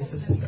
مش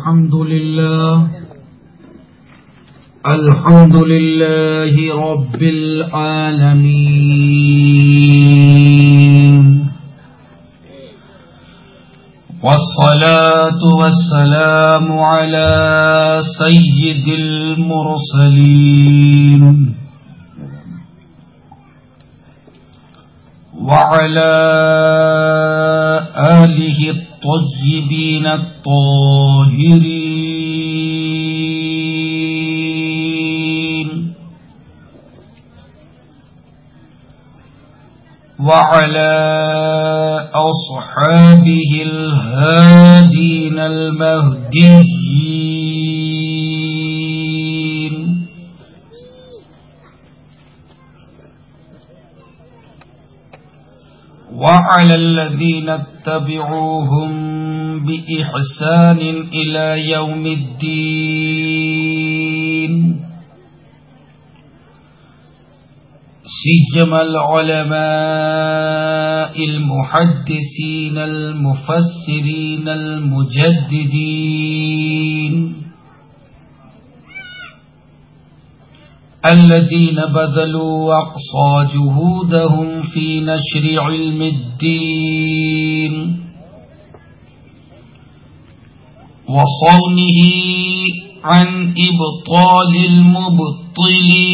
الحمد لله الحمد لله رب العالمين والصلاة والسلام على سيد المرسلين وعلى آله الطيبين الطيبين الطاهرين. وعلى أصحابه الهادين المهديين. وعلى الذين اتبعوهم بإحسان إلى يوم الدين. سيما العلماء المحدثين المفسرين المجددين. الذين بذلوا أقصى جهودهم في نشر علم الدين وصونه عن إبطال المبطلين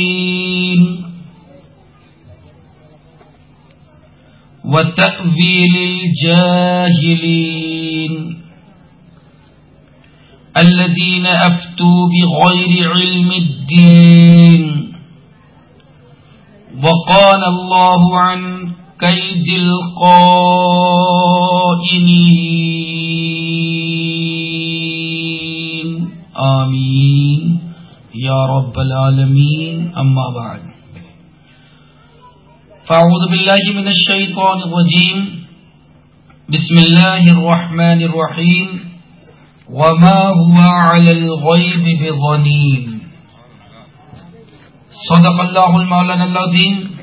وتأويل الجاهلين الذين أفتوا بغير علم الدين وقال الله عن كيد القائنين آمين. يا رب العالمين. أما بعد. فأعوذ بالله من الشيطان الرجيم. بسم الله الرحمن الرحيم. وما هو على الغيب بظنين. صدق الله المولانا العظيم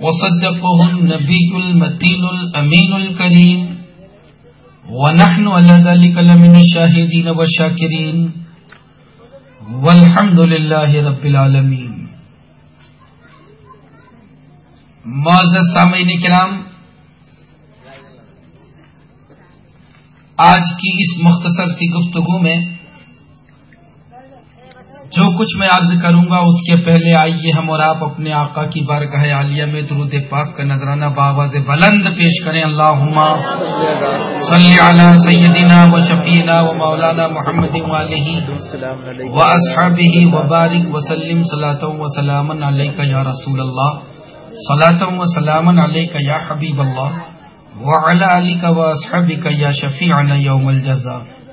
وصدقه النبي المتين الأمين الكريم ونحن على ذلك لمن الشاهدين والشاكرين والحمد لله رب العالمين معزز سامعین کرام، آج کی اس مختصر سی گفتگو میں جو کچھ میں عرض کروں گا، اس کے پہلے آئیے ہم اور آپ اپنے آقا کی بارگاہ عالیہ میں درود پاک کا نذرانہ باواز بلند پیش کریں۔ اللہ صلی علی سیدنا و شفینا و مولانا محمد و اصحابہ و بارک وسلم صلاۃ و سلام علیہ یا رسول اللہ صلاۃ و سلام علیہ یا حبیب اللہ وعلى آلك وأصحابك يا شفيعنا يوم الجزاء۔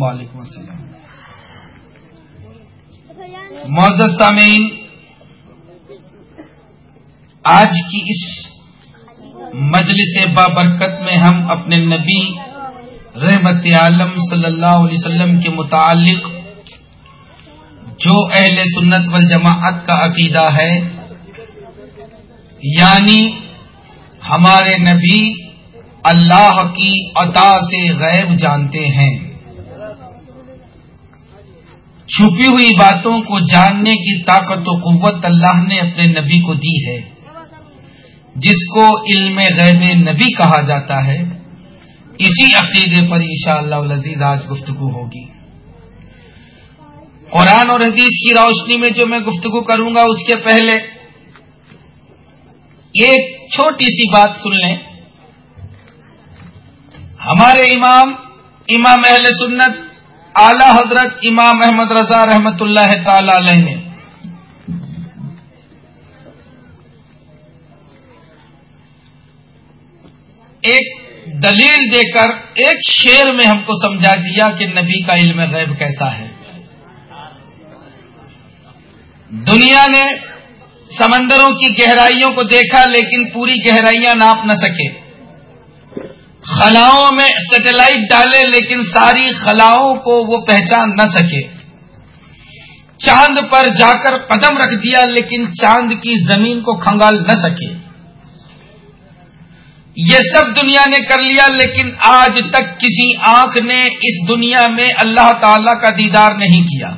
وعلیکم السلام۔ معزز سامعین، آج کی اس مجلس بابرکت میں ہم اپنے نبی رحمت عالم صلی اللہ علیہ وسلم کے متعلق جو اہل سنت والجماعت کا عقیدہ ہے یعنی ہمارے نبی اللہ کی عطا سے غیب جانتے ہیں۔ چھپی ہوئی باتوں کو جاننے کی طاقت و قوت اللہ نے اپنے نبی کو دی ہے۔ جس کو علم غیب نبی کہا جاتا ہے، اسی عقیدے پر انشاءاللہ العزیز آج گفتگو ہوگی۔ قرآن اور حدیث کی روشنی میں جو میں گفتگو کروں گا، اس کے پہلے ایک چھوٹی سی بات سن لیں۔ ہمارے امام امام اہل سنت اعلی حضرت امام احمد رضا رحمت اللہ تعالی علیہ نے ایک دلیل دے کر ایک شیر میں ہم کو سمجھا دیا کہ نبی کا علم غیب کیسا ہے۔ دنیا نے سمندروں کی گہرائیوں کو دیکھا لیکن پوری گہرائیاں ناپ نہ سکے۔ خلاؤں میں سیٹلائٹ ڈالے لیکن ساری خلاؤں کو وہ پہچان نہ سکے۔ چاند پر جا کر قدم رکھ دیا لیکن چاند کی زمین کو کھنگال نہ سکے۔ یہ سب دنیا نے کر لیا لیکن آج تک کسی آنکھ نے اس دنیا میں اللہ تعالی کا دیدار نہیں کیا۔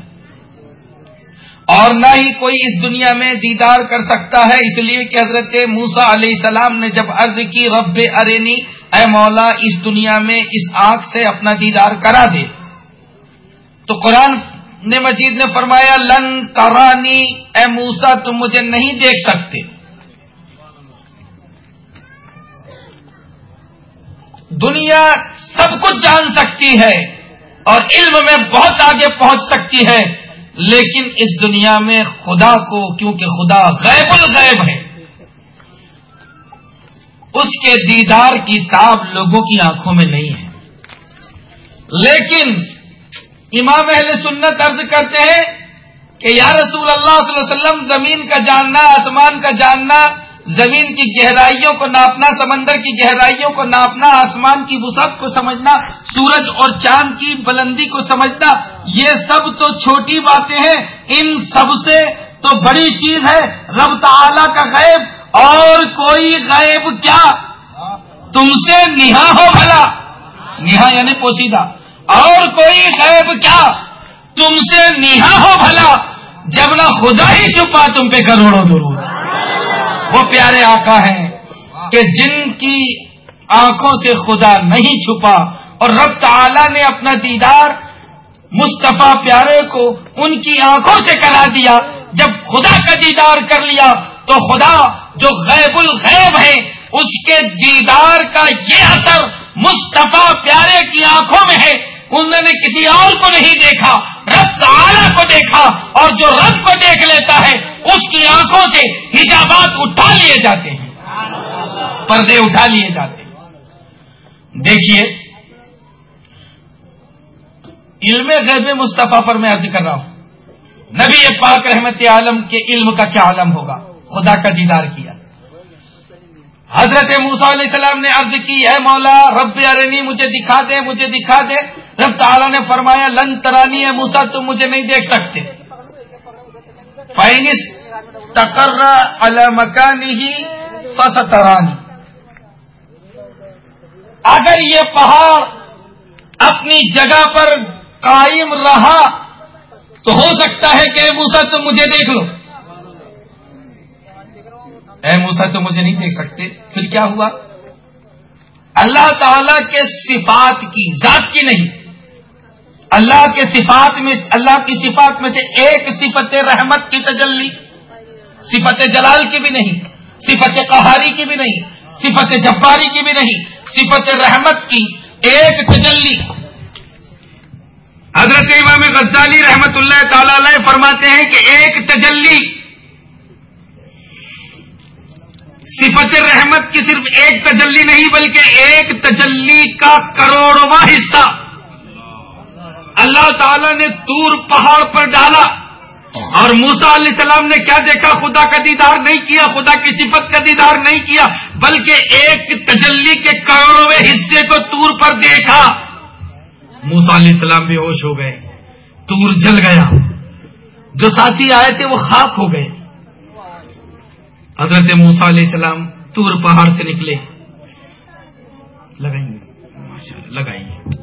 اور نہ ہی کوئی اس دنیا میں دیدار کر سکتا ہے۔ اس لیے کہ حضرت موسا علیہ السلام نے جب عرض کی، رب ارینی اے مولا، اس دنیا میں اس آنکھ سے اپنا دیدار کرا دے۔ تو قرآن نے مجید نے فرمایا، لن ترانی، اے موسا تم مجھے نہیں دیکھ سکتے۔ دنیا سب کچھ جان سکتی ہے اور علم میں بہت آگے پہنچ سکتی ہے، لیکن اس دنیا میں خدا کو، کیونکہ خدا غیب الغیب ہے۔ اس کے دیدار کی تاب لوگوں کی آنکھوں میں نہیں ہے۔ لیکن امام اہل سنت عرض کرتے ہیں کہ یا رسول اللہ صلی اللہ علیہ وسلم، زمین کا جاننا، آسمان کا جاننا، زمین کی گہرائیوں کو ناپنا، سمندر کی گہرائیوں کو ناپنا، آسمان کی وسعت کو سمجھنا، سورج اور چاند کی بلندی کو سمجھنا، یہ سب تو چھوٹی باتیں ہیں۔ ان سب سے تو بڑی چیز ہے رب تعالی کا غیب۔ اور کوئی غیب کیا؟ تم سے نہا ہو بھلا۔ نہا یعنی پوسیدہ۔ اور کوئی غیب کیا؟ تم سے نہا ہو بھلا۔ جب نہ خدا ہی چھپا تم پہ کروڑوں ضرور وہ پیارے آقا ہیں کہ جن کی آنکھوں سے خدا نہیں چھپا اور رب تعالی نے اپنا دیدار مصطفیٰ پیارے کو ان کی آنکھوں سے کرا دیا، جب خدا کا دیدار کر لیا تو خدا جو غیب الغیب ہے اس کے دیدار کا یہ اثر مصطفیٰ پیارے کی آنکھوں میں ہے۔ انہوں نے کسی اور کو نہیں دیکھا، رب تعالی کو دیکھا، اور جو رب کو دیکھ لیتا ہے، اس کی آنکھوں سے حجابات اٹھا لیے جاتے ہیں۔ پردے اٹھا لیے جاتے ہیں۔ دیکھیے، علم غیب مصطفیٰ پر میں عرض کر رہا ہوں۔ نبی پاک رحمت عالم کے علم کا کیا عالم ہوگا؟ خدا کا دیدار کیا۔ حضرت موسا علیہ السلام نے عرض کی ہے مولا، رب ارنی، مجھے دکھا دے، مجھے دکھا دے۔ رب تعالیٰ نے فرمایا، لن ترانی ہے موسا تم مجھے نہیں دیکھ سکتے۔ فائنس تقرر مکانی ہی فسترانی اگر یہ پہاڑ اپنی جگہ پر قائم رہا، تو ہو سکتا ہے کہ موسا تم مجھے دیکھ لو۔ اے موسا تو مجھے نہیں دیکھ سکتے۔ پھر کیا ہوا؟ اللہ تعالی کے صفات کی، ذات کی نہیں۔ اللہ کے صفات میں، اللہ کی صفات میں سے ایک صفت رحمت کی تجلی۔ صفت جلال کی بھی نہیں، صفت قہاری کی بھی نہیں، صفت جباری کی بھی نہیں، صفت رحمت کی ایک تجلی۔ حضرت امام غزالی رحمت اللہ تعالی فرماتے ہیں کہ ایک تجلی صفت رحمت کی صرف ایک تجلی نہیں بلکہ ایک تجلی کا کروڑواں حصہ۔ اللہ تعالی نے تور پہاڑ پر ڈالا۔ اور موسا علیہ السلام نے کیا دیکھا؟ خدا کا دیدار نہیں کیا، خدا کی صفت کا دیدار نہیں کیا، بلکہ ایک تجلی کے کروڑویں حصے کو تور پر دیکھا۔ موسا علیہ السلام بھی ہوش ہو گئے، تور جل گیا۔ جو ساتھی آئے تھے وہ خاک ہو گئے۔ حضرت موسا علیہ السلام تور پہاڑ سے نکلے۔ لگائیں گے۔ لگائیے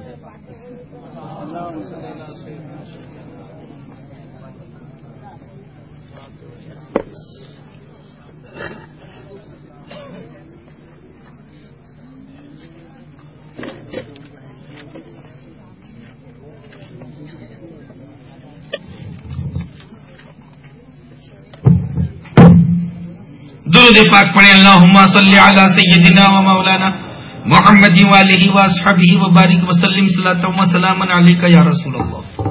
درود پاک پڑھے اللہ صلی علی سیدنا و مولانا محمد علیہ وصحبہ وبارک وسلم صلی وسلم علیہ یا رسول اللہ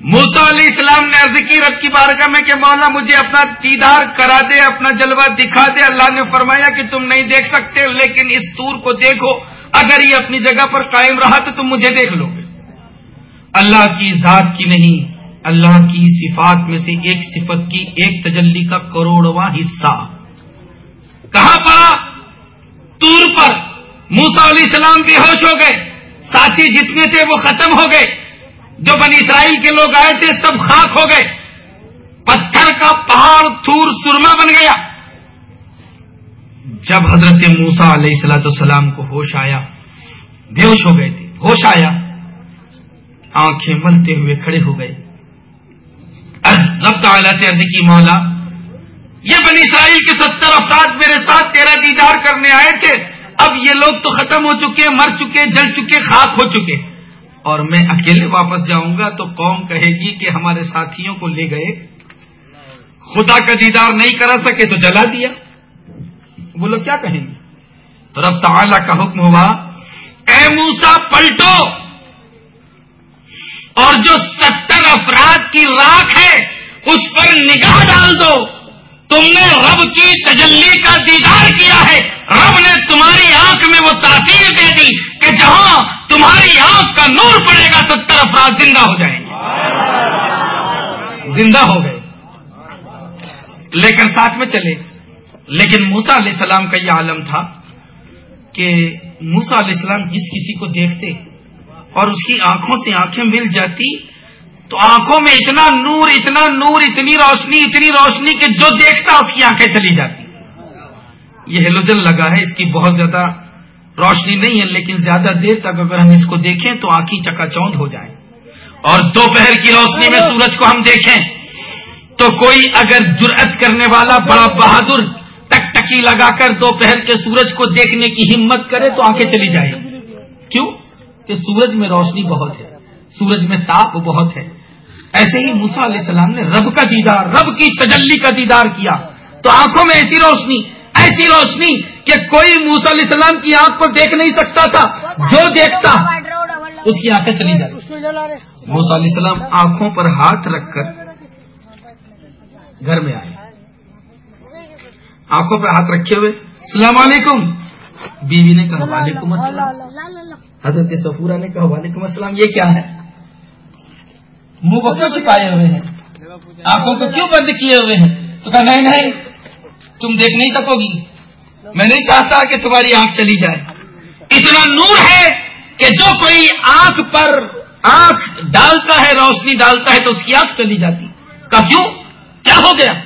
موسا علیہ السلام نے عرض کی، رب کی بارگاہ میں کہ مولا مجھے اپنا دیدار کرا دے، اپنا جلوہ دکھا دے۔ اللہ نے فرمایا کہ تم نہیں دیکھ سکتے، لیکن اس تور کو دیکھو۔ اگر یہ اپنی جگہ پر قائم رہا تو تم مجھے دیکھ لو گے۔ اللہ کی ذات کی نہیں اللہ کی صفات میں سے ایک صفت کی ایک تجلی کا کروڑواں حصہ۔ کہاں پڑا؟ تور پر۔ موسا علیہ السلام بے ہوش ہو گئے۔ ساتھی جتنے تھے وہ ختم ہو گئے۔ جو بنی اسرائیل کے لوگ آئے تھے سب خاک ہو گئے۔ پتھر کا پہاڑ تھور سرما بن گیا۔ جب حضرت موسا علیہ السلاۃ السلام کو ہوش آیا، بے ہوش ہو گئے تھے۔ ہوش آیا۔ آنکھیں ملتے ہوئے کھڑے ہو گئے۔ کی مولا، یہ بنی اسرائیل کے ستر افراد میرے ساتھ تیرا دیدار کرنے آئے تھے۔ اب یہ لوگ تو ختم ہو چکے، مر چکے، جل چکے، خاک ہو چکے۔ اور میں اکیلے واپس جاؤں گا تو قوم کہے گی کہ ہمارے ساتھیوں کو لے گئے۔ خدا کا دیدار نہیں کرا سکے تو جلا دیا۔ وہ لوگ کیا کہیں گے؟ تو رب تعالیٰ کا حکم ہوا، اے موسا پلٹو۔ اور جو ستر افراد کی راکھ ہے، اس پر نگاہ ڈال دو۔ تم نے رب کی تجلی کا دیدار کیا ہے۔ رب نے تمہاری آنکھ میں وہ تاثیر دے دی کہ جہاں تمہاری آنکھ کا نور پڑے گا، ستر افراد زندہ ہو جائیں گے۔ زندہ ہو گئے۔ لیکن ساتھ میں چلے۔ لیکن موسا علیہ السلام کا یہ عالم تھا کہ موسا علیہ السلام جس کسی کو دیکھتے اور اس کی آنکھوں سے آنکھیں مل جاتی تو آنکھوں میں اتنا نور اتنا نور، اتنی روشنی اتنی روشنی کہ جو دیکھتا اس کی آنکھیں چلی جاتی۔ یہ ہیلوجن لگا ہے، اس کی بہت زیادہ روشنی نہیں ہے، لیکن زیادہ دیر تک اگر ہم اس کو دیکھیں تو آنکھیں چکا چوند ہو جائیں۔ اور دوپہر کی روشنی میں سورج کو ہم دیکھیں تو کوئی اگر جرت کرنے والا بڑا بہادر ٹک ٹکی لگا کر دوپہر کے سورج کو دیکھنے کی ہمت کرے تو آنکھیں چلی جائیں۔ کیوں؟ کہ سورج میں روشنی بہت ہے، سورج میں تاپ بہت ہے۔ ایسے ہی موسا علیہ السلام نے رب کا دیدار، رب کی تجلی کا دیدار کیا۔ تو آنکھوں میں ایسی روشنی ایسی روشنی کہ کوئی موسا علیہ السلام کی آنکھ کو دیکھ نہیں سکتا تھا، جو دیکھتا، اس کی آنکھیں چلی جاتی۔ موسا علیہ السلام آنکھوں پر ہاتھ رکھ کر گھر میں آئے۔ آنکھوں پر ہاتھ رکھے ہوئے، السلام علیکم۔ بیوی نے کہا، وعلیکم السلام۔ حضرت سفورا نے کہا، وعلیکم السلام، یہ کیا ہے؟ منہ کو کیوں چھپائے ہوئے ہیں؟ آنکھوں کو کیوں بند کیے ہوئے ہیں؟ تو کہا، نہیں نہیں، تم دیکھ نہیں سکو گی۔ میں نہیں چاہتا کہ تمہاری آنکھ چلی جائے۔ اتنا نور ہے کہ جو کوئی آنکھ پر آنکھ ڈالتا ہے، روشنی ڈالتا ہے، تو اس کی آنکھ چلی جاتی۔ کہ کیوں؟ کیا ہو گیا؟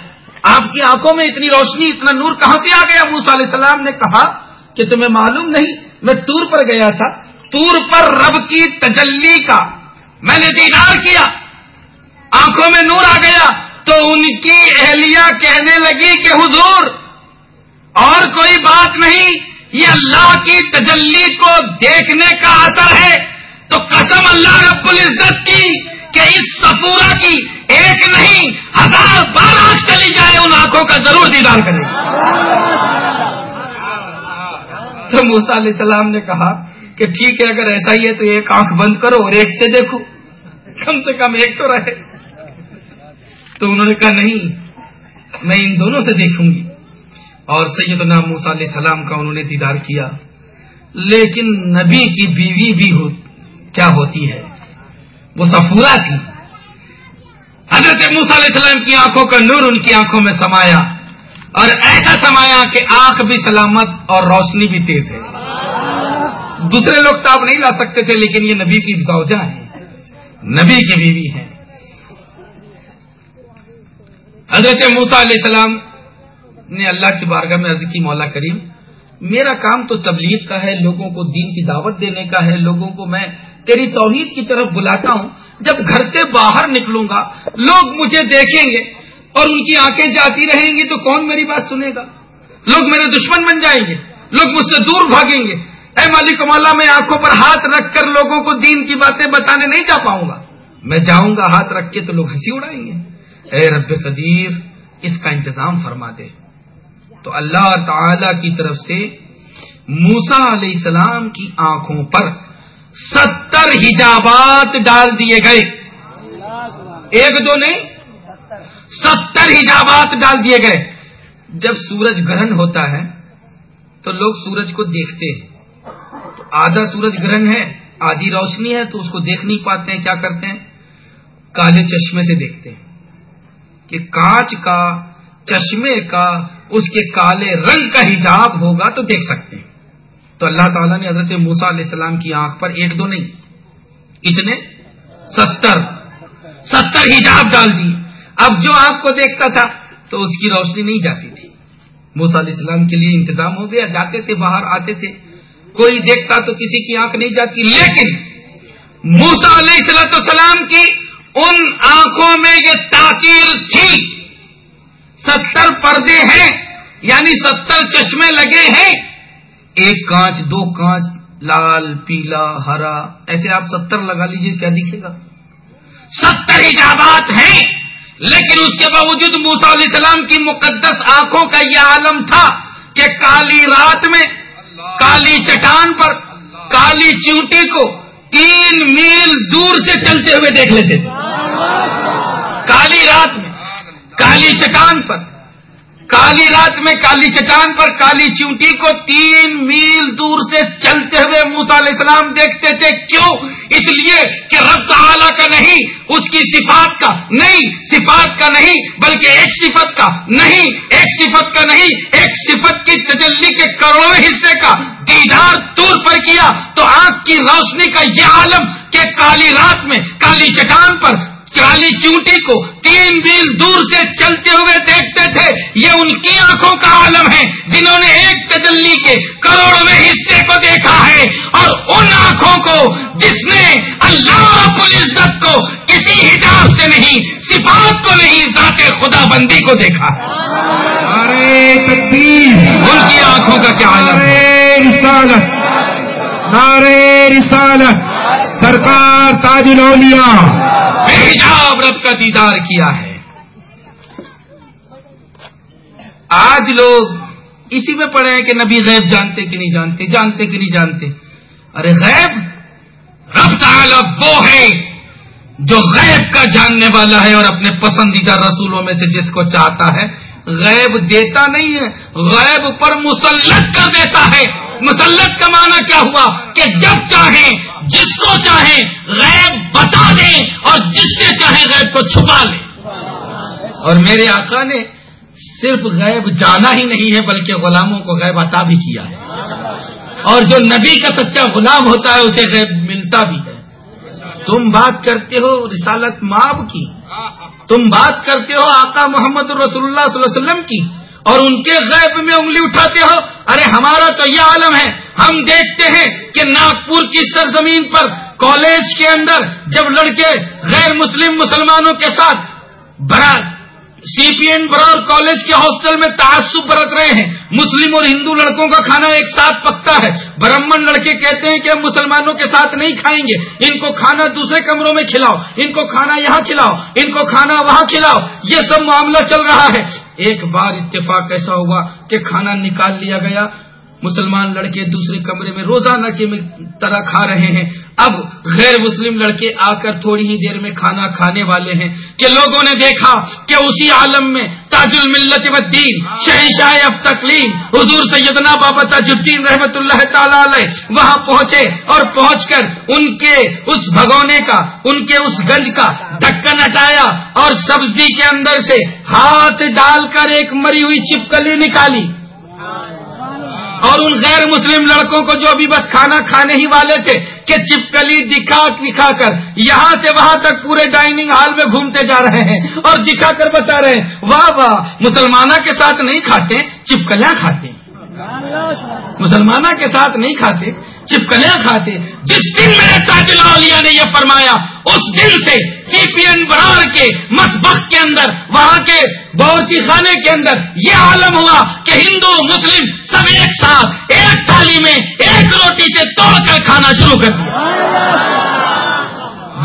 آپ کی آنکھوں میں اتنی روشنی، اتنا نور کہاں سے آ گیا؟ موسا علیہ السلام نے کہا کہ تمہیں معلوم نہیں، میں تور پر گیا تھا۔ تور پر رب کی تجلی کا میں نے دیدار کیا، آنکھوں میں نور آ گیا تو ان کی اہلیہ کہنے لگی کہ حضور، اور کوئی بات نہیں، یہ اللہ کی تجلی کو دیکھنے کا اثر ہے۔ تو قسم اللہ رب العزت کی کہ اس سفورہ کی ایک نہیں، ہزار بار آنکھ چلی جائے، ان آنکھوں کا ضرور دیدار کرے۔ تو موسا علیہ السلام نے کہا کہ ٹھیک ہے، اگر ایسا ہی ہے تو ایک آنکھ بند کرو اور ایک سے دیکھو۔ کم سے کم ایک تو رہے۔ تو انہوں نے کہا، نہیں، میں ان دونوں سے دیکھوں گی۔ اور سیدنا موسا علیہ السلام کا انہوں نے دیدار کیا۔ لیکن نبی کی بیوی بھی ہو، کیا ہوتی ہے؟ وہ سفورا تھی۔ حضرت موسا علیہ السلام کی آنکھوں کا نور ان کی آنکھوں میں سمایا۔ اور ایسا سمایا کہ آنکھ بھی سلامت اور روشنی بھی تیز ہے۔ دوسرے لوگ تو آپ نہیں لا سکتے تھے، لیکن یہ نبی کی زوجہ ہیں۔ نبی کی بیوی ہیں۔ حضرت موسا علیہ السلام نے اللہ کی بارگاہ میں عرض کی، مولا کریم، میرا کام تو تبلیغ کا ہے، لوگوں کو دین کی دعوت دینے کا ہے، لوگوں کو میں تیری توحید کی طرف بلاتا ہوں۔ جب گھر سے باہر نکلوں گا، لوگ مجھے دیکھیں گے اور ان کی آنکھیں جاتی رہیں گی تو کون میری بات سنے گا؟ لوگ میرے دشمن بن جائیں گے، لوگ مجھ سے دور بھاگیں گے۔ اے مالک مولا، میں آنکھوں پر ہاتھ رکھ کر لوگوں کو دین کی باتیں بتانے نہیں جا پاؤں گا۔ میں جاؤں گا، ہاتھ رکھ کے تو لوگ ہنسی اڑائیں گے۔ اے رب قدیر اس کا انتظام فرما دے۔ تو اللہ تعالی کی طرف سے موسا علیہ السلام کی آنکھوں پر ستر حجابات ڈال دیے گئے۔ ایک دو نہیں، ستر حجابات ڈال دیے گئے۔ جب سورج گرہن ہوتا ہے، تو لوگ سورج کو دیکھتے ہیں۔ تو آدھا سورج گرہن ہے، آدھی روشنی ہے، تو اس کو دیکھ نہیں پاتے ہیں، کیا کرتے ہیں؟ کالے چشمے سے دیکھتے ہیں کہ کانچ کا، چشمے کا، اس کے کالے رنگ کا حجاب ہوگا تو دیکھ سکتے ہیں۔ تو اللہ تعالیٰ نے حضرت موسا علیہ السلام کی آنکھ پر ایک دو نہیں کتنے ستر۔ ستر حجاب ڈال دی اب جو آنکھ کو دیکھتا تھا، تو اس کی روشنی نہیں جاتی تھی۔ موسا علیہ السلام کے لیے انتظام ہو گیا، جاتے تھے، باہر آتے تھے۔ کوئی دیکھتا تو کسی کی آنکھ نہیں جاتی۔ لیکن موسا علیہ السلام کی ان آنکھوں میں یہ تاثیر تھی۔ ستر پردے ہیں یعنی ستر چشمے لگے ہیں۔ ایک کانچ، دو کانچ، لال، پیلا، ہرا، ایسے آپ ستر لگا لیجیے، کیا دکھے گا؟ ستر ایجابات ہیں۔ لیکن اس کے باوجود موسا علیہ السلام کی مقدس آنکھوں کا یہ عالم تھا کہ کالی رات میں کالی چٹان پر، کالی چیوٹی کو تین میل دور سے چلتے ہوئے دیکھ لیتے تھے۔ کالی رات میں، کالی چٹان پر کالی رات میں کالی چٹان پر کالی چونٹی کو تین میل دور سے چلتے ہوئے موسا علیہ السلام دیکھتے تھے، کیوں؟ اس لیے کہ رب تعالی کا نہیں، اس کی صفات کا نہیں، صفات کا نہیں، بلکہ ایک صفت کا نہیں، ایک صفت کا نہیں، ایک صفت کی تجلی کے کروڑوں حصے کا دیدار طور پر کیا تو آنکھ کی روشنی کا یہ عالم کہ کالی رات میں کالی چٹان پر کالی چونٹی کو تین میل دور سے چلتے ہوئے دیکھتے تھے یہ ان کی آنکھوں کا عالم ہے جنہوں نے ایک تجلی کے کروڑ میں حصے کو دیکھا ہے۔ اور ان آنکھوں کو جس نے اللہ رب العزت کو کسی حجاب سے نہیں صفات کو نہیں ذات خدا بندی کو دیکھا۔ ارے ان کی آنکھوں کا کیا عالم ہے؟ رسالت۔ نارے رسالت۔ سرکار تاج الاولیاء۔ حجاب رب کا دیدار کیا ہے۔ آج لوگ اسی میں پڑے ہیں کہ نبی غیب جانتے کہ نہیں جانتے جانتے کہ نہیں جانتے۔ ارے غیب، رب تعالی وہ ہے جو غیب کا جاننے والا ہے اور اپنے پسندیدہ رسولوں میں سے جس کو چاہتا ہے۔ غیب دیتا نہیں ہے، غیب پر مسلط کر دیتا ہے۔ مسلط کا معنی کیا ہوا کہ جب چاہیں جس کو چاہیں غیب بتا دیں اور جس سے چاہیں غیب کو چھپا لیں۔ اور میرے آقا نے صرف غیب جانا ہی نہیں ہے بلکہ غلاموں کو غیب عطا بھی کیا ہے۔ اور جو نبی کا سچا غلام ہوتا ہے اسے غیب ملتا بھی ہے۔ تم بات کرتے ہو رسالت ماب کی۔ تم بات کرتے ہو آقا محمد رسول اللہ صلی اللہ علیہ وسلم کی۔ اور ان کے غیب میں انگلی اٹھاتے ہو۔ ارے، ہمارا تو یہ عالم ہے، ہم دیکھتے ہیں کہ ناگپور کی سرزمین پر کالج کے اندر جب لڑکے غیر مسلم مسلمانوں کے ساتھ برات C P and Berar college کے ہاسٹل میں تعصب برت رہے ہیں۔ مسلم اور ہندو لڑکوں کا کھانا ایک ساتھ پکتا ہے۔ برہمن لڑکے کہتے ہیں کہ ہم مسلمانوں کے ساتھ نہیں کھائیں گے۔ ان کو کھانا دوسرے کمروں میں کھلاؤ۔ ان کو کھانا یہاں کھلاؤ۔ ان کو کھانا وہاں کھلاؤ۔ یہ سب معاملہ چل رہا ہے۔ ایک بار اتفاق ایسا ہوا کہ کھانا نکال لیا گیا۔ مسلمان لڑکے دوسرے کمرے میں روزانہ کی طرح کھا رہے ہیں۔ اب غیر مسلم لڑکے آ کر تھوڑی ہی دیر میں کھانا کھانے والے ہیں کہ لوگوں نے دیکھا کہ اسی عالم میں تاج الملت الدین، شہنشاہ اف تکلیم حضور سیدنا بابا تاج الدین رحمت اللہ تعالی علیہ وہاں پہنچے اور پہنچ کر ان کے اس بھگونے کا، ان کے اس گنج کا ڈھکن ہٹایا اور سبزی کے اندر سے ہاتھ ڈال کر ایک مری ہوئی چپکلی نکالی۔ اور ان غیر مسلم لڑکوں کو جو ابھی بس کھانا کھانے ہی والے تھے، کہ چپکلی دکھا دکھا کر یہاں سے وہاں تک پورے ڈائننگ ہال میں گھومتے جا رہے ہیں اور دکھا کر بتا رہے ہیں، واہ واہ، مسلمانہ کے ساتھ نہیں کھاتے، چپکلیاں کھاتے۔ مسلمانہ کے ساتھ نہیں کھاتے چپکلیاں کھاتے۔ جس دن میرے تاج الاولیاء نے یہ فرمایا، اس دن سے سی پی این برار کے مسبخ کے اندر، وہاں کے باورچی خانے کے اندر یہ عالم ہوا کہ ہندو، مسلم سب ایک ساتھ، ایک تھالی میں ایک روٹی سے توڑ کر کھانا شروع کر دیا۔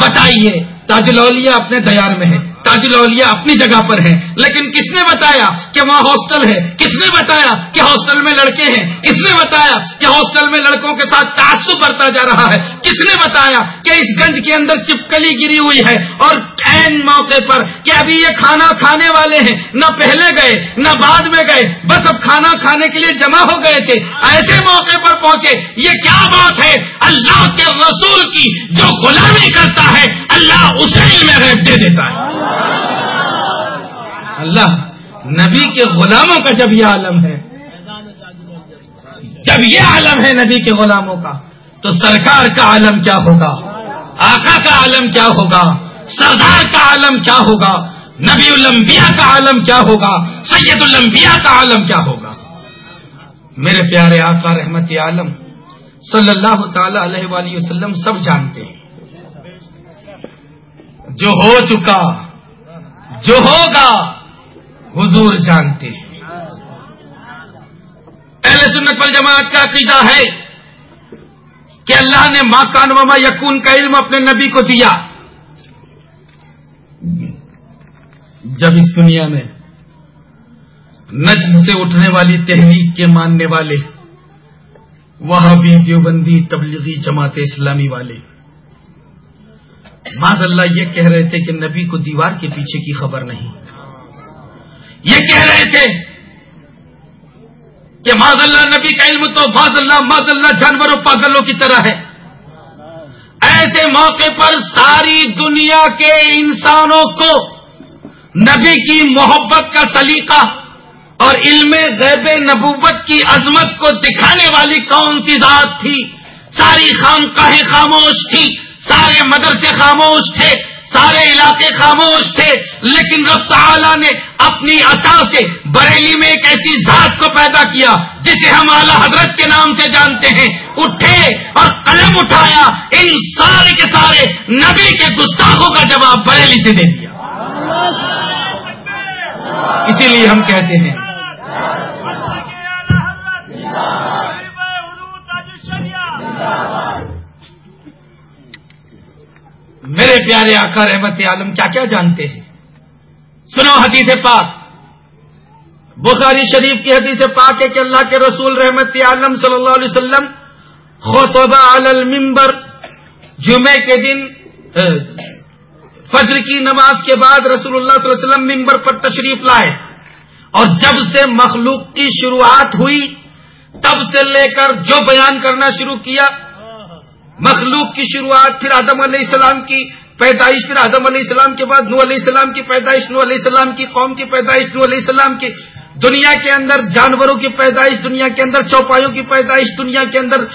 بتائیے، تاج الاولیاء اپنے دیار میں ہے۔ تاج الاولیاء اپنی جگہ پر ہے لیکن کس نے بتایا کہ وہاں ہاسٹل ہے؟ کس نے بتایا کہ ہاسٹل میں لڑکے ہیں؟ اس نے بتایا کہ ہاسٹل میں لڑکوں کے ساتھ تعصب بڑھتا جا رہا ہے؟ کس نے بتایا کہ اس گنج کے اندر چپکلی گری ہوئی ہے اور این موقع پر کہ ابھی یہ کھانا کھانے والے ہیں؟ نہ پہلے گئے، نہ بعد میں گئے، بس اب کھانا کھانے کے لیے جمع ہو گئے تھے۔ ایسے موقع پر پہنچے، یہ کیا بات ہے؟ اللہ کے رسول کی جو غلامی کرتا ہے، اللہ اسے علم غیب دے دیتا ہے۔ اللہ نبی کے غلاموں کا جب یہ عالم ہے، جب یہ عالم ہے نبی کے غلاموں کا، تو سرکار کا عالم کیا ہوگا؟ آقا کا عالم کیا ہوگا؟ سردار کا عالم کیا ہوگا؟ نبی الانبیاء کا عالم کیا ہوگا؟ سید الانبیاء کا عالم کیا ہوگا؟ میرے پیارے آقا رحمت عالم، صلی اللہ تعالی علیہ وآلہ وسلم سب جانتے ہیں۔ جو ہو چکا جو ہوگا، حضور جانتے ہیں۔ اہل سنت والجماعت کا عقیدہ ہے کہ اللہ نے ماں کان وما یقون کا علم اپنے نبی کو دیا۔ جب اس دنیا میں نجم سے اٹھنے والی تحریک کے ماننے والے وہاں بھی دیوبندی تبلیغی جماعت اسلامی والے ماض اللہ یہ کہہ رہے تھے کہ نبی کو دیوار کے پیچھے کی خبر نہیں۔ یہ کہہ رہے تھے کہ ماض اللہ نبی کا علم تو ماض اللہ ماض اللہ جانوروں پاگلوں کی طرح ہے۔ ایسے موقع پر ساری دنیا کے انسانوں کو نبی کی محبت کا سلیقہ اور علم غیب نبوت کی عظمت کو دکھانے والی کون سی ذات تھی؟ ساری خام خاموش تھی سارے مدرسے خاموش تھے سارے علاقے خاموش تھے لیکن رب تعالی نے اپنی عطا سے بریلی میں ایک ایسی ذات کو پیدا کیا جسے ہم اعلی حضرت کے نام سے جانتے ہیں۔ اٹھے اور قلم اٹھایا ان سارے کے سارے نبی کے گستاخوں کا جواب بریلی سے دے دیا۔ اسی لیے ہم کہتے ہیں پیارے آقا رحمت عالم، کیا کیا جانتے ہیں؟ سنو حدیث پاک۔ بخاری شریف کی حدیث پاک ہے کہ اللہ کے رسول رحمت عالم صلی اللہ علیہ وسلم خطبہ علی المنبر جمعے کے دن فجر کی نماز کے بعد رسول اللہ صلی اللہ علیہ وسلم ممبر پر تشریف لائے۔ اور جب سے مخلوق کی شروعات ہوئی، تب سے لے کر جو بیان کرنا شروع کیا، مخلوق کی شروعات پھر آدم علیہ السلام کی پیدائش پھر آدم علیہ السلام کے بعد نو علیہ السلام کی پیدائش نو علیہ السلام کی قوم کی پیدائش نو علیہ السلام کی دنیا کے اندر جانوروں کی پیدائش، دنیا کے اندر چوپایوں کی پیدائش، دنیا کے اندر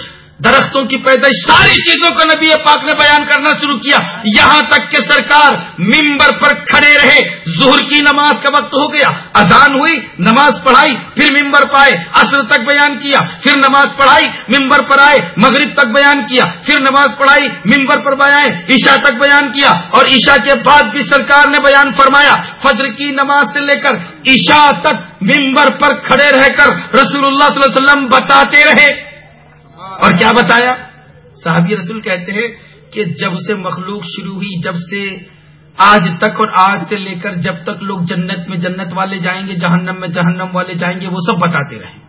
درختوں کی پیدائش، ساری چیزوں کا نبی پاک نے بیان کرنا شروع کیا۔ یہاں تک کہ سرکار ممبر پر کھڑے رہے۔ ظہر کی نماز کا وقت ہو گیا، اذان ہوئی، نماز پڑھائی، پھر ممبر پر آئے، عصر تک بیان کیا، پھر نماز پڑھائی، ممبر پر آئے، مغرب تک بیان کیا، پھر نماز پڑھائی، ممبر پر بیائے عشاء تک بیان کیا۔ اور عشاء کے بعد بھی سرکار نے بیان فرمایا، فجر کی نماز سے لے کر عشاء تک ممبر پر کھڑے رہ کر رسول اللہ صلی اللہ علیہ وسلم بتاتے رہے۔ اور کیا بتایا؟ صحابی رسول کہتے ہیں کہ جب سے مخلوق شروع ہوئی، جب سے آج تک اور آج سے لے کر جب تک لوگ جنت میں جنت والے جائیں گے، جہنم میں جہنم والے جائیں گے، وہ سب بتاتے رہے۔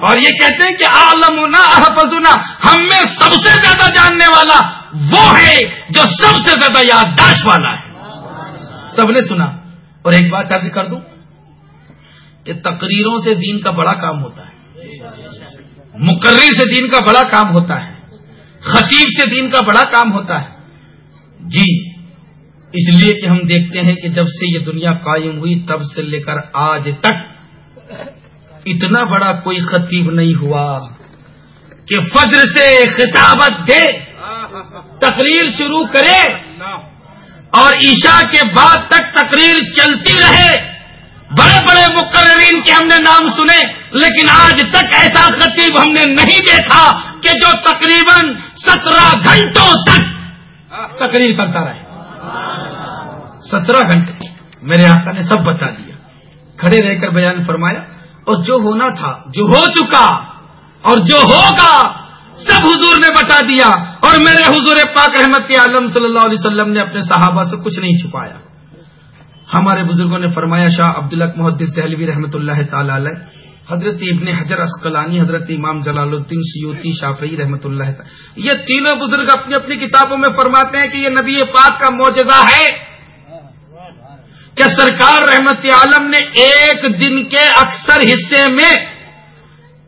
اور یہ کہتے ہیں کہ عالم احفظنا، ہم میں سب سے زیادہ جاننے والا وہ ہے جو سب سے زیادہ یادداشت والا ہے۔ سب نے سنا۔ اور ایک بات عرض کر دوں کہ تقریروں سے دین کا بڑا کام ہوتا ہے۔ مقرر سے دین کا بڑا کام ہوتا ہے۔ خطیب سے دین کا بڑا کام ہوتا ہے۔ جی اس لیے کہ ہم دیکھتے ہیں کہ جب سے یہ دنیا قائم ہوئی، تب سے لے کر آج تک اتنا بڑا کوئی خطیب نہیں ہوا کہ فجر سے خطابت دے، تقریر شروع کرے اور عشاء کے بعد تک تقریر چلتی رہے۔ بڑے بڑے مقررین کے ہم نے نام سنے، لیکن آج تک ایسا خطیب ہم نے نہیں دیکھا کہ جو تقریباً سترہ گھنٹوں تک تقریر کرتا رہے۔ سترہ گھنٹے۔ میرے آقا نے سب بتا دیا۔ کھڑے رہ کر بیان فرمایا، اور جو ہونا تھا، جو ہو چکا اور جو ہوگا، سب حضور نے بتا دیا۔ اور میرے حضور پاک احمد عالم صلی اللہ علیہ وسلم نے اپنے صحابہ سے کچھ نہیں چھپایا۔ ہمارے بزرگوں نے فرمایا، شاہ عبداللہ محدث دہلوی رحمۃ اللہ تعالی علیہ، حضرت ابن حجر اسقلانی، حضرت امام جلال الدین سیوتی شافعی رحمۃ اللہ تعالی یہ تینوں بزرگ اپنی اپنی کتابوں میں فرماتے ہیں کہ یہ نبی پاک کا معجزہ ہے کہ سرکار رحمت عالم نے ایک دن کے اکثر حصے میں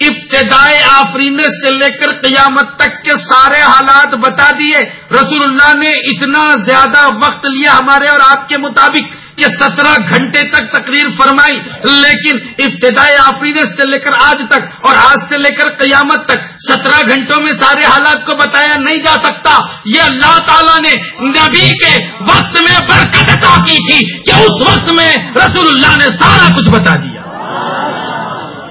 ابتدائے آفرین سے لے کر قیامت تک کے سارے حالات بتا دیے۔ رسول اللہ نے اتنا زیادہ وقت لیا ہمارے اور آپ کے مطابق۔ کہ سترہ گھنٹے تک تقریر فرمائی، لیکن ابتدائی آفرین سے لے کر آج تک اور آج سے لے کر قیامت تک سترہ گھنٹوں میں سارے حالات کو بتایا نہیں جا سکتا۔ یہ اللہ تعالیٰ نے نبی کے وقت میں برکت عطا کی تھی کہ اس وقت میں رسول اللہ نے سارا کچھ بتا دیا۔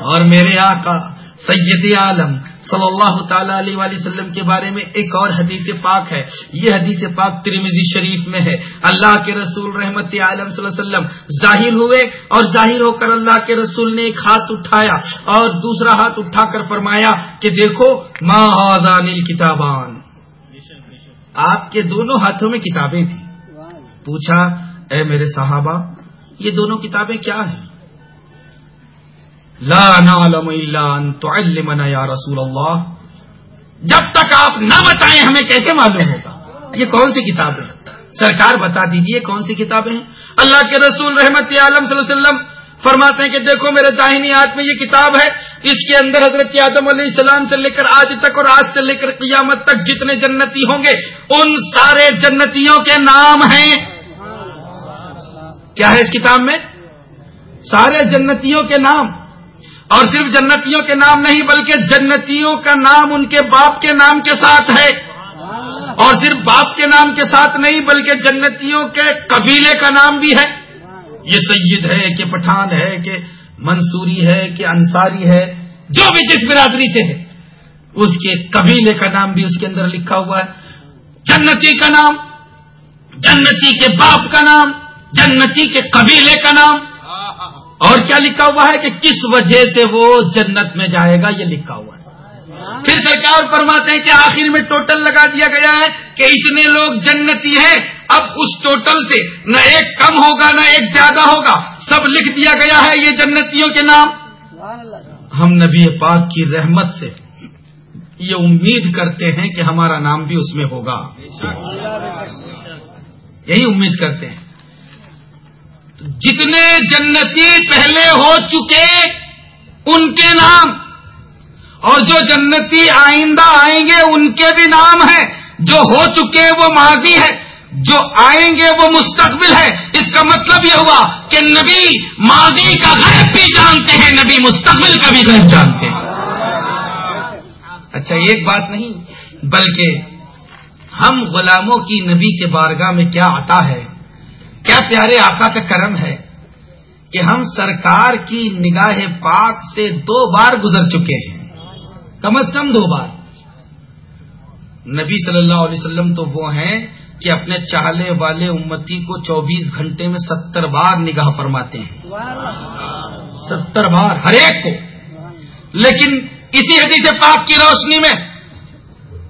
اور میرے آقا سید عالم صلی اللہ تعالی علیہ وآلہ وسلم کے بارے میں ایک اور حدیث پاک ہے۔ یہ حدیث پاک ترمیزی شریف میں ہے۔ اللہ کے رسول رحمت عالم صلی اللہ علیہ وسلم ظاہر ہوئے اور ظاہر ہو کر اللہ کے رسول نے ایک ہاتھ اٹھایا اور دوسرا ہاتھ اٹھا کر فرمایا کہ دیکھو ماں کتابان آپ کے دونوں ہاتھوں میں کتابیں تھیں۔ پوچھا، اے میرے صحابہ، یہ دونوں کتابیں کیا ہیں؟ لا نعلم الا ان تعلمنا یا رسول اللہ۔ جب تک آپ نہ بتائیں ہمیں کیسے معلوم ہوگا؟ یہ کون سی کتاب ہے سرکار بتا دیجیے کون سی کتابیں ہیں۔ اللہ کے رسول رحمت عالم صلی اللہ علیہ وسلم فرماتے ہیں کہ دیکھو میرے داہنی ہاتھ میں یہ کتاب ہے۔ اس کے اندر حضرت آدم علیہ السلام سے لے کر آج تک اور آج سے لے کر قیامت تک جتنے جنتی ہوں گے، ان سارے جنتیوں کے نام ہیں۔ کیا ہے اس کتاب میں؟ سارے جنتیوں کے نام۔ اور صرف جنتیوں کے نام نہیں بلکہ جنتیوں کا نام ان کے باپ کے نام کے ساتھ ہے۔ اور صرف باپ کے نام کے ساتھ نہیں بلکہ جنتیوں کے قبیلے کا نام بھی ہے۔ یہ سید ہے کہ پٹھان ہے کہ منصوری ہے کہ انصاری ہے، جو بھی جس برادری سے ہے، اس کے قبیلے کا نام بھی اس کے اندر لکھا ہوا ہے۔ جنتی کا نام، جنتی کے باپ کا نام، جنتی کے قبیلے کا نام۔ اور کیا لکھا ہوا ہے کہ کس وجہ سے وہ جنت میں جائے گا؟ یہ لکھا ہوا ہے۔ پھر سرکار فرماتے ہیں کہ آخر میں ٹوٹل لگا دیا گیا ہے کہ اتنے لوگ جنتی ہیں۔ اب اس ٹوٹل سے نہ ایک کم ہوگا، نہ ایک زیادہ ہوگا۔ سب لکھ دیا گیا ہے یہ جنتیوں کے نام۔ ہم نبی پاک کی رحمت سے یہ امید کرتے ہیں کہ ہمارا نام بھی اس میں ہوگا۔ یہی امید کرتے ہیں۔ جتنے جنتی پہلے ہو چکے ان کے نام اور جو جنتی آئندہ آئیں گے ان کے بھی نام ہیں۔ جو ہو چکے وہ ماضی ہے، جو آئیں گے وہ مستقبل ہے۔ اس کا مطلب یہ ہوا کہ نبی ماضی کا غیب بھی جانتے ہیں، نبی مستقبل کا بھی غیب جانتے ہیں۔ اچھا ایک بات نہیں، بلکہ ہم غلاموں کی نبی کے بارگاہ میں کیا آتا ہے؟ کیا پیارے آقا کا کرم ہے کہ ہم سرکار کی نگاہ پاک سے دو بار گزر چکے ہیں۔ کم از کم دو بار۔ نبی صلی اللہ علیہ وسلم تو وہ ہیں کہ اپنے چالے والے امتی کو چوبیس گھنٹے میں ستر بار نگاہ فرماتے ہیں۔ ستر بار ہر ایک کو۔ لیکن اسی حدیث پاک کی روشنی میں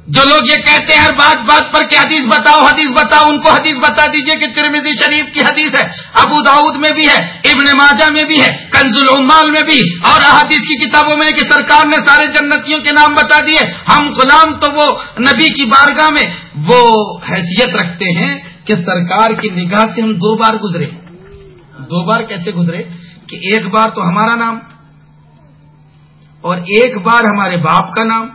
جو لوگ یہ کہتے ہیں ہر بات بات پر کہ حدیث بتاؤ حدیث بتاؤ، ان کو حدیث بتا دیجیے کہ ترمیزی شریف کی حدیث ہے، ابو داود میں بھی ہے، ابن ماجہ میں بھی ہے، کنز العمال میں بھی، اور حدیث کی کتابوں میں کہ سرکار نے سارے جنتیوں کے نام بتا دیے۔ ہم غلام تو وہ نبی کی بارگاہ میں وہ حیثیت رکھتے ہیں کہ سرکار کی نگاہ سے ہم دو بار گزرے۔ دو بار کیسے گزرے؟ کہ ایک بار تو ہمارا نام اور ایک بار ہمارے باپ کا نام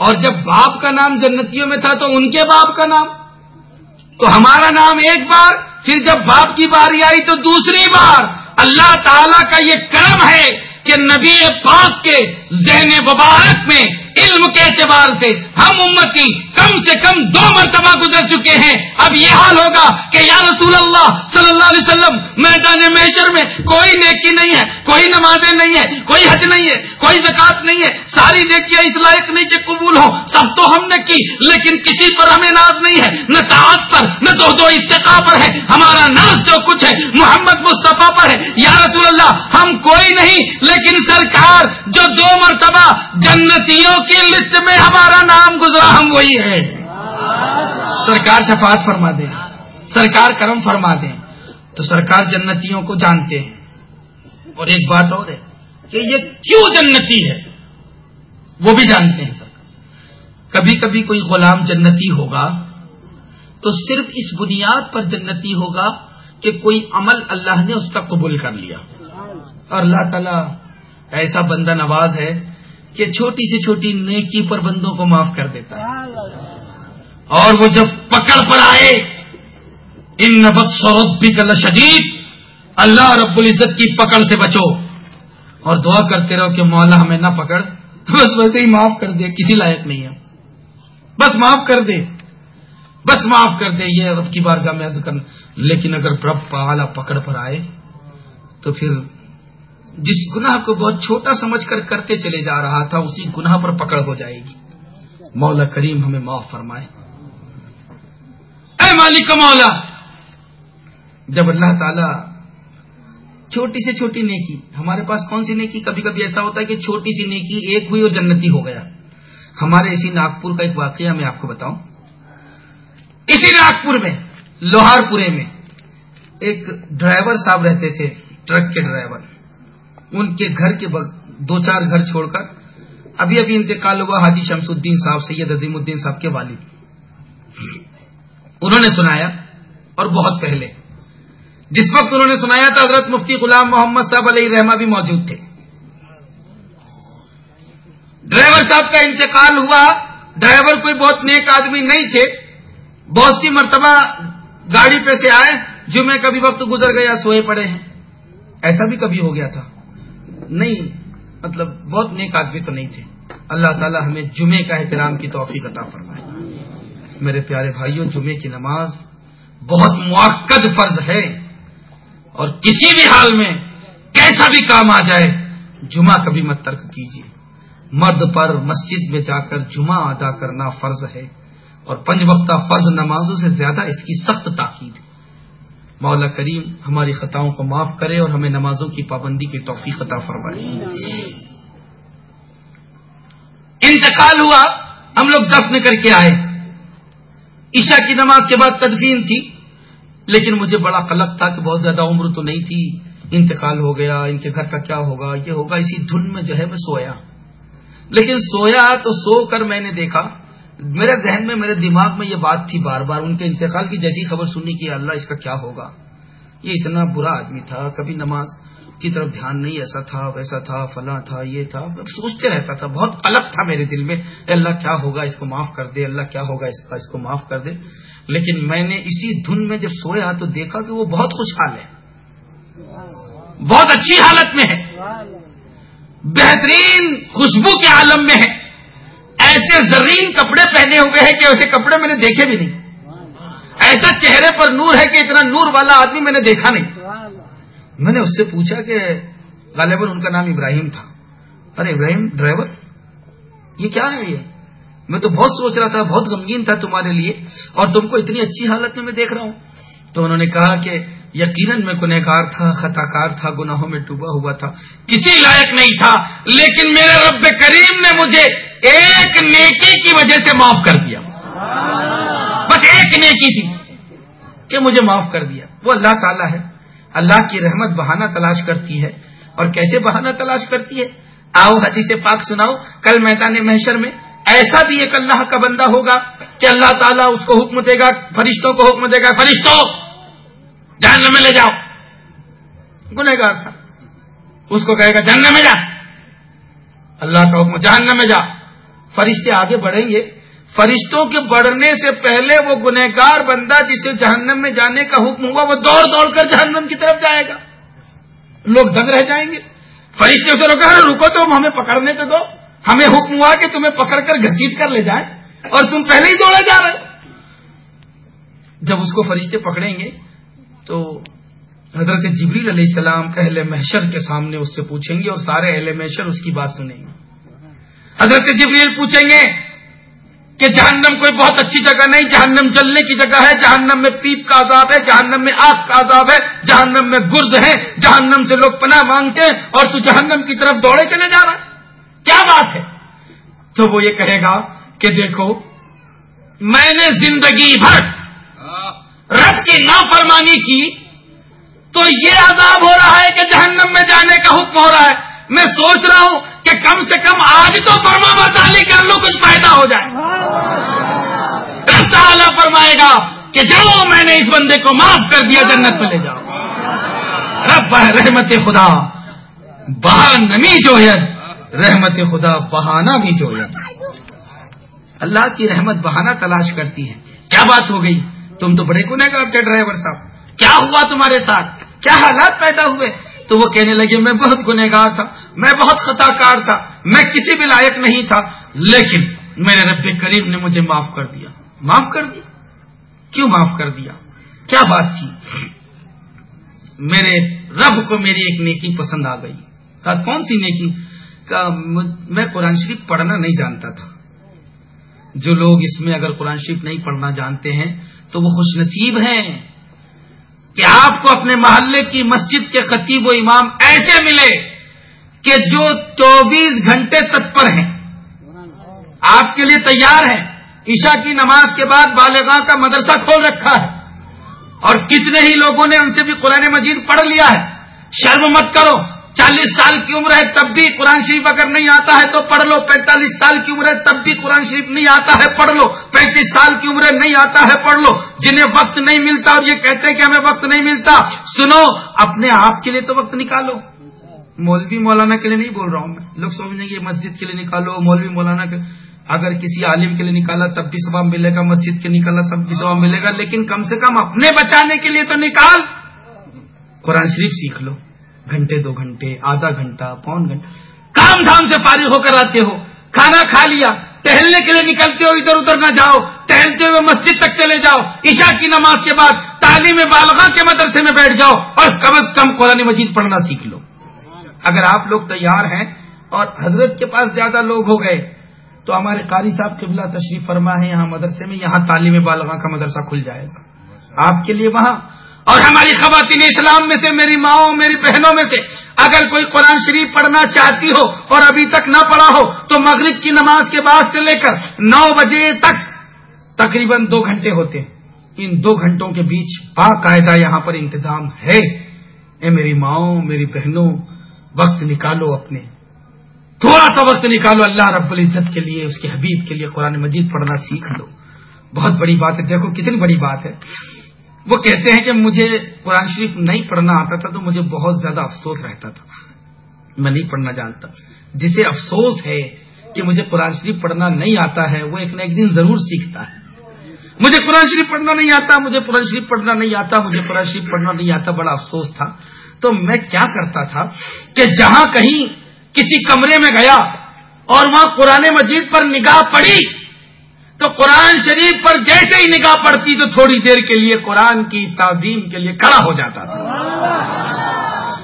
اور جب باپ کا نام جنتیوں میں تھا تو ان کے باپ کا نام تو ہمارا نام ایک بار، پھر جب باپ کی باری آئی تو دوسری بار۔ اللہ تعالی کا یہ کرم ہے کہ نبی پاک کے ذہن مبارک میں علم کے اعتبار سے ہم امتی کم سے کم دو مرتبہ گزر چکے ہیں۔ اب یہ حال ہوگا کہ یا رسول اللہ صلی اللہ علیہ وسلم میدان میشر میں کوئی نیکی نہیں ہے، کوئی نمازیں نہیں ہے کوئی حج نہیں ہے، کوئی زکات نہیں ہے۔ ساری نیکیاں اس لائق نہیں کہ قبول ہو سب تو ہم نے کی، لیکن کسی پر ہمیں ناز نہیں ہے۔ نہ تعت پر، نہ دو دو اتقاء پر ہے۔ ہمارا ناز جو کچھ ہے، محمد مصطفیٰ پر ہے۔ یا رسول اللہ، ہم کوئی نہیں، لیکن سرکار جو دو مرتبہ جنتیوں کی لسٹ میں ہمارا نام گزرا، ہم وہی ہے سرکار شفاعت فرما دیں سرکار کرم فرما دیں تو سرکار جنتیوں کو جانتے ہیں۔ اور ایک بات اور ہے کہ یہ کیوں جنتی ہے؟ وہ بھی جانتے ہیں سرکار۔ کبھی کبھی کوئی غلام جنتی ہوگا تو صرف اس بنیاد پر جنتی ہوگا کہ کوئی عمل اللہ نے اس کا قبول کر لیا۔ اور اللہ تعالی ایسا بندہ نواز ہے کہ چھوٹی سے چھوٹی نیکی پر بندوں کو معاف کر دیتا ہے۔ اور وہ جب پکڑ پر آئے ان نبت سورب بھی شدید اللہ رب العزت کی پکڑ سے بچو۔ اور دعا کرتے رہو کہ مولا ہمیں نہ پکڑ۔ بس ویسے ہی معاف کر دے کسی لائق نہیں ہے۔ بس معاف کر دے۔ بس معاف کر دے یہ رب کی بارگاہ میں کر لیکن اگر رب اعلیٰ پکڑ پر آئے تو پھر جس گناہ کو بہت چھوٹا سمجھ کر کرتے چلے جا رہا تھا، اسی گناہ پر پکڑ ہو جائے گی۔ مولا کریم ہمیں معاف فرمائے۔ اے مالک مولا، جب اللہ تعالی چھوٹی سے چھوٹی نیکی، ہمارے پاس کون سی نیکی؟ کبھی کبھی ایسا ہوتا ہے کہ چھوٹی سی نیکی ایک ہوئی اور جنتی ہو گیا۔ ہمارے اسی ناگپور کا ایک واقعہ میں آپ کو بتاؤں۔ اسی ناگپور میں لوہار پورے میں، ایک ڈرائیور صاحب رہتے تھے، ٹرک کے ڈرائیور۔ ان کے گھر کے دو چار گھر چھوڑ کر ابھی ابھی انتقال ہوا حاجی شمس الدین صاحب، سید عظیم الدین صاحب کے والد۔ انہوں نے سنایا، اور بہت پہلے۔ جس وقت انہوں نے سنایا تھا، حضرت مفتی غلام محمد صاحب علیہ رحمہ بھی موجود تھے۔ ڈرائیور صاحب کا انتقال ہوا۔ ڈرائیور کوئی بہت نیک آدمی نہیں تھے۔ بہت سی مرتبہ گاڑی پہ سے آئے۔ جمعے کبھی وقت گزر گیا، سوئے پڑے ہیں۔ ایسا بھی کبھی ہو گیا تھا۔ نہیں مطلب بہت نیک آدمی تو نہیں تھے۔ اللہ تعالی ہمیں جمعے کا احترام کی توفیق عطا فرمائے۔ میرے پیارے بھائیوں جمعے کی نماز بہت موقع فرض ہے۔ اور کسی بھی حال میں کیسا بھی کام آ جائے، جمعہ کبھی مت ترک کیجیے مرد پر مسجد میں جا کر جمعہ ادا کرنا فرض ہے۔ اور پنج وقتہ فرض نمازوں سے زیادہ اس کی سخت تاکید ہے۔ مولا کریم ہماری خطاؤں کو معاف کرے اور ہمیں نمازوں کی پابندی کی توفیق عطا فرمائے۔ انتقال ہوا، ہم لوگ دفن کر کے آئے۔ عشاء کی نماز کے بعد تدفین تھی، لیکن مجھے بڑا قلق تھا کہ بہت زیادہ عمر تو نہیں تھی۔ انتقال ہو گیا، ان کے گھر کا کیا ہوگا، یہ ہوگا، اسی دھن میں جو ہے میں سویا۔ لیکن سویا تو سو کر میں نے دیکھا۔ میرے ذہن میں، میرے دماغ میں یہ بات تھی بار بار، ان کے انتقال کی جیسی خبر سنی کہ اللہ اس کا کیا ہوگا؟ یہ اتنا برا آدمی تھا، کبھی نماز کی طرف دھیان نہیں، ایسا تھا، ویسا تھا، فلاں تھا، یہ تھا سوچتے رہتا تھا، بہت الگ تھا میرے دل میں اللہ کیا ہوگا، اس کو معاف کر دے، اللہ کیا ہوگا، اس کا، اس کو معاف کر دے۔ لیکن میں نے اسی دھن میں جب سویا تو دیکھا کہ وہ بہت خوشحال ہے۔ بہت اچھی حالت میں ہے۔ بہترین خوشبو کے عالم میں ہے۔ ایسے زرین کپڑے پہنے ہوئے ہیں کہ ایسے کپڑے میں نے دیکھے بھی نہیں۔ ایسا چہرے پر نور ہے کہ اتنا نور والا آدمی میں نے دیکھا نہیں۔ میں نے اس سے پوچھا کہ غالباً ان کا نام ابراہیم تھا۔ ارے ابراہیم ڈرائیور، یہ کیا ہے یہ؟ میں تو بہت سوچ رہا تھا، بہت غمگین تھا تمہارے لیے اور تم کو اتنی اچھی حالت میں میں دیکھ رہا ہوں۔ تو انہوں نے کہا کہ یقیناً میں گنہ کار تھا خطا کار تھا، گناہوں میں ڈوبا ہوا تھا۔ کسی لائق نہیں تھا، لیکن میرے رب کریم نے مجھے ایک نیکی کی وجہ سے معاف کر دیا۔ بس ایک نیکی تھی کہ مجھے معاف کر دیا۔ وہ اللہ تعالیٰ ہے۔ اللہ کی رحمت بہانہ تلاش کرتی ہے۔ اور کیسے بہانہ تلاش کرتی ہے؟ آؤ حدیث پاک سناؤ۔ کل میدان محشر میں ایسا بھی ایک اللہ کا بندہ ہوگا کہ اللہ تعالیٰ اس کو حکم دے گا، فرشتوں کو حکم دے گا، فرشتوں! جہنم میں لے جاؤ۔ گنہگار تھا۔ اس کو کہے گا، جہنم میں جا۔ اللہ کا حکم، جہنم میں جا۔ فرشتے آگے بڑھیں گے۔ فرشتوں کے بڑھنے سے پہلے وہ گنہگار بندہ جسے جہنم میں جانے کا حکم ہوا، وہ دوڑ دوڑ کر جہنم کی طرف جائے گا۔ لوگ دنگ رہ جائیں گے۔ فرشتے اسے روکا رکو تو، ہمیں پکڑنے تو دو۔ ہمیں حکم ہوا کہ تمہیں پکڑ کر گھسیٹ کر لے جائیں اور تم پہلے ہی دوڑے جا رہے جب اس کو فرشتے پکڑیں گے تو حضرت جبریل علیہ السلام اہل محشر کے سامنے اس سے پوچھیں گے اور سارے اہل محشر اس کی بات سنیں گے۔ حضرت جبریل پوچھیں گے کہ جہنم کوئی بہت اچھی جگہ نہیں، جہنم جلنے کی جگہ ہے، جہنم میں پیپ کا عذاب ہے، جہنم میں آگ کا عذاب ہے، جہنم میں گرز ہے جہنم سے لوگ پناہ مانگتے ہیں اور تو جہنم کی طرف دوڑے چلے جا رہا ہے۔ کیا بات ہے؟ تو وہ یہ کہے گا کہ دیکھو، میں نے زندگی بھر رب کی نافرمانی کی تو یہ عذاب ہو رہا ہے کہ جہنم میں جانے کا حکم ہو رہا ہے۔ میں سوچ رہا ہوں کہ کم سے کم آج تو فرما بتالی کر لو کچھ فائدہ ہو جائے۔ تعالیٰ فرمائے گا کہ جاؤ، میں نے اس بندے کو معاف کر دیا، جنت میں لے جاؤ۔ رب رحمت خدا بہانمی جو ہے۔ رحمت خدا بہانا بھی جو ہے۔ اللہ کی رحمت بہانا تلاش کرتی ہے۔ کیا بات ہو گئی؟ تم تو بڑے گنہ گار کے ڈرائیور صاحب۔ کیا ہوا تمہارے ساتھ؟ کیا حالات پیدا ہوئے؟ تو وہ کہنے لگے، میں بہت گنہ گار تھا، میں بہت خطا کار تھا، میں کسی بھی لائق نہیں تھا، لیکن میرے رب کریم نے مجھے معاف کر دیا۔ معاف کر دیا؟ کیوں معاف کر دیا؟ کیا بات تھی؟ میرے رب کو میری ایک نیکی پسند آ گئی۔ کہا، کون سی نیکی؟ کہا میں قرآن شریف پڑھنا نہیں جانتا تھا۔ جو لوگ اس میں اگر قرآن شریف نہیں پڑھنا جانتے ہیں تو وہ خوش نصیب ہیں کہ آپ کو اپنے محلے کی مسجد کے خطیب و امام ایسے ملے کہ جو چوبیس گھنٹے تک پر ہیں۔ آپ کے لیے تیار ہیں۔ عشاء کی نماز کے بعد بالغاہ کا مدرسہ کھول رکھا ہے۔ اور کتنے ہی لوگوں نے ان سے بھی قرآن مجید پڑھ لیا ہے۔ شرم مت کرو۔ چالیس سال کی عمر ہے تب بھی قرآن شریف اگر نہیں آتا ہے تو پڑھ لو، پینتالیس سال کی عمر ہے تب بھی قرآن شریف نہیں آتا ہے، پڑھ لو۔ پینتیس سال کی عمر نہیں آتا ہے، پڑھ لو۔ جنہیں وقت نہیں ملتا اور یہ کہتے ہیں کہ ہمیں وقت نہیں ملتا، سنو، اپنے آپ کے لیے تو وقت نکالو۔ مولوی مولانا کے لیے نہیں بول رہا ہوں میں۔ لوگ سمجھیں گے مسجد کے لیے نکالو۔ مولوی مولانا کے اگر کسی عالم کے لیے نکالا تب بھی ثواب ملے گا، مسجد کے نکالا تب بھی ثواب ملے گا، لیکن کم سے کم اپنے بچانے کے لیے تو نکال۔ قرآن شریف سیکھ لو۔ گھنٹے دو گھنٹے، آدھا گھنٹہ، پون گھنٹہ۔ کام دھام سے فارغ ہو کر آتے ہو۔ کھانا کھا لیا، ٹہلنے کے لیے نکلتے ہو، ادھر ادھر نہ جاؤ۔ ٹہلتے ہوئے مسجد تک چلے جاؤ۔ عشاء کی نماز کے بعد تعلیم بالغاہ کے مدرسے میں بیٹھ جاؤ اور کم از کم قرآن مجید پڑھنا سیکھ لو۔ اگر آپ لوگ تیار ہیں اور حضرت کے پاس زیادہ لوگ ہو گئے، تو ہمارے قاری صاحب قبلہ تشریف فرما ہے، یہاں مدرسے میں، یہاں تعلیم بالغاہ کا مدرسہ کھل جائے گا۔ آپ کے لیے وہاں اور ہماری خواتین اسلام میں سے، میری ماؤں، میری بہنوں میں سے، اگر کوئی قرآن شریف پڑھنا چاہتی ہو اور ابھی تک نہ پڑھا ہو، تو مغرب کی نماز کے بعد سے لے کر نو بجے تک تقریباً دو گھنٹے ہوتے ہیں۔ ان دو گھنٹوں کے بیچ باقاعدہ یہاں پر انتظام ہے۔ اے میری ماؤں، میری بہنوں، وقت نکالو اپنے۔ تھوڑا سا وقت نکالو اللہ رب العزت کے لیے، اس کے حبیب کے لیے قرآن مجید پڑھنا سیکھ لو۔ بہت بڑی بات ہے۔ دیکھو کتنی بڑی بات ہے۔ وہ کہتے ہیں کہ مجھے قرآن شریف نہیں پڑھنا آتا تھا تو مجھے بہت زیادہ افسوس رہتا تھا۔ میں نہیں پڑھنا جانتا۔ جسے افسوس ہے کہ مجھے قرآن شریف پڑھنا نہیں آتا ہے، وہ ایک نہ ایک دن ضرور سیکھتا ہے۔ مجھے قرآن شریف پڑھنا نہیں آتا، مجھے قرآن شریف پڑھنا نہیں آتا، مجھے قرآن شریف پڑھنا نہیں آتا، بڑا افسوس تھا۔ تو میں کیا کرتا تھا کہ جہاں کہیں کسی کمرے میں گیا اور وہاں قرآن مجید پر نگاہ پڑی تو قرآن شریف پر جیسے ہی نگاہ پڑتی تو تھوڑی دیر کے لیے قرآن کی تعظیم کے لیے کھڑا ہو جاتا تھا۔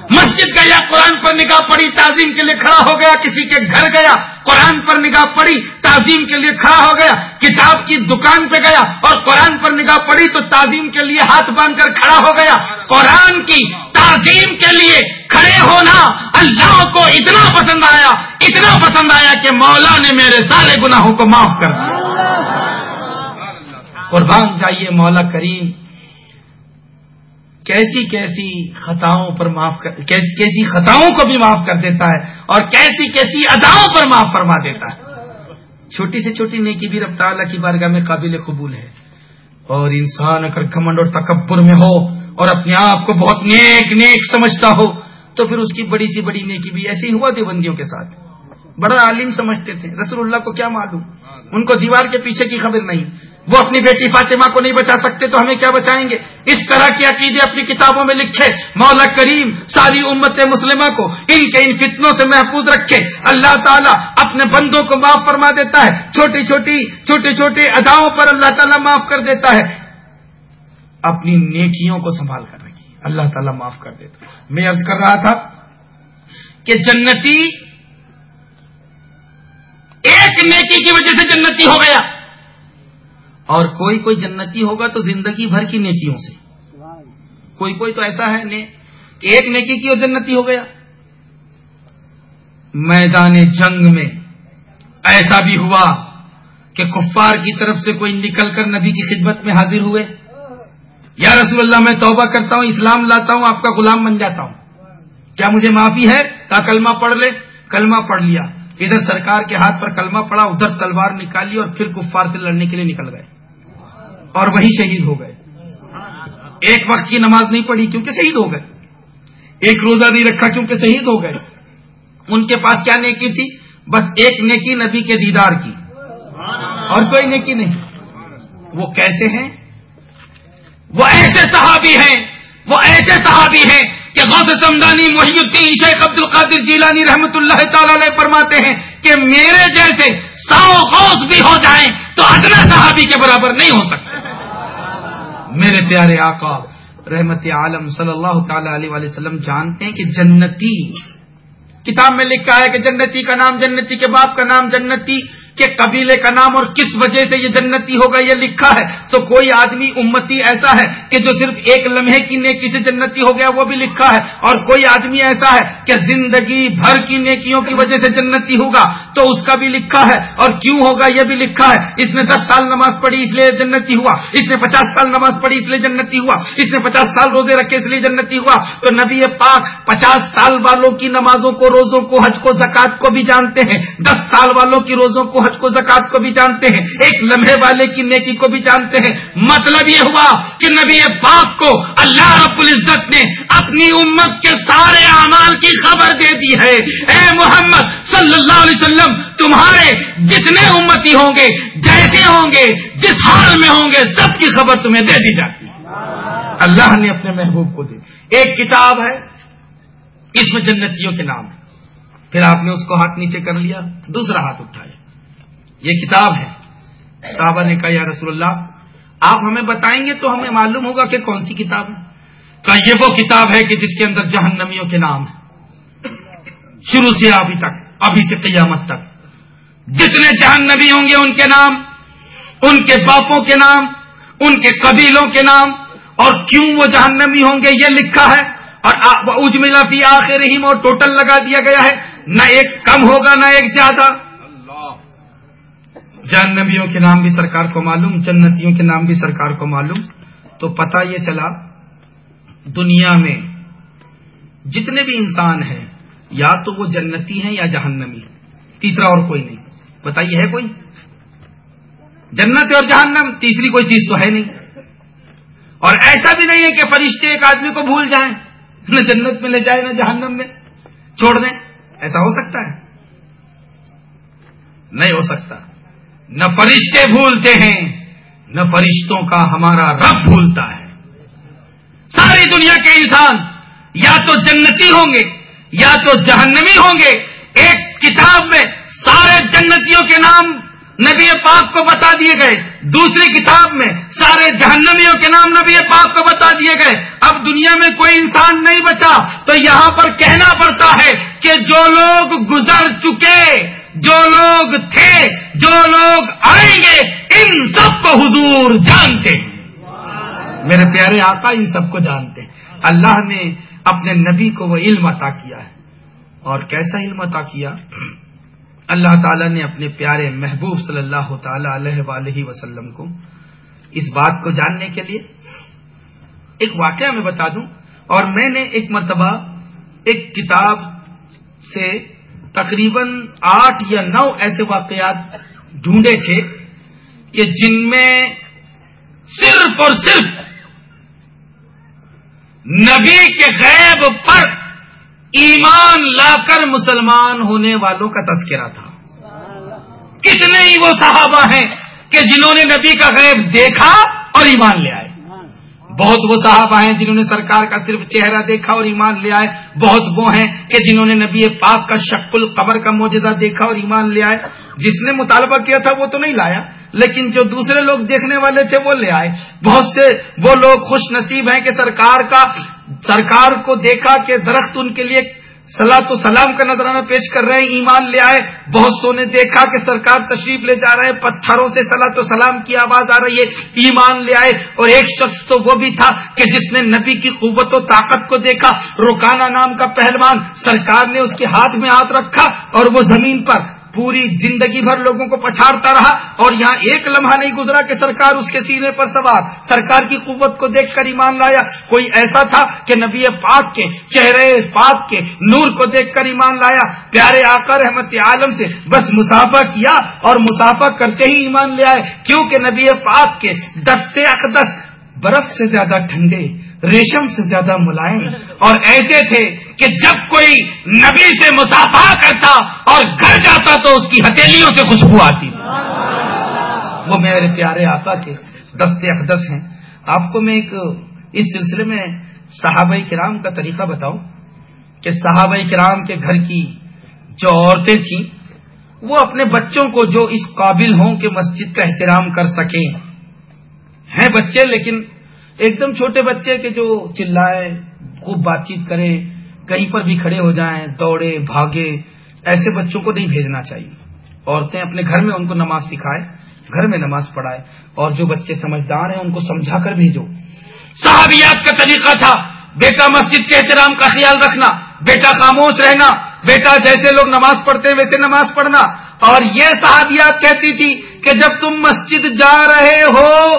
مسجد گیا، قرآن پر نگاہ پڑی، تعظیم کے لیے کھڑا ہو گیا، کسی کے گھر گیا، قرآن پر نگاہ پڑی، تعظیم کے لیے کھڑا ہو گیا، کتاب کی دکان پہ گیا اور قرآن پر نگاہ پڑی تو تعظیم کے لیے ہاتھ باندھ کر کھڑا ہو گیا۔ قرآن کی تعظیم کے لیے کھڑے ہونا اللہ کو اتنا پسند آیا، اتنا پسند آیا کہ مولا نے میرے سارے گناہوں کو معاف کر دیا۔ قربان چاہیے مولا کریم۔ کیسی کیسی خطاؤں پر معاف کر کیسی کیسی خطاؤں کو بھی معاف کر دیتا ہے اور کیسی کیسی اداؤں پر معاف فرما دیتا ہے۔ چھوٹی سے چھوٹی نیکی بھی رب تعالیٰ کی بارگاہ میں قابل قبول ہے۔ اور انسان اگر کمنڈ اور تکبر میں ہو اور اپنے آپ کو بہت نیک نیک سمجھتا ہو تو پھر اس کی بڑی سی بڑی نیکی بھی ایسی ہوا دیوبندیوں کے ساتھ۔ بڑا عالم سمجھتے تھے۔ رسول اللہ کو کیا معلوم؟ ان کو دیوار کے پیچھے کی خبر نہیں۔ وہ اپنی بیٹی فاطمہ کو نہیں بچا سکتے تو ہمیں کیا بچائیں گے؟ اس طرح کی عقیدے اپنی کتابوں میں لکھے، مولا کریم، ساری امت مسلمہ کو ان کے ان فتنوں سے محفوظ رکھے۔ اللہ تعالیٰ اپنے بندوں کو معاف فرما دیتا ہے۔ چھوٹی چھوٹی چھوٹی چھوٹی اداؤں پر اللہ تعالیٰ معاف کر دیتا ہے۔ اپنی نیکیوں کو سنبھال کر رکھیے اللہ تعالیٰ معاف کر دیتا میں عرض کر رہا تھا کہ جنتی ایک نیکی کی وجہ سے جنتی ہو گیا۔ اور کوئی کوئی جنتی ہوگا تو زندگی بھر کی نیکیوں سے۔ کوئی کوئی تو ایسا ہے کہ ایک نیکی کی اور جنتی ہو گیا۔ میدان جنگ میں ایسا بھی ہوا کہ کفار کی طرف سے کوئی نکل کر نبی کی خدمت میں حاضر ہوئے۔ یا رسول اللہ، میں توبہ کرتا ہوں، اسلام لاتا ہوں، آپ کا غلام بن جاتا ہوں۔ کیا مجھے معافی ہے؟ کا کلمہ پڑھ لے۔ کلمہ پڑھ لیا۔ ادھر سرکار کے ہاتھ پر کلمہ پڑا، ادھر تلوار نکالی اور پھر کفار سے لڑنے کے لیے نکل گئے۔ اور وہی شہید ہو گئے۔ ایک وقت کی نماز نہیں پڑھی کیونکہ شہید ہو گئے۔ ایک روزہ نہیں رکھا کیونکہ شہید ہو گئے۔ ان کے پاس کیا نیکی تھی؟ بس ایک نیکی نبی کے دیدار کی۔ اور کوئی نیکی نہیں۔ وہ کیسے ہیں؟ وہ ایسے صحابی ہیں۔ وہ ایسے صحابی ہیں کہ غوث سمدانی محی الدین شیخ عبد القادر جیلانی رحمت اللہ تعالی علیہ فرماتے ہیں کہ میرے جیسے سو غوث بھی ہو جائیں تو ادنا صحابی کے برابر نہیں ہو سکتے میرے پیارے آقا، رحمت عالم صلی اللہ تعالی علیہ وسلم جانتے ہیں کہ جنتی، کتاب میں لکھا ہے کہ جنتی کا نام جنتی، کے باپ کا نام جنتی کہ قبیلے کا نام اور کس وجہ سے یہ جنتی ہوگا یہ لکھا ہے تو کوئی آدمی امتی ایسا ہے کہ جو صرف ایک لمحے کی نیکی سے جنتی ہو گیا وہ بھی لکھا ہے اور کوئی آدمی ایسا ہے کہ زندگی بھر کی نیکیوں کی وجہ سے جنتی ہوگا تو اس کا بھی لکھا ہے اور کیوں ہوگا یہ بھی لکھا ہے اس نے دس سال نماز پڑھی اس لیے جنتی ہوا اس نے پچاس سال نماز پڑھی اس لیے جنتی ہوا اس نے پچاس سال روزے رکھے اس لیے جنتی ہوا تو نبی پاک پچاس سال والوں کی نمازوں کو روزوں کو حج کو زکات کو بھی جانتے ہیں دس سال والوں کی روزوں کو حج کو زکات کو بھی جانتے ہیں، ایک لمحے والے کی نیکی کو بھی جانتے ہیں۔ مطلب یہ ہوا کہ نبی پاک کو اللہ رب العزت نے اپنی امت کے سارے اعمال کی خبر دے دی ہے۔ اے محمد صلی اللہ علیہ وسلم، تمہارے جتنے امتی ہوں گے، جیسے ہوں گے، جس حال میں ہوں گے، سب کی خبر تمہیں دے دی جاتی اللہ نے اپنے محبوب کو دی۔ ایک کتاب ہے اس میں جنتیوں کے نام ہے۔ پھر آپ نے اس کو ہاتھ نیچے کر لیا، دوسرا ہاتھ اٹھایا۔ یہ کتاب ہے۔ صحابہ نے کہا، یا رسول اللہ، آپ ہمیں بتائیں گے تو ہمیں معلوم ہوگا کہ کون سی کتاب ہے۔ کہا، یہ وہ کتاب ہے کہ جس کے اندر جہنمیوں کے نام ہے شروع سے ابھی تک، ابھی سے قیامت تک۔ جتنے جہنمی ہوں گے ان کے نام، ان کے باپوں کے نام، ان کے قبیلوں کے نام، اور کیوں وہ جہنمی ہوں گے، یہ لکھا ہے۔ اور اجملا فی آخر رحیم اور ٹوٹل لگا دیا گیا ہے۔ نہ ایک کم ہوگا، نہ ایک زیادہ۔ جہنبیوں کے نام بھی سرکار کو معلوم، جنتیوں کے نام بھی سرکار کو معلوم۔ تو پتا یہ چلا، دنیا میں جتنے بھی انسان ہیں، یا تو وہ جنتی ہیں یا جہنمی۔ تیسرا اور کوئی نہیں۔ بتائیے ہے کوئی؟ جنت اور جہنم، تیسری کوئی چیز تو ہے نہیں۔ اور ایسا بھی نہیں ہے کہ فرشتے ایک آدمی کو بھول جائیں، نہ جنت میں لے جائے نہ جہنم میں چھوڑ دیں۔ ایسا ہو سکتا ہے؟ نہیں ہو سکتا۔ نہ فرشتے بھولتے ہیں، نہ فرشتوں کا ہمارا رب بھولتا ہے۔ ساری دنیا کے انسان یا تو جنتی ہوں گے، یا تو جہنمی ہوں گے۔ ایک کتاب میں سارے جنتیوں کے نام نبی پاک کو بتا دیے گئے۔ دوسری کتاب میں سارے جہنمیوں کے نام نبی پاک کو بتا دیے گئے۔ اب دنیا میں کوئی انسان نہیں بچا، تو یہاں پر کہنا پڑتا ہے کہ جو لوگ گزر چکے جو لوگ تھے، جو لوگ آئیں گے، ان سب کو حضور جانتے ہیں۔ میرے پیارے آقا، ان سب کو جانتے ہیں۔ اللہ نے اپنے نبی کو وہ علم عطا کیا ہے۔ اور کیسا علم عطا کیا؟ اللہ تعالیٰ نے اپنے پیارے محبوب صلی اللہ تعالی علیہ وآلہ وسلم کو اس بات کو جاننے کے لیے ایک واقعہ میں بتا دوں۔ اور میں نے ایک مرتبہ ایک کتاب سے تقریباً آٹھ یا نو ایسے واقعات ڈھونڈے تھے کہ جن میں صرف اور صرف نبی کے غیب پر ایمان لا کر مسلمان ہونے والوں کا تذکرہ تھا۔ کتنے ہی وہ صحابہ ہیں کہ جنہوں نے نبی کا غیب دیکھا اور ایمان لے آئے۔ بہت وہ صحابہ ہیں جنہوں نے سرکار کا صرف چہرہ دیکھا اور ایمان لے آئے۔ بہت وہ ہیں کہ جنہوں نے نبی پاک کا شک القبر کا معجزہ دیکھا اور ایمان لے آئے۔ جس نے مطالبہ کیا تھا وہ تو نہیں لایا، لیکن جو دوسرے لوگ دیکھنے والے تھے وہ لے آئے۔ بہت سے وہ لوگ خوش نصیب ہیں کہ سرکار کا، سرکار کو دیکھا کہ درخت ان کے لیے سلا تو سلام کا نظرانہ پیش کر رہے ہیں، ایمان لے آئے۔ بہت سو نے دیکھا کہ سرکار تشریف لے جا رہے ہیں، پتھروں سے سلا تو سلام کی آواز آ رہی ہے، ایمان لے آئے۔ اور ایک شخص تو وہ بھی تھا کہ جس نے نبی کی قوت و طاقت کو دیکھا روکانا نام کا پہلوان۔ سرکار نے اس کے ہاتھ میں ہاتھ رکھا اور وہ زمین پر پوری زندگی بھر لوگوں کو پچھاڑتا رہا اور یہاں ایک لمحہ نہیں گزرا کہ سرکار اس کے سینے پر سوار، سرکار کی قوت کو دیکھ کر ایمان لایا۔ کوئی ایسا تھا کہ نبی پاک کے چہرے پاک کے نور کو دیکھ کر ایمان لایا؟ پیارے آکر رحمت عالم سے بس مسافہ کیا اور مسافہ کرتے ہی ایمان لے آئے، کیونکہ نبی پاک کے دستے اقدس برف سے زیادہ ٹھنڈے ریشم سے زیادہ ملائم اور ایسے تھے کہ جب کوئی نبی سے مسافہ کرتا اور گھر جاتا تو اس کی ہتھیلیوں سے خوشبو آتی تھی۔ وہ میرے پیارے آقا کے دستے اقدس ہیں۔ آپ کو میں ایک اس سلسلے میں صحابہ کرام کا طریقہ بتاؤں کہ صحابہ کرام کے گھر کی جو عورتیں تھیں، وہ اپنے بچوں کو جو اس قابل ہوں کہ مسجد کا احترام کر سکیں۔ ہیں بچے لیکن ایک دم چھوٹے بچے کے جو چلائے، خوب بات چیت کرے، کہیں پر بھی کھڑے ہو جائیں، دوڑے، بھاگے، ایسے بچوں کو نہیں بھیجنا چاہیے۔ عورتیں اپنے گھر میں ان کو نماز سکھائے، گھر میں نماز پڑھائے، اور جو بچے سمجھدار ہیں ان کو سمجھا کر بھیجو۔ صحابیات کا طریقہ تھا، بیٹا مسجد کے احترام کا خیال رکھنا، بیٹا خاموش رہنا، بیٹا جیسے لوگ نماز پڑھتے ہیں ویسے نماز پڑھنا۔ اور یہ صحابیات کہتی تھی کہ جب تم مسجد جا رہے ہو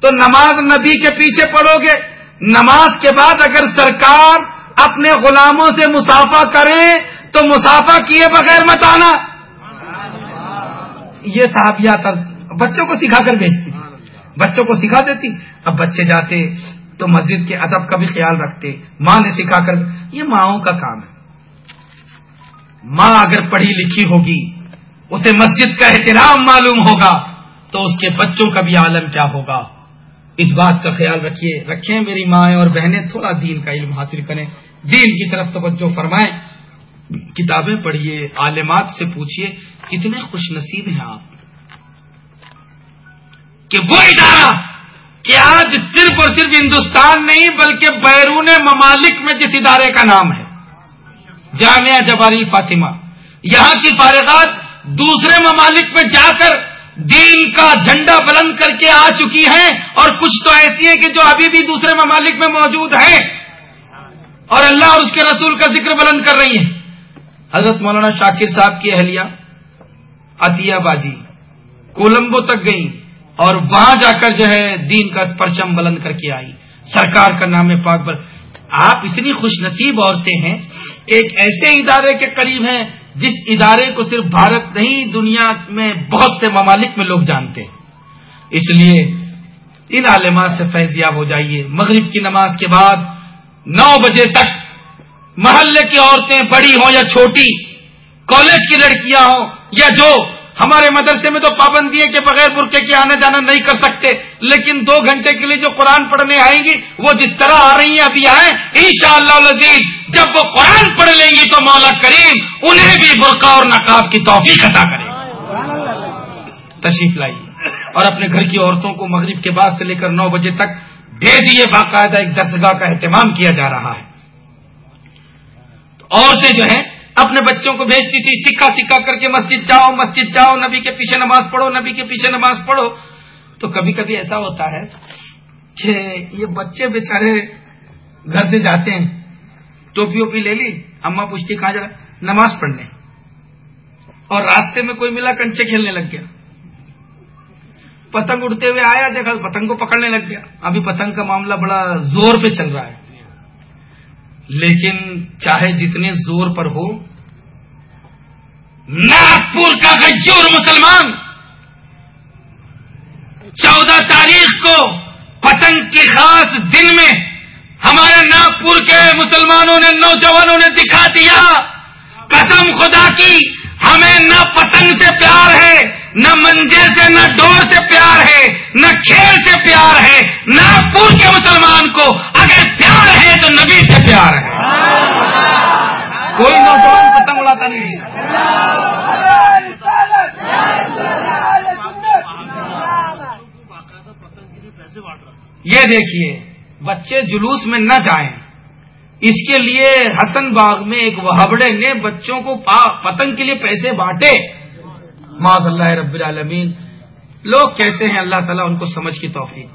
تو نماز نبی کے پیچھے پڑھو گے۔ نماز کے بعد اگر سرکار اپنے غلاموں سے مسافہ کریں تو مسافہ کیے بغیر مت آنا۔ یہ صحابیات بچوں کو سکھا کر بھیجتی۔ بچوں کو سکھا دیتی۔ اب بچے جاتے تو مسجد کے ادب کا بھی خیال رکھتے۔ ماں نے سکھا کر، یہ ماؤں کا کام ہے۔ ماں اگر پڑھی لکھی ہوگی، اسے مسجد کا احترام معلوم ہوگا، تو اس کے بچوں کا بھی عالم کیا ہوگا؟ اس بات کا خیال رکھیے، رکھیں میری مائیں اور بہنیں، تھوڑا دین کا علم حاصل کریں۔ دین کی طرف توجہ فرمائیں۔ کتابیں پڑھیے، عالمات سے پوچھیے، کتنے خوش نصیب ہیں آپ؟ کہ وہ ادارہ کہ آج صرف اور صرف ہندوستان نہیں، بلکہ بیرون ممالک میں جس ادارے کا نام ہے، جامعہ جباری فاطمہ۔ یہاں کی فارغات دوسرے ممالک میں جا کر دین کا جھنڈا بلند کر کے آ چکی ہیں اور کچھ تو ایسی ہیں کہ جو ابھی بھی دوسرے ممالک میں موجود ہیں اور اللہ اور اس کے رسول کا ذکر بلند کر رہی ہیں۔ حضرت مولانا شاکر صاحب کی اہلیہ عطیہ باجی کولمبو تک گئی اور وہاں جا کر جو ہے دین کا پرچم بلند کر کے آئی سرکار کا نام پاک بل آپ اتنی خوش نصیب عورتیں ہیں، ایک ایسے ادارے کے قریب ہیں جس ادارے کو صرف بھارت نہیں، دنیا میں بہت سے ممالک میں لوگ جانتے ہیں۔ اس لیے ان عالمات سے فیضیاب ہو جائیے۔ مغرب کی نماز کے بعد نو بجے تک محلے کی عورتیں بڑی ہوں یا چھوٹی، کالج کی لڑکیاں ہوں یا جو ہمارے مدرسے میں تو پابندی ہے کہ بغیر برقے کے آنا جانا نہیں کر سکتے، لیکن دو گھنٹے کے لیے جو قرآن پڑھنے آئیں گی، وہ جس طرح آ رہی ہیں، ابھی آئیں ان شاء اللہ جب وہ قرآن پڑھ لیں گی تو مولا کریم انہیں بھی برقع اور نقاب کی توفیق عطا کرے تشریف لائیے۔ اور اپنے گھر کی عورتوں کو مغرب کے بعد سے لے کر نو بجے تک دے دیے باقاعدہ ایک درسگاہ کا اہتمام کیا جا رہا ہے۔ عورتیں جو ہیں اپنے بچوں کو بھیجتی تھی، سکھا سکھا کر کے مسجد جاؤ مسجد جاؤ، نبی کے پیچھے نماز پڑھو، نبی کے پیچھے نماز پڑھو۔ تو کبھی کبھی ایسا ہوتا ہے کہ یہ بچے بیچارے گھر سے جاتے ہیں ٹوپی ووپی لے لی اما پوچھتی کہاں جا نماز پڑھنے۔ اور راستے میں کوئی ملا، کنچے کھیلنے لگ گیا۔ پتنگ اڑتے ہوئے آیا، دیکھا پتنگ کو پکڑنے لگ گیا۔ ابھی پتنگ کا معاملہ بڑا زور پہ چل رہا ہے۔ لیکن چاہے جتنے زور پر ہو ناگپور کا غیور مسلمان چودہ تاریخ کو پتنگ کے خاص دن میں ہمارے ناگپور کے مسلمانوں نے، نوجوانوں نے دکھا دیا۔ قسم خدا کی، ہمیں نہ پتنگ سے پیار ہے، نہ منجے سے، نہ ڈور سے پیار ہے، نہ کھیل سے پیار ہے۔ ناگپور کے مسلمان کو اگر پیار ہے تو نبی سے پیار ہے۔ کوئی نوجوان پتنگ اڑاتا نہیں یہ دیکھیے، بچے جلوس میں نہ جائیں۔ اس کے لیے حسن باغ میں ایک وہبڑے نے بچوں کو پتنگ کے لیے پیسے بانٹے۔ معذ اللہ رب العالمین، لوگ کیسے ہیں؟ اللہ تعالیٰ ان کو سمجھ کی توفیق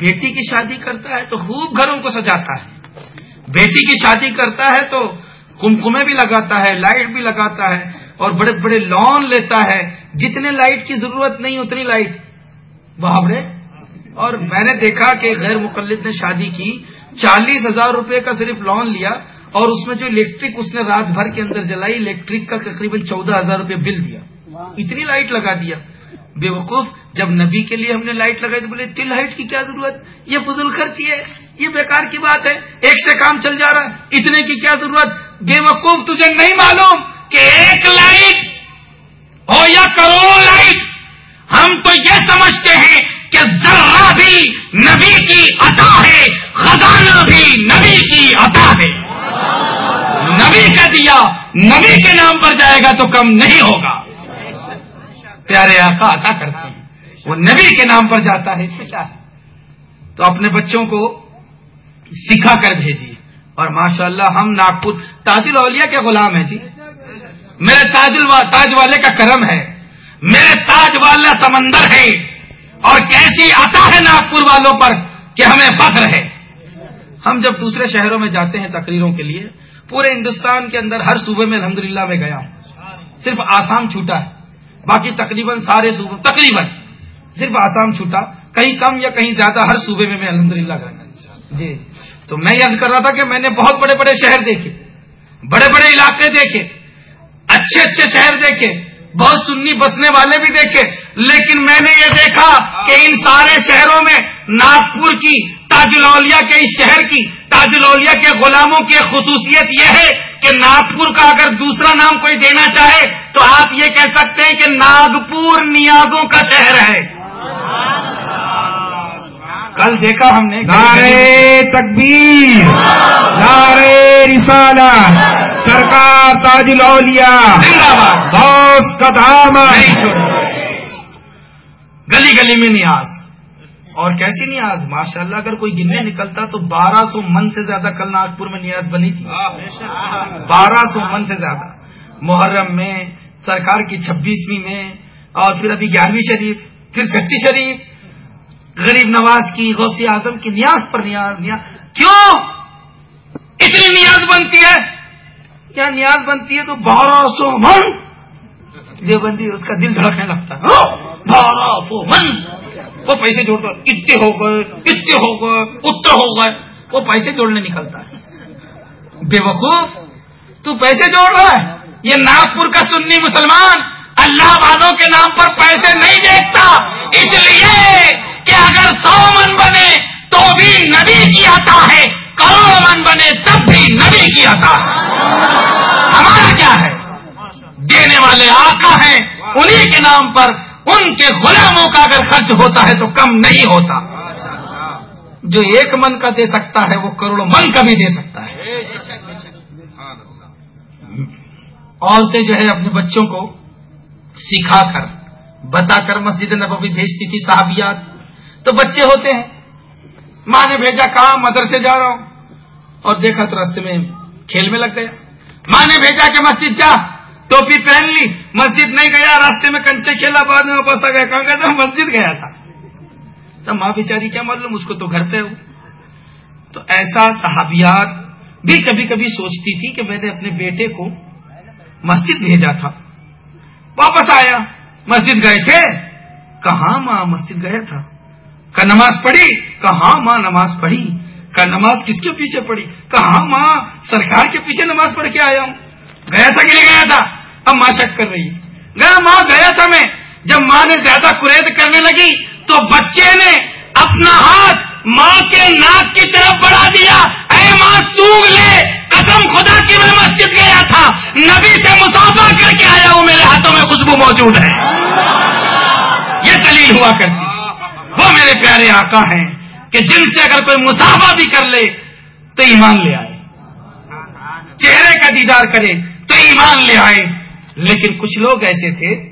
بیٹی کی شادی کرتا ہے تو خوب گھروں کو سجاتا ہے۔ بیٹی کی شادی کرتا ہے تو کمکمے بھی لگاتا ہے لائٹ بھی لگاتا ہے اور بڑے بڑے لون لیتا ہے۔ جتنے لائٹ کی ضرورت نہیں اتنی لائٹ۔ بابرے اور میں نے دیکھا کہ غیر مقلد نے شادی کی۔ چالیس ہزار روپے کا صرف لون لیا اور اس میں جو الیکٹرک اس نے رات بھر کے اندر جلائی الیکٹرک کا تقریباً چودہ ہزار روپے بل دیا۔ اتنی لائٹ لگا دیا۔ بے وقوف جب نبی کے لیے ہم نے لائٹ لگائی تو بولے اتنی لائٹ کی کیا ضرورت؟ یہ فضول خرچی ہے یہ بیکار کی بات ہے ایک سے کام چل جا رہا ہے اتنے کی کیا ضرورت؟ بے وقوف تجھے نہیں معلوم کہ ایک لائٹ ہو یا کروڑوں لائٹ، ہم تو یہ سمجھتے ہیں کہ ذرہ بھی نبی کی عطا ہے، خزانہ بھی نبی کی عطا ہے۔ نبی کا دیا، نبی کے نام پر جائے گا تو کم نہیں ہوگا۔ پیارے آقا عطا کرتے ہیں۔ وہ نبی کے نام پر جاتا ہے، اس کیا ہے؟ تو اپنے بچوں کو سکھا کر بھیجیے۔ اور ماشاء اللہ ہم ناگپور تاج الاولیاء کے غلام ہیں جی۔ میرے تاج تاج والے کا کرم ہے۔ میرے تاج والا سمندر ہے۔ اور کیسی عطا ہے ناگپور والوں پر کہ ہمیں فخر ہے۔ ہم جب دوسرے شہروں میں جاتے ہیں تقریروں کے لیے، پورے ہندوستان کے اندر ہر صوبے میں الحمدللہ میں گیا ہوں۔ صرف آسام چھوٹا ہے۔ باقی تقریباً سارے صوبے تقریباً صرف آسام چھوٹا۔ کہیں کم یا کہیں زیادہ ہر صوبے میں میں الحمدللہ گیا جی۔ تو میں یاد کر رہا تھا کہ میں نے بہت بڑے بڑے شہر دیکھے، بڑے بڑے علاقے دیکھے، اچھے اچھے شہر دیکھے، بہت سنی بسنے والے بھی دیکھے، لیکن میں نے یہ دیکھا کہ ان سارے شہروں میں ناگپور کی، تاج الاولیاء کے اس شہر کی، تاج الاولیاء کے غلاموں کی خصوصیت یہ ہے کہ ناگپور کا اگر دوسرا نام کوئی دینا چاہے تو آپ یہ کہہ سکتے ہیں کہ ناگپور نیازوں کا شہر ہے۔ کل دیکھا ہم نے نعرے تکبیر نعرے رسالہ سرکار تاج الاولیاء باد۔ دوست کا گلی گلی میں نیاز۔ اور کیسی نیاز؟ ماشاء اللہ اگر کوئی گننے نکلتا تو بارہ سو من سے زیادہ کل ناگپور میں نیاز بنی تھی۔ بارہ سو من سے زیادہ۔ محرم میں سرکار کی چھبیسویں میں اور پھر ابھی گیارہویں شریف پھر چھٹی شریف غریب نواز کی غوثی اعظم کی نیاز پر نیاز نیاز کیوں؟ اتنی نیاز بنتی ہے؟ کیا نیاز بنتی ہے تو بارہ سو من دیوبندی اس کا دل دھڑکنے لگتا ہے۔ ہاں؟ بارہ سو من۔ وہ پیسے جوڑتا اتنے ہو گئے، اتنے ہو گئے اتنے ہو گئے۔ وہ پیسے جوڑنے نکلتا ہے۔ بے وقوف، تو پیسے جوڑ رہا ہے۔ یہ ناگپور کا سنی مسلمان اللہ والوں کے نام پر پیسے نہیں دیکھتا۔ اس لیے کہ اگر سو من بنے تو بھی نبی کی آتا ہے کروڑ من بنے تب بھی نبی کی آتا ہے ہمارا کیا ہے؟ دینے والے آقا ہیں، انہی کے نام پر ان کے غلاموں کا اگر خرچ ہوتا ہے تو کم نہیں ہوتا۔ جو ایک من کا دے سکتا ہے، وہ کروڑوں من کا بھی دے سکتا ہے۔ عورتیں جو ہے، اپنے بچوں کو سکھا کر، بتا کر مسجد نبوی بھیجتی تھی، صحابیات تو بچے ہوتے ہیں۔ ماں نے بھیجا کہا مدرسے جا رہا ہوں۔ اور دیکھا تو راستے میں کھیل میں لگ گیا۔ ماں نے بھیجا کہ مسجد جا۔ ٹوپی پہن لی۔ مسجد نہیں گیا، راستے میں کنچے کھیلا، بعد میں واپس آ گیا۔ کہاں گیا تھا؟ مسجد گیا تھا۔ تو ماں بیچاری کیا معلوم؟ اس کو تو گھر پہ ہو۔ تو ایسا صحابیات بھی کبھی کبھی سوچتی تھی کہ میں نے اپنے بیٹے کو مسجد بھیجا تھا۔ واپس آیا۔ مسجد گئے تھے؟ کہاں ماں مسجد گیا تھا؟ کا نماز پڑھی کہاں ماں نماز پڑھی۔ کا نماز کس کے پیچھے پڑھی؟ کہاں ماں سرکار کے پیچھے نماز پڑھ کے آیا ہوں۔ گیا تھا کہ نہیں گیا تھا؟ اب ماں شک کر رہی ہے۔ گیا ماں، گیا تھا میں۔ جب ماں نے زیادہ قرید کرنے لگی تو بچے نے اپنا ہاتھ ماں کے ناک کی طرف بڑھا دیا۔ اے ماں سوگ لے۔ قسم خدا کی میں مسجد گیا تھا۔ نبی سے مسافہ کر کے آیا ہوں۔ میرے ہاتھوں میں خوشبو موجود ہے۔ یہ دلیل ہوا کرتی۔ وہ میرے پیارے آقا ہیں کہ جن سے اگر کوئی مسافہ بھی کر لے تو ایمان لے آئے۔ چہرے کا دیدار کرے تو ایمان لے آئے۔ لیکن کچھ لوگ ایسے تھے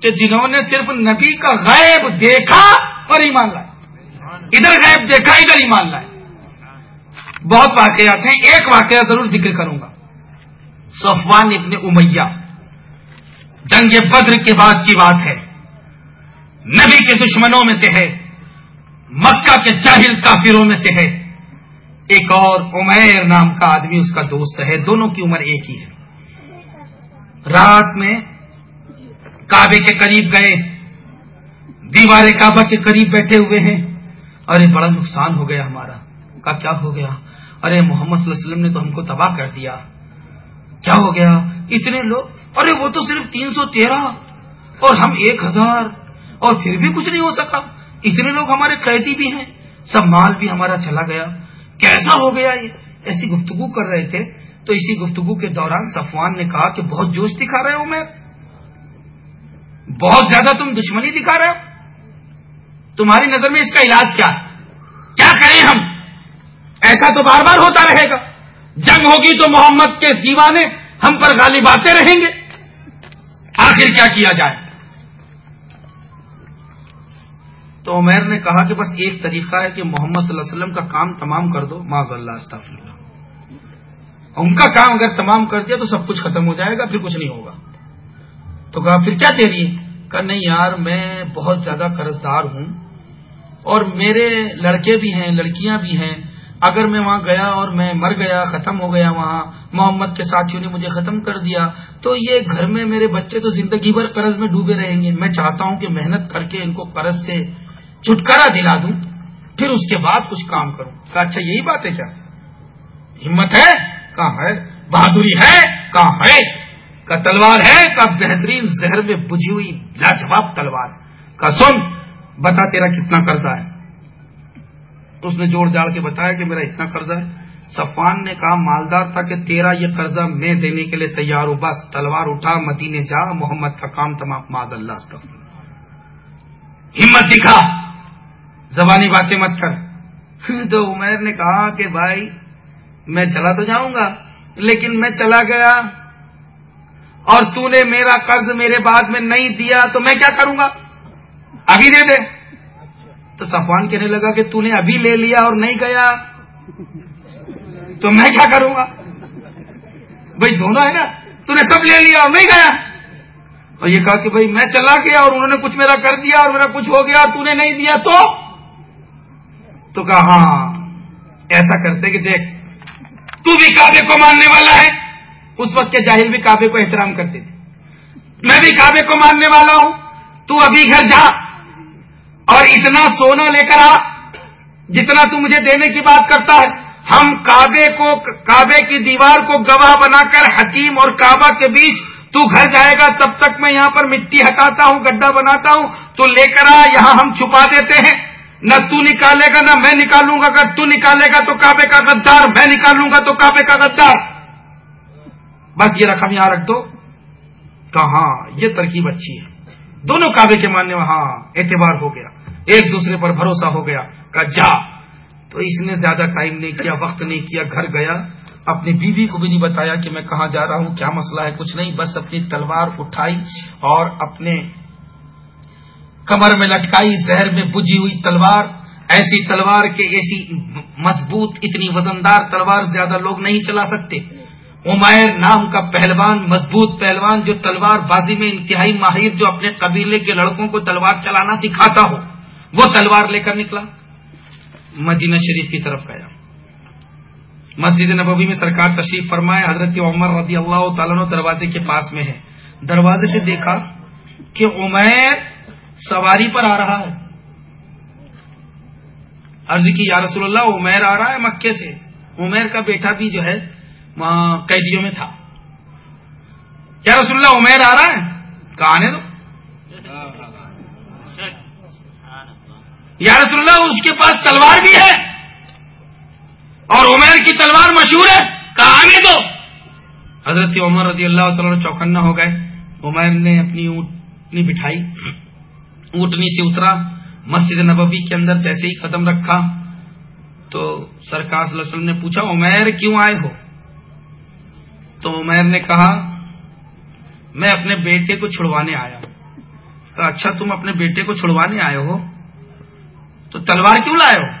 کہ جنہوں نے صرف نبی کا غیب دیکھا اور ایمان لائے۔ ادھر غیب دیکھا، ادھر ایمان لائے۔ بہت واقعات ہیں، ایک واقعہ ضرور ذکر کروں گا۔ صفوان ابن امیہ، جنگ بدر کے بعد کی بات ہے۔ نبی کے دشمنوں میں سے ہے۔ مکہ کے جاہل کافروں میں سے ہے۔ ایک اور عمیر نام کا آدمی، اس کا دوست ہے۔ دونوں کی عمر ایک ہی ہے۔ رات میں کعبے کے قریب گئے۔ دیوار کعبہ کے قریب بیٹھے ہوئے ہیں۔ ارے، بڑا نقصان ہو گیا ہمارا۔ کا کیا ہو گیا؟ ارے، محمد صلی اللہ علیہ وسلم نے تو ہم کو تباہ کر دیا۔ کیا ہو گیا؟ اتنے لوگ۔ ارے، وہ تو صرف تین سو تیرہ اور ہم ایک ہزار۔ اور پھر بھی کچھ نہیں ہو سکا۔ اتنے لوگ ہمارے قیدی بھی ہیں، سب مال بھی ہمارا چلا گیا۔ کیسا ہو گیا یہ؟ ایسی گفتگو کر رہے تھے۔ تو اسی گفتگو کے دوران صفوان نے کہا کہ بہت جوش دکھا رہے ہو میں۔ بہت زیادہ تم دشمنی دکھا رہے ہو۔ تمہاری نظر میں اس کا علاج کیا ہے؟ کیا کریں ہم؟ ایسا تو بار بار ہوتا رہے گا۔ جنگ ہوگی تو محمد کے دیوانے ہم پر غالب آتے رہیں گے۔ آخر کیا کیا جائے؟ تو عمیر نے کہا کہ بس ایک طریقہ ہے کہ محمد صلی اللہ علیہ وسلم کا کام تمام کر دو۔ ماں اللہ استفل ان کا کام اگر تمام کر دیا تو سب کچھ ختم ہو جائے گا، پھر کچھ نہیں ہوگا۔ تو کہا، پھر کیا دے رہی کہا، نہیں یار، میں بہت زیادہ قرض دار ہوں اور میرے لڑکے بھی ہیں، لڑکیاں بھی ہیں۔ اگر میں وہاں گیا اور میں مر گیا، ختم ہو گیا وہاں، محمد کے ساتھیوں نے مجھے ختم کر دیا، تو یہ گھر میں میرے بچے تو زندگی بھر قرض میں ڈوبے رہیں گے۔ میں چاہتا ہوں کہ محنت کر کے ان کو قرض سے چھٹکارا دلا دوں، پھر اس کے بعد کچھ کام کروں۔ کہا اچھا یہی بات ہے کیا؟ ہمت ہے؟ کہاں ہے۔ بہادری ہے؟ کہاں ہے۔ کا تلوار ہے؟ کا بہترین زہر میں بجھی ہوئی لاجواب تلوار۔ کا سن، بتا تیرا کتنا قرضہ ہے؟ اس نے جوڑ جاڑ کے بتایا کہ میرا اتنا قرضہ ہے۔ صفان نے کہا، مالدار تھا کہ تیرا یہ قرضہ میں دینے کے لیے تیار ہوں۔ بس، تلوار اٹھا، مدینے جا، محمد کا کام تمام، معذ اللہ کا ہمت دکھا۔ زبانی باتیں مت کر۔ تو عمیر نے کہا کہ بھائی، میں چلا تو جاؤں گا، لیکن میں چلا گیا۔ اور تو نے میرا قرض میرے بعد میں نہیں دیا تو میں کیا کروں گا؟ ابھی دے دے۔ تو صفوان کہنے لگا کہ تو نے ابھی لے لیا اور نہیں گیا۔ تو میں کیا کروں گا؟ بھائی، دونوں ہے نا۔ تو نے سب لے لیا اور نہیں گیا۔ اور یہ کہا کہ بھائی، میں چلا گیا اور انہوں نے کچھ میرا کر دیا اور میرا کچھ ہو گیا اور تو نے نہیں دیا تو؟ تو کہا ہاں ایسا کرتے کہ دیکھ، تو بھی کعبے کو ماننے والا ہے۔ اس وقت کے جاہل بھی کعبے کو احترام کرتے تھے۔ میں بھی کعبے کو ماننے والا ہوں۔ تو ابھی گھر جا۔ اور اتنا سونا لے کر آ، جتنا تو مجھے دینے کی بات کرتا ہے۔ ہم کعبے کو، کعبے کی دیوار کو گواہ بنا کر حکیم اور کعبہ کے بیچ تو گھر جائے گا۔ تب تک میں یہاں پر مٹی ہٹاتا ہوں، گڈھا بناتا ہوں۔ تو لے کر آ، یہاں ہم چھپا دیتے ہیں۔ نہ تو نکالے گا نہ میں نکالوں گا، اگر تو نکالے گا تو کعبے کا غدار، میں نکالوں گا تو کعبے کا غدار۔ بس یہ رقم یہاں رکھ دو۔ کہاں؟ یہ ترکیب اچھی ہے۔ دونوں کعبے کے ماننے وہاں اعتبار ہو گیا۔ ایک دوسرے پر بھروسہ ہو گیا۔ کہ جا۔ تو اس نے زیادہ ٹائم نہیں کیا، وقت نہیں کیا، گھر گیا۔ اپنی بیوی کو بھی نہیں بتایا کہ میں کہاں جا رہا ہوں، کیا مسئلہ ہے، کچھ نہیں، بس اپنی تلوار اٹھائی اور اپنے کمر میں لٹکائی، زہر میں بجھی ہوئی تلوار، ایسی تلوار کے ایسی مضبوط، اتنی وزندار تلوار زیادہ لوگ نہیں چلا سکتے۔ عمیر نام کا پہلوان، مضبوط پہلوان جو تلوار بازی میں انتہائی ماہر، جو اپنے قبیلے کے لڑکوں کو تلوار چلانا سکھاتا ہو، وہ تلوار لے کر نکلا۔ مدینہ شریف کی طرف گیا۔ مسجد نبوی میں سرکار تشریف فرمائے، حضرت عمر رضی اللہ تعالیٰ دروازے کے پاس میں ہے۔ دروازے سے دیکھا کہ عمیر سواری پر آ رہا ہے۔ عرض کی، یا رسول اللہ، عمیر آ رہا ہے مکے سے۔ عمیر کا بیٹا بھی جو ہے قیدیوں میں تھا۔ کیا رسول اللہ، عمیر آ رہا ہے؟ کہاں آنے دو یا رسول اللہ، اس کے پاس تلوار بھی ہے۔ اور عمیر کی تلوار مشہور ہے۔ کہاں آنے دو حضرت عمر رضی اللہ تعالیٰ چوکنا ہو گئے۔ عمیر نے اپنی اونٹنی بٹھائی۔ اونٹنی سے اترا، مسجد نبوی کے اندر جیسے ہی قدم رکھا، تو سرکار صلی اللہ علیہ وسلم نے پوچھا، عمیر کیوں آئے ہو؟ تو عمیر نے کہا، میں اپنے بیٹے کو چھڑوانے آیا کہا اچھا تم اپنے بیٹے کو چھڑوانے آئے ہو؟ تو تلوار کیوں لائے ہو؟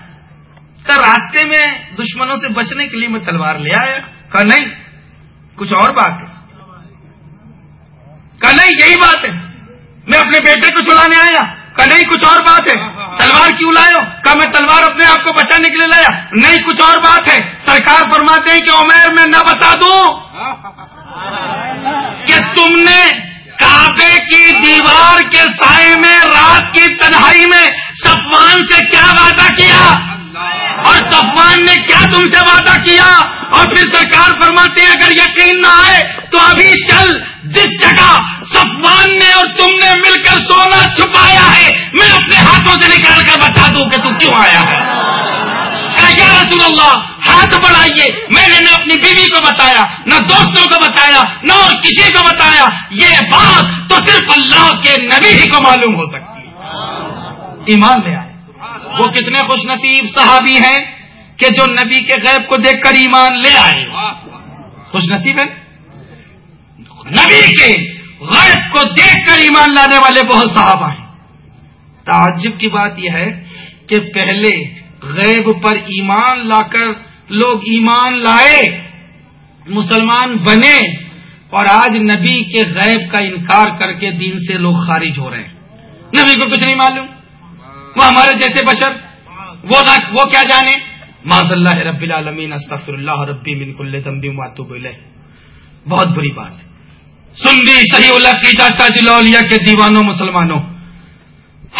کہ راستے میں دشمنوں سے بچنے کے لیے میں تلوار لے آیا کہا، نہیں، کچھ اور بات ہے. کہا، نہیں، یہی بات ہے۔ میں اپنے بیٹے کو چھڑانے آیا۔ کہا، نہیں، کچھ اور بات ہے۔ تلوار کیوں لائے ہو؟ کہا، میں تلوار اپنے آپ کو بچانے کے لیے لایا نہیں، کچھ اور بات ہے۔ سرکار فرماتے ہیں کہ عمیر، میں نہ بتا دوں کہ تم نے کعبے کی دیوار کے سائے میں، رات کی تنہائی میں صفوان سے کیا وعدہ کیا؟ اور صفوان نے کیا تم سے وعدہ کیا؟ اور پھر سرکار فرماتے ہیں، اگر یقین نہ آئے تو ابھی چل۔ جس جگہ صفوان نے اور تم نے مل کر سونا چھپایا ہے، میں اپنے ہاتھوں سے نکال کر بتا دوں کہ تو کیوں آیا ہے۔ یا رسول اللہ، ہاتھ بڑھائیے۔ میں نے نہ اپنی بیوی کو بتایا، نہ دوستوں کو بتایا، نہ اور کسی کو بتایا۔ یہ بات تو صرف اللہ کے نبی ہی کو معلوم ہو سکتی۔ ہے ایمان لے آئے۔ وہ کتنے خوش نصیب صحابی ہیں کہ جو نبی کے غیب کو دیکھ کر ایمان لے آئے۔ خوش نصیب ہے نبی کے غیب کو دیکھ کر ایمان لانے والے بہت صحابہ ہیں۔ تعجب کی بات یہ ہے کہ پہلے غیب پر ایمان لا کر لوگ ایمان لائے، مسلمان بنے اور آج نبی کے غیب کا انکار کر کے دین سے لوگ خارج ہو رہے ہیں۔ نبی کو کچھ نہیں معلوم۔ وہ ہمارے جیسے بشر، وہ وہ کیا جانے؟ معذ اللہ رب العالمین استغفر اللہ ربی من کل ذنب واتوب الیہ۔ بہت بری بات سن دی صحیح اللہ کی جاتا جلولیا کے دیوانوں، مسلمانوں۔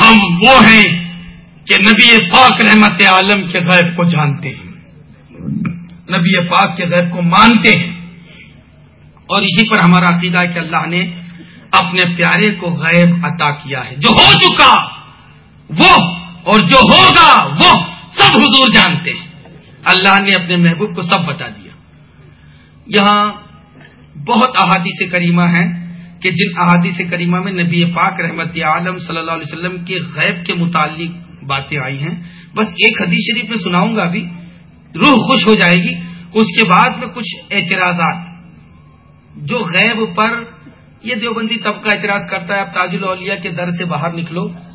ہم وہ ہیں کہ نبی پاک رحمت عالم کے غیب کو جانتے ہیں۔ نبی پاک کے غیب کو مانتے ہیں۔ اور اسی پر ہمارا عقیدہ ہے کہ اللہ نے اپنے پیارے کو غیب عطا کیا ہے۔ جو ہو چکا وہ اور جو ہوگا وہ سب حضور جانتے ہیں۔ اللہ نے اپنے محبوب کو سب بتا دیا۔ یہاں بہت احادیث کریمہ ہیں کہ جن احادیث کریمہ میں نبی پاک رحمت عالم صلی اللہ علیہ وسلم کے غیب کے متعلق باتیں آئی ہیں۔ بس ایک حدیث شریف میں سناؤں گا ابھی۔ روح خوش ہو جائے گی۔ اس کے بعد میں کچھ اعتراضات۔ جو غیب پر یہ دیوبندی طبقہ اعتراض کرتا ہے، اب تاج الاولیاء کے در سے باہر نکلو۔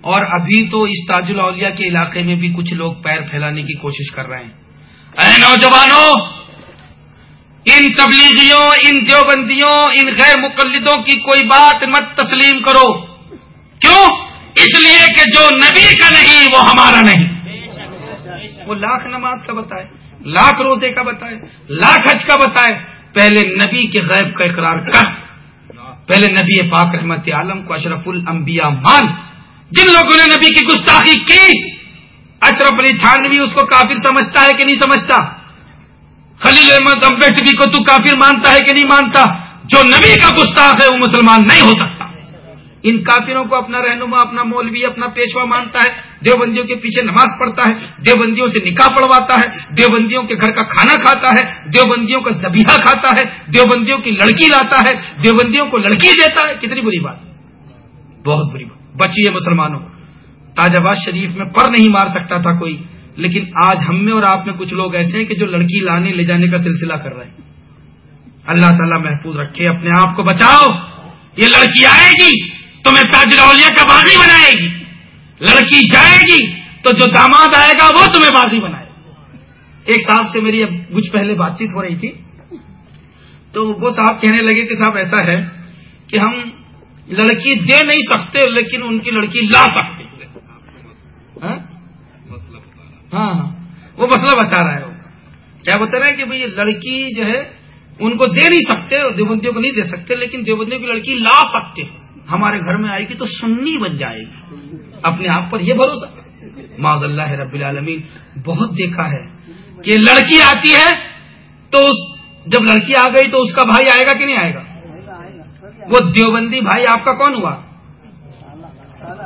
اور ابھی تو اس تاج الاولیاء کے علاقے میں بھی کچھ لوگ پیر پھیلانے کی کوشش کر رہے ہیں۔ اے نوجوانوں، ان تبلیغیوں، ان دیوبندیوں، ان غیر مقلدوں کی کوئی بات مت تسلیم کرو۔ کیوں؟ اس لیے کہ جو نبی کا نہیں، وہ ہمارا نہیں۔ وہ لاکھ نماز کا بتائے، لاکھ روزے کا بتائے، لاکھ حج کا بتائے۔ پہلے نبی کے غیب کا اقرار کر۔ پہلے نبی پاک رحمت عالم کو اشرف الانبیاء مان۔ جن لوگوں نے نبی کی گستاخی کی اشرف علی تھانوی اس کو کافر سمجھتا ہے کہ نہیں سمجھتا؟ خلیل احمد امبیڈکر کو تو کافر مانتا ہے کہ نہیں مانتا؟ جو نبی کا گستاخ ہے، وہ مسلمان نہیں ہو سکتا۔ ان کافروں کو اپنا رہنما، اپنا مولوی، اپنا پیشوا مانتا ہے، دیوبندیوں کے پیچھے نماز پڑھتا ہے، دیوبندیوں سے نکاح پڑھواتا ہے، دیوبندیوں کے گھر کا کھانا کھاتا ہے، دیوبندیوں کا زبیحہ کھاتا ہے، دیوبندیوں کی لڑکی لاتا ہے، دیوبندیوں کو لڑکی دیتا ہے، کتنی بری بات۔ بہت بری بات۔ بچیے مسلمانوں۔ تاج آباد شریف میں پر نہیں مار سکتا تھا کوئی، لیکن آج ہم میں اور آپ میں کچھ لوگ ایسے ہیں کہ جو لڑکی لانے لے جانے کا سلسلہ کر رہے ہیں۔ اللہ تعالیٰ محفوظ رکھے، اپنے آپ کو بچاؤ۔ یہ لڑکی آئے گی تمہیں تاج اولیا کا بازی بنائے گی۔ لڑکی جائے گی تو جو داماد آئے گا وہ تمہیں بازی بنائے ایک صاحب سے میری اب کچھ پہلے بات چیت ہو رہی تھی۔ تو وہ صاحب کہنے لگے کہ صاحب ایسا ہے کہ ہم لڑکی دے نہیں سکتے لیکن ان کی لڑکی لا سکتے۔ ہاں؟, ہاں, ہاں۔ وہ مسئلہ بتا رہا ہے۔ وہ کیا بتا رہا ہے کہ بھائی لڑکی جو ہے ان کو دے نہیں سکتے اور دیوبندیوں کو نہیں دے سکتے لیکن دیوبندیوں کی لڑکی لا سکتے ہیں۔ ہمارے گھر میں آئے گی تو سنی بن جائے گی۔ اپنے آپ پر یہ بھروسہ۔ معذ اللہ رب العالمین بہت دیکھا ہے کہ لڑکی آتی ہے تو جب لڑکی آ گئی تو اس کا بھائی آئے گا کہ نہیں آئے گا؟ وہ دیوبندی بھائی آپ کا کون ہوا؟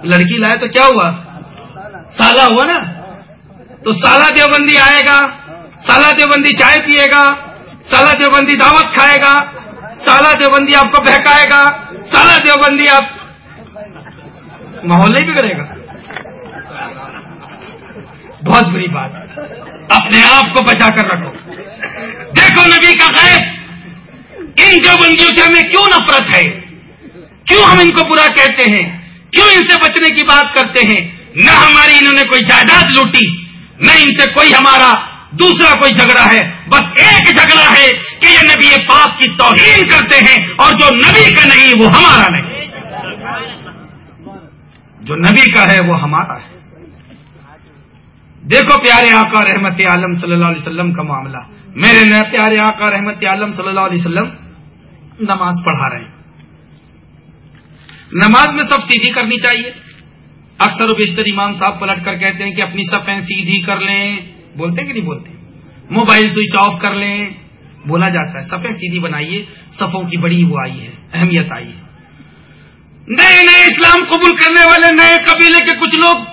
لڑکی لائے تو کیا ہوا؟ سالہ ہوا نا؟ تو سالہ دیوبندی آئے گا، سالہ دیوبندی چائے پیے گا، سالہ دیوبندی دعوت کھائے گا، سالہ دیوبندی آپ کو بہکائے گا سارا دیوبندی آپ ماحول نہیں بگڑے گا۔ بہت بری بات۔ اپنے آپ کو بچا کر رکھو۔ دیکھو نبی کا غیب۔ ان دیوبندیوں سے ہمیں کیوں نفرت ہے؟ کیوں ہم ان کو برا کہتے ہیں؟ کیوں ان سے بچنے کی بات کرتے ہیں؟ نہ ہماری انہوں نے کوئی جائیداد لوٹی، نہ ان سے کوئی ہمارا دوسرا کوئی جھگڑا ہے۔ بس ایک جھگڑا ہے کہ یہ نبی پاک کی توہین کرتے ہیں اور جو نبی کا نہیں، وہ ہمارا نہیں۔ جو نبی کا ہے، وہ ہمارا ہے۔ دیکھو پیارے آقا رحمت عالم صلی اللہ علیہ وسلم کا معاملہ۔ میرے نئے پیارے آقا رحمت عالم صلی اللہ علیہ وسلم نماز پڑھا رہے ہیں۔ نماز میں سب سیدھی کرنی چاہیے۔ اکثر و بیشتر امام صاحب پلٹ کر کہتے ہیں کہ اپنی سفیں سیدھی کر لیں۔ بولتے ہیں کہ نہیں بولتے؟ موبائل سوئچ آف کر لیں۔ بولا جاتا ہے۔ سفیں سیدھی بنائیے۔ صفوں کی بڑی وہ آئی ہے، اہمیت آئی ہے۔ نئے نئے اسلام قبول کرنے والے، نئے قبیلے کے کچھ لوگ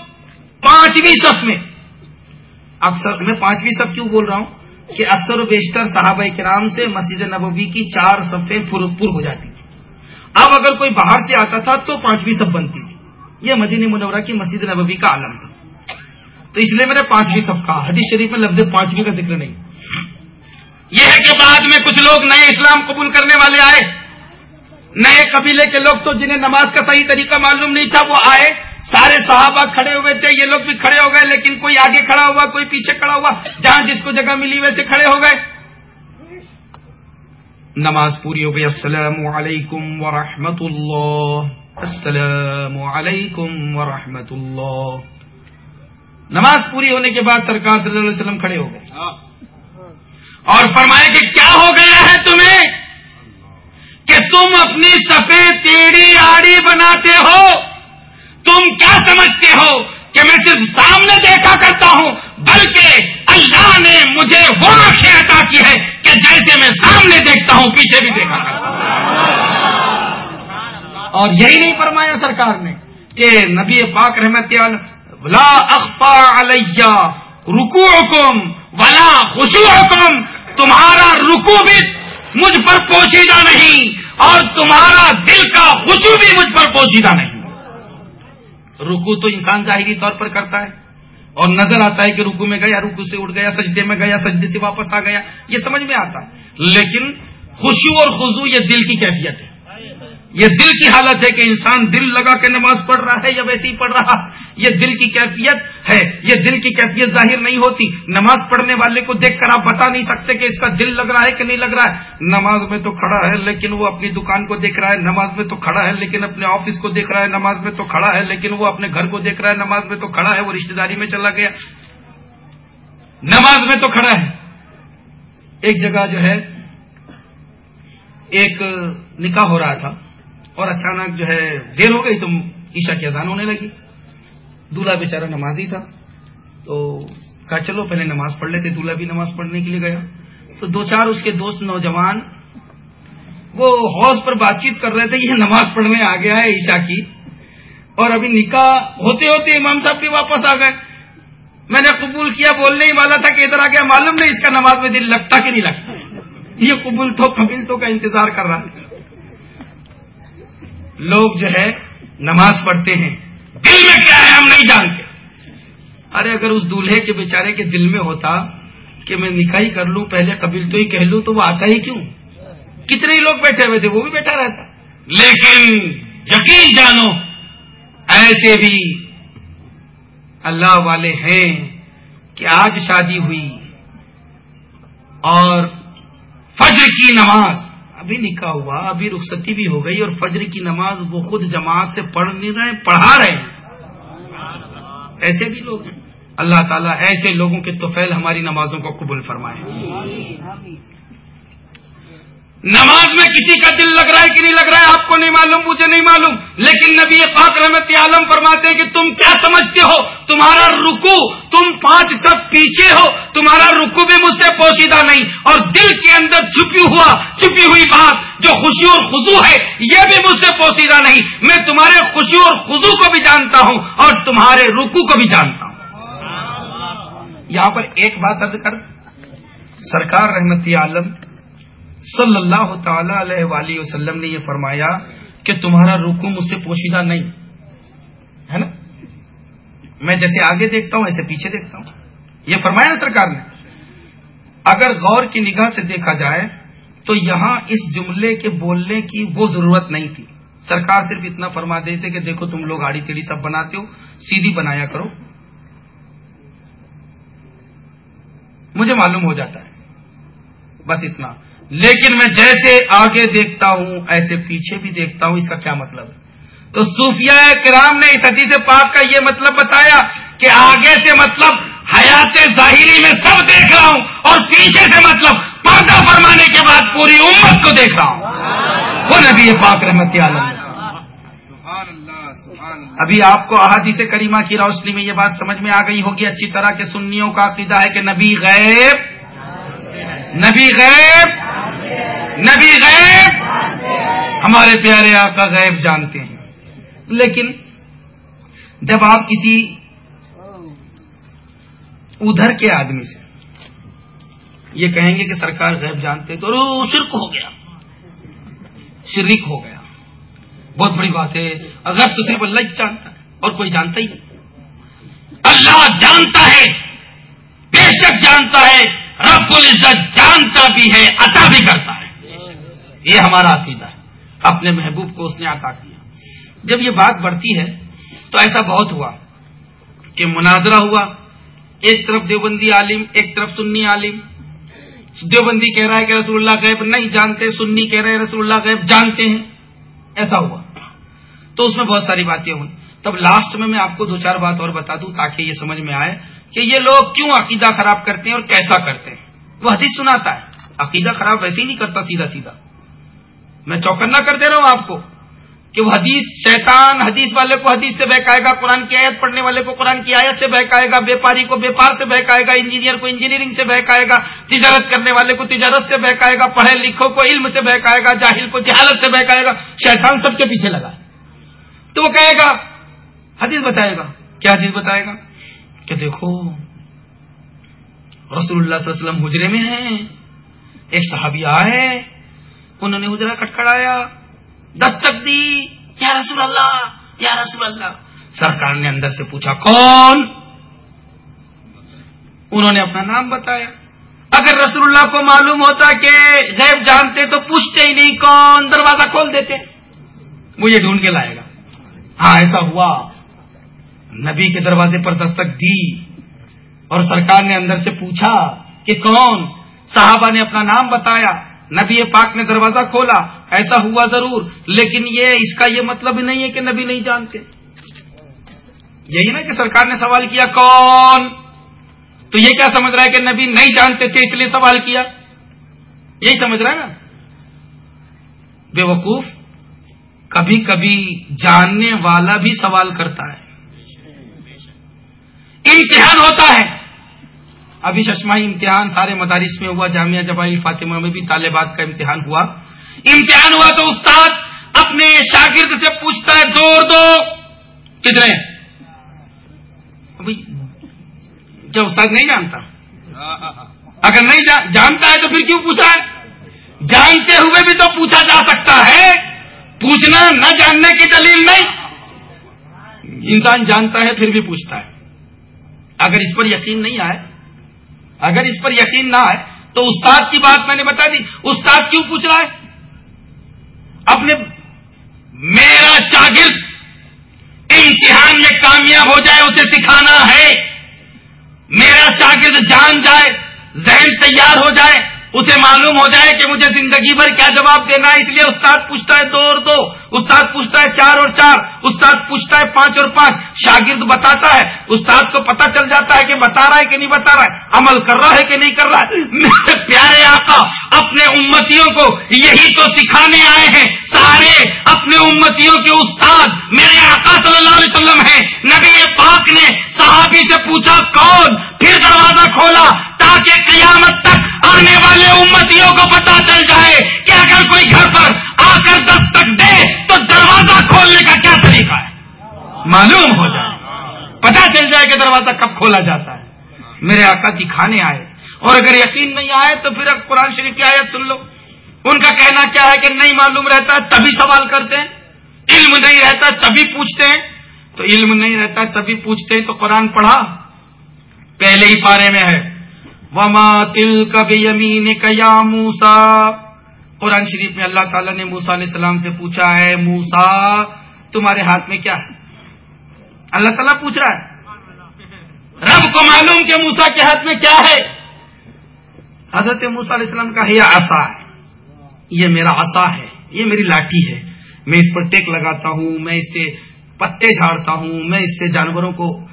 پانچویں صف میں۔ اکثر میں پانچویں صف کیوں بول رہا ہوں؟ کہ اکثر و بیشتر صحابہ کرام سے مسجد نبوی کی چار صفیں پر ہو جاتی تھی اب اگر کوئی باہر سے آتا تھا تو پانچویں صف بنتی تھی۔ یہ مدینہ منورہ کی مسجد نبوی کا عالم تھا۔ تو اس لیے میں نے پانچویں صف کہا۔ حدیث شریف میں لفظ پانچویں کا ذکر نہیں۔ یہ ہے کہ بعد میں کچھ لوگ نئے اسلام قبول کرنے والے آئے۔ نئے قبیلے کے لوگ تو جنہیں نماز کا صحیح طریقہ معلوم نہیں تھا، وہ آئے۔ سارے صحابہ کھڑے ہوئے تھے یہ لوگ بھی کھڑے ہو گئے لیکن کوئی آگے کھڑا ہوا کوئی پیچھے کھڑا ہوا جہاں جس کو جگہ ملی ویسے کھڑے ہو گئے۔ نماز پوری ہو گئی السلام علیکم ورحمۃ اللہ السلام علیکم ورحمۃ اللہ نماز پوری ہونے کے بعد سرکار صلی اللہ علیہ وسلم کھڑے ہو گئے۔ اور فرمائے کہ کیا ہو گیا ہے تمہیں؟ کہ تم اپنی سفید ٹیڑھی آڑی بناتے ہو۔ تم کیا سمجھتے ہو کہ میں صرف سامنے دیکھا کرتا ہوں، بلکہ اللہ نے مجھے وہ آنکھیں عطا کی ہے کہ جیسے میں سامنے دیکھتا ہوں، پیچھے بھی دیکھا کرتا ہوں۔ اور یہی نہیں فرمایا سرکار نے کہ نبی پاک رحمت لا اخفا علیہ رکو حکم ولا خوشو حکم تمہارا رکو بھی مجھ پر پوشیدہ نہیں اور تمہارا دل کا خوشو بھی مجھ پر پوشیدہ نہیں۔ رکو تو انسان ظاہری طور پر کرتا ہے اور نظر آتا ہے کہ رکو میں گیا، رکو سے اٹھ گیا، سجدے میں گیا، سجدے سے واپس آ گیا، یہ سمجھ میں آتا ہے۔ لیکن خوشی اور خزو یہ دل کی کیفیت ہے۔ یہ دل کی حالت ہے کہ انسان دل لگا کے نماز پڑھ رہا ہے یا ویسے ہی پڑھ رہا یہ دل کی کیفیت ہے۔ یہ دل کی کیفیت ظاہر نہیں ہوتی۔ نماز پڑھنے والے کو دیکھ کر آپ بتا نہیں سکتے کہ اس کا دل لگ رہا ہے کہ نہیں لگ رہا ہے۔ نماز میں تو کھڑا ہے لیکن وہ اپنی دکان کو دیکھ رہا ہے۔ نماز میں تو کھڑا ہے لیکن اپنے آفس کو دیکھ رہا ہے۔ نماز میں تو کھڑا ہے لیکن وہ اپنے گھر کو دیکھ رہا ہے۔ نماز میں تو کھڑا ہے وہ رشتے داری میں چلا گیا۔ نماز میں تو کھڑا ہے۔ ایک جگہ جو ہے، ایک نکاح ہو رہا تھا۔ اور اچانک جو ہے دیر ہو گئی تو عشا کی اذان ہونے لگی۔ دلہا بیچارہ نمازی تھا۔ تو کہا چلو پہلے نماز پڑھ لیتے دلہا بھی نماز پڑھنے کے لیے گیا۔ تو دو چار اس کے دوست نوجوان وہ حوض پر بات چیت کر رہے تھے، یہ نماز پڑھنے آ گیا ہے عشا کی۔ اور ابھی نکاح ہوتے ہوتے امام صاحب بھی واپس آ گئے۔ میں نے قبول کیا، بولنے ہی والا تھا کہ ادھر آ گیا، معلوم نہیں اس کا نماز میں دل لگتا کہ نہیں لگتا۔ یہ قبول تو قبیل تو کا انتظار کر رہا ہے۔ لوگ جو ہے نماز پڑھتے ہیں۔ دل میں کیا ہے ہم نہیں جانتے۔ ارے اگر اس دولہے کے بیچارے کے دل میں ہوتا کہ میں نکاح کر لوں، پہلے قبیل تو ہی کہہ لوں، تو وہ آتا ہی کیوں؟ کتنے ہی لوگ بیٹھے ہوئے تھے، وہ بھی بیٹھا رہتا۔ لیکن یقین جانو، ایسے بھی اللہ والے ہیں کہ آج شادی ہوئی اور فجر کی نماز ابھی نکاح ہوا، ابھی رخصتی بھی ہو گئی اور فجر کی نماز وہ خود جماعت سے پڑھ نہیں رہے پڑھا رہے ہیں۔ ایسے بھی لوگ ہیں۔ اللہ تعالیٰ ایسے لوگوں کے توفیل ہماری نمازوں کو قبول فرمائے۔ نماز میں کسی کا دل لگ رہا ہے کہ نہیں لگ رہا ہے، آپ کو نہیں معلوم، مجھے نہیں معلوم۔ لیکن نبی پاک رحمت عالم فرماتے ہیں کہ تم کیا سمجھتے ہو؟ تمہارا رکو تم پانچ سب پیچھے ہو، تمہارا رکو بھی مجھ سے پوشیدہ نہیں۔ اور دل کے اندر چھپی ہوا، چھپی ہوئی بات جو خوشی اور خزو ہے، یہ بھی مجھ سے پوشیدہ نہیں۔ میں تمہارے خوشی اور خزو کو بھی جانتا ہوں اور تمہارے رکو کو بھی جانتا ہوں۔ یہاں پر ایک بات ارض کر، سرکار رحمتی عالم صلی اللہ تعالی علیہ وآلہ وسلم نے یہ فرمایا کہ تمہارا رکو مجھ سے پوشیدہ نہیں، ہے نا؟ میں جیسے آگے دیکھتا ہوں، ایسے پیچھے دیکھتا ہوں۔ یہ فرمایا نا سرکار نے۔ اگر غور کی نگاہ سے دیکھا جائے تو یہاں اس جملے کے بولنے کی وہ ضرورت نہیں تھی۔ سرکار صرف اتنا فرما دیتے کہ دیکھو تم لوگ آڑی تیڑی سب بناتے ہو، سیدھی بنایا کرو۔ مجھے معلوم ہو جاتا ہے۔ بس اتنا۔ لیکن میں جیسے آگے دیکھتا ہوں، ایسے پیچھے بھی دیکھتا ہوں، اس کا کیا مطلب ہے؟ تو صوفیہ کرام نے اس حدیث پاک کا یہ مطلب بتایا کہ آگے سے مطلب حیات ظاہری میں سب دیکھ رہا ہوں اور پیچھے سے مطلب پردہ فرمانے کے بعد پوری امت کو دیکھ رہا ہوں۔ وہ نبی پاک رحمت عالم ابھی آپ کو احادیث کریمہ کی روشنی میں یہ بات سمجھ میں آ گئی ہوگی، اچھی طرح کے سنیوں کا عقیدہ ہے کہ نبی غیب نبی غیب نبی غیب ہمارے پیارے آقا غیب جانتے ہیں۔ لیکن جب آپ کسی ادھر کے آدمی سے یہ کہیں گے کہ سرکار غیب جانتے تو شرک ہو گیا۔ شرک ہو گیا۔ بہت بڑی بات ہے۔ اگر تو صرف اللہ ہی جانتا ہے اور کوئی جانتا ہی نہیں۔ اللہ جانتا ہے، بے شک جانتا ہے، رب العزت جانتا بھی ہے، عطا بھی کرتا ہے۔ یہ ہمارا عقیدہ ہے۔ اپنے محبوب کو اس نے عطا کیا۔ جب یہ بات بڑھتی ہے تو ایسا بہت ہوا کہ مناظرہ ہوا۔ ایک طرف دیوبندی عالم، ایک طرف سنی عالم۔ دیوبندی کہہ رہا ہے کہ رسول اللہ غیب نہیں جانتے، سنی کہہ رہے رسول اللہ غیب جانتے ہیں۔ ایسا ہوا۔ تو اس میں بہت ساری باتیں ہوئی تب لاسٹ میں میں آپ کو دو چار بات اور بتا دوں تاکہ یہ سمجھ میں آئے کہ یہ لوگ کیوں عقیدہ خراب کرتے ہیں اور کیسا کرتے ہیں۔ وہ حدیث سناتا ہے۔ عقیدہ خراب ویسے ہی نہیں کرتا سیدھا سیدھا۔ میں چوکنا کر دے رہا ہوں آپ کو کہ وہ حدیث شیطان حدیث والے کو حدیث سے بہکائے گا، قرآن کی آیت پڑھنے والے کو قرآن کی آیت سے بہکائے گا، بیپاری کو بیپار سے بہکائے گا، انجینئر کو انجینئرنگ سے بہکائے گا، تجارت کرنے والے کو تجارت سے بہکائے گا، پڑھے لکھوں کو علم سے بہکائے گا، جاہل کو جہالت سے بہکائے گا، شیطان سب کے پیچھے لگا تو وہ کہے گا، حدیث بتائے گا۔ کیا حدیث بتائے گا؟ کہ دیکھو، رسول اللہ صلی اللہ علیہ وسلم حجرے میں ہیں، ایک صحابی آئے انہوں نے حجرا کھٹکھڑایا دستک دی، یا رسول اللہ، یا رسول اللہ۔ سرکار نے اندر سے پوچھا، کون؟ انہوں نے اپنا نام بتایا۔ اگر رسول اللہ کو معلوم ہوتا کہ غیب جانتے تو پوچھتے ہی نہیں، کون؟ دروازہ کھول دیتے۔ وہ یہ ڈھونڈ کے لائے گا۔ ہاں ایسا ہوا۔ نبی کے دروازے پر دستک دی اور سرکار نے اندر سے پوچھا کہ کون؟ صحابہ نے اپنا نام بتایا۔ نبی پاک نے دروازہ کھولا، ایسا ہوا ضرور، لیکن یہ، اس کا یہ مطلب نہیں ہے کہ نبی نہیں جانتے۔ یہی نا کہ سرکار نے سوال کیا، کون؟ تو یہ کیا سمجھ رہا ہے کہ نبی نہیں جانتے تھے اس لیے سوال کیا؟ یہی سمجھ رہا ہے نا؟ بے وقوف کبھی کبھی جاننے والا بھی سوال کرتا ہے۔ امتحان ہوتا ہے۔ ابھی ششماہی امتحان سارے مدارس میں ہوا، جامعہ جبائی فاطمہ میں بھی طالبات کا امتحان ہوا۔ امتحان ہوا تو استاد اپنے شاگرد سے پوچھتا ہے دور دو! کتنے جب استاد نہیں جانتا۔ اگر نہیں جانتا ہے تو پھر کیوں پوچھا ہے؟ جانتے ہوئے بھی تو پوچھا جا سکتا ہے۔ پوچھنا نہ جاننے کی دلیل نہیں۔ انسان جانتا ہے، پھر بھی پوچھتا ہے۔ اگر اس پر یقین نہیں آئے اگر اس پر یقین نہ آئے تو استاد کی بات میں نے بتا دی۔ استاد کیوں پوچھ رہا ہے؟ اپنے میرا شاگرد امتحان میں کامیاب ہو جائے، اسے سکھانا ہے۔ میرا شاگرد جان جائے، ذہن تیار ہو جائے۔ اسے معلوم ہو جائے کہ مجھے زندگی بھر کیا جواب دینا ہے؟ اس لیے استاد پوچھتا ہے دو اور دو۔ استاد پوچھتا ہے چار اور چار۔ استاد پوچھتا ہے پانچ اور پانچ۔ شاگرد بتاتا ہے۔ استاد کو پتا چل جاتا ہے کہ بتا رہا ہے کہ نہیں بتا رہا ہے۔ عمل کر رہا ہے کہ نہیں کر رہا ہے؟ میرے پیارے آقا، اپنے امتیوں کو یہی تو سکھانے آئے ہیں۔ سارے اپنے امتیوں کے استاد میرے آقا صلی اللہ علیہ وسلم ہیں۔ نبی پاک نے صحابی سے پوچھا، کون؟ پھر دروازہ کھولا۔ تاکہ قیامت تک آنے والے امتیوں کو پتا چل جائے کہ اگر کوئی گھر پر آ کر دستک دے تو دروازہ کھولنے کا کیا طریقہ ہے؟ معلوم ہو جائے۔ پتا چل جائے کہ دروازہ کب کھولا جاتا ہے۔ میرے آقا جی دکھانے آئے اور اگر یقین نہیں آئے تو پھر اب قرآن شریف کی آیت سن لو۔ ان کا کہنا کیا ہے کہ نہیں معلوم رہتا ہے تبھی سوال کرتے ہیں۔ علم نہیں رہتا، تبھی پوچھتے ہیں۔ تو علم نہیں رہتا، تبھی پوچھتے ہیں تو قرآن پڑھا۔ پہلے ہی پارے میں ہے۔ وما تل کب یمین یا موسا قرآن شریف میں اللہ تعالیٰ نے موسا علیہ السلام سے پوچھا ہے موسا تمہارے ہاتھ میں کیا ہے؟ اللہ تعالیٰ پوچھ رہا ہے۔ رب کو معلوم کہ موسا کے ہاتھ میں کیا ہے۔ حضرت موسا علیہ السلام کا یہ آسا ہے۔ یہ میرا آسا ہے، یہ میری لاٹھی ہے۔ میں اس پر ٹیک لگاتا ہوں، میں اس سے پتے جھاڑتا ہوں، میں اس سے جانوروں کو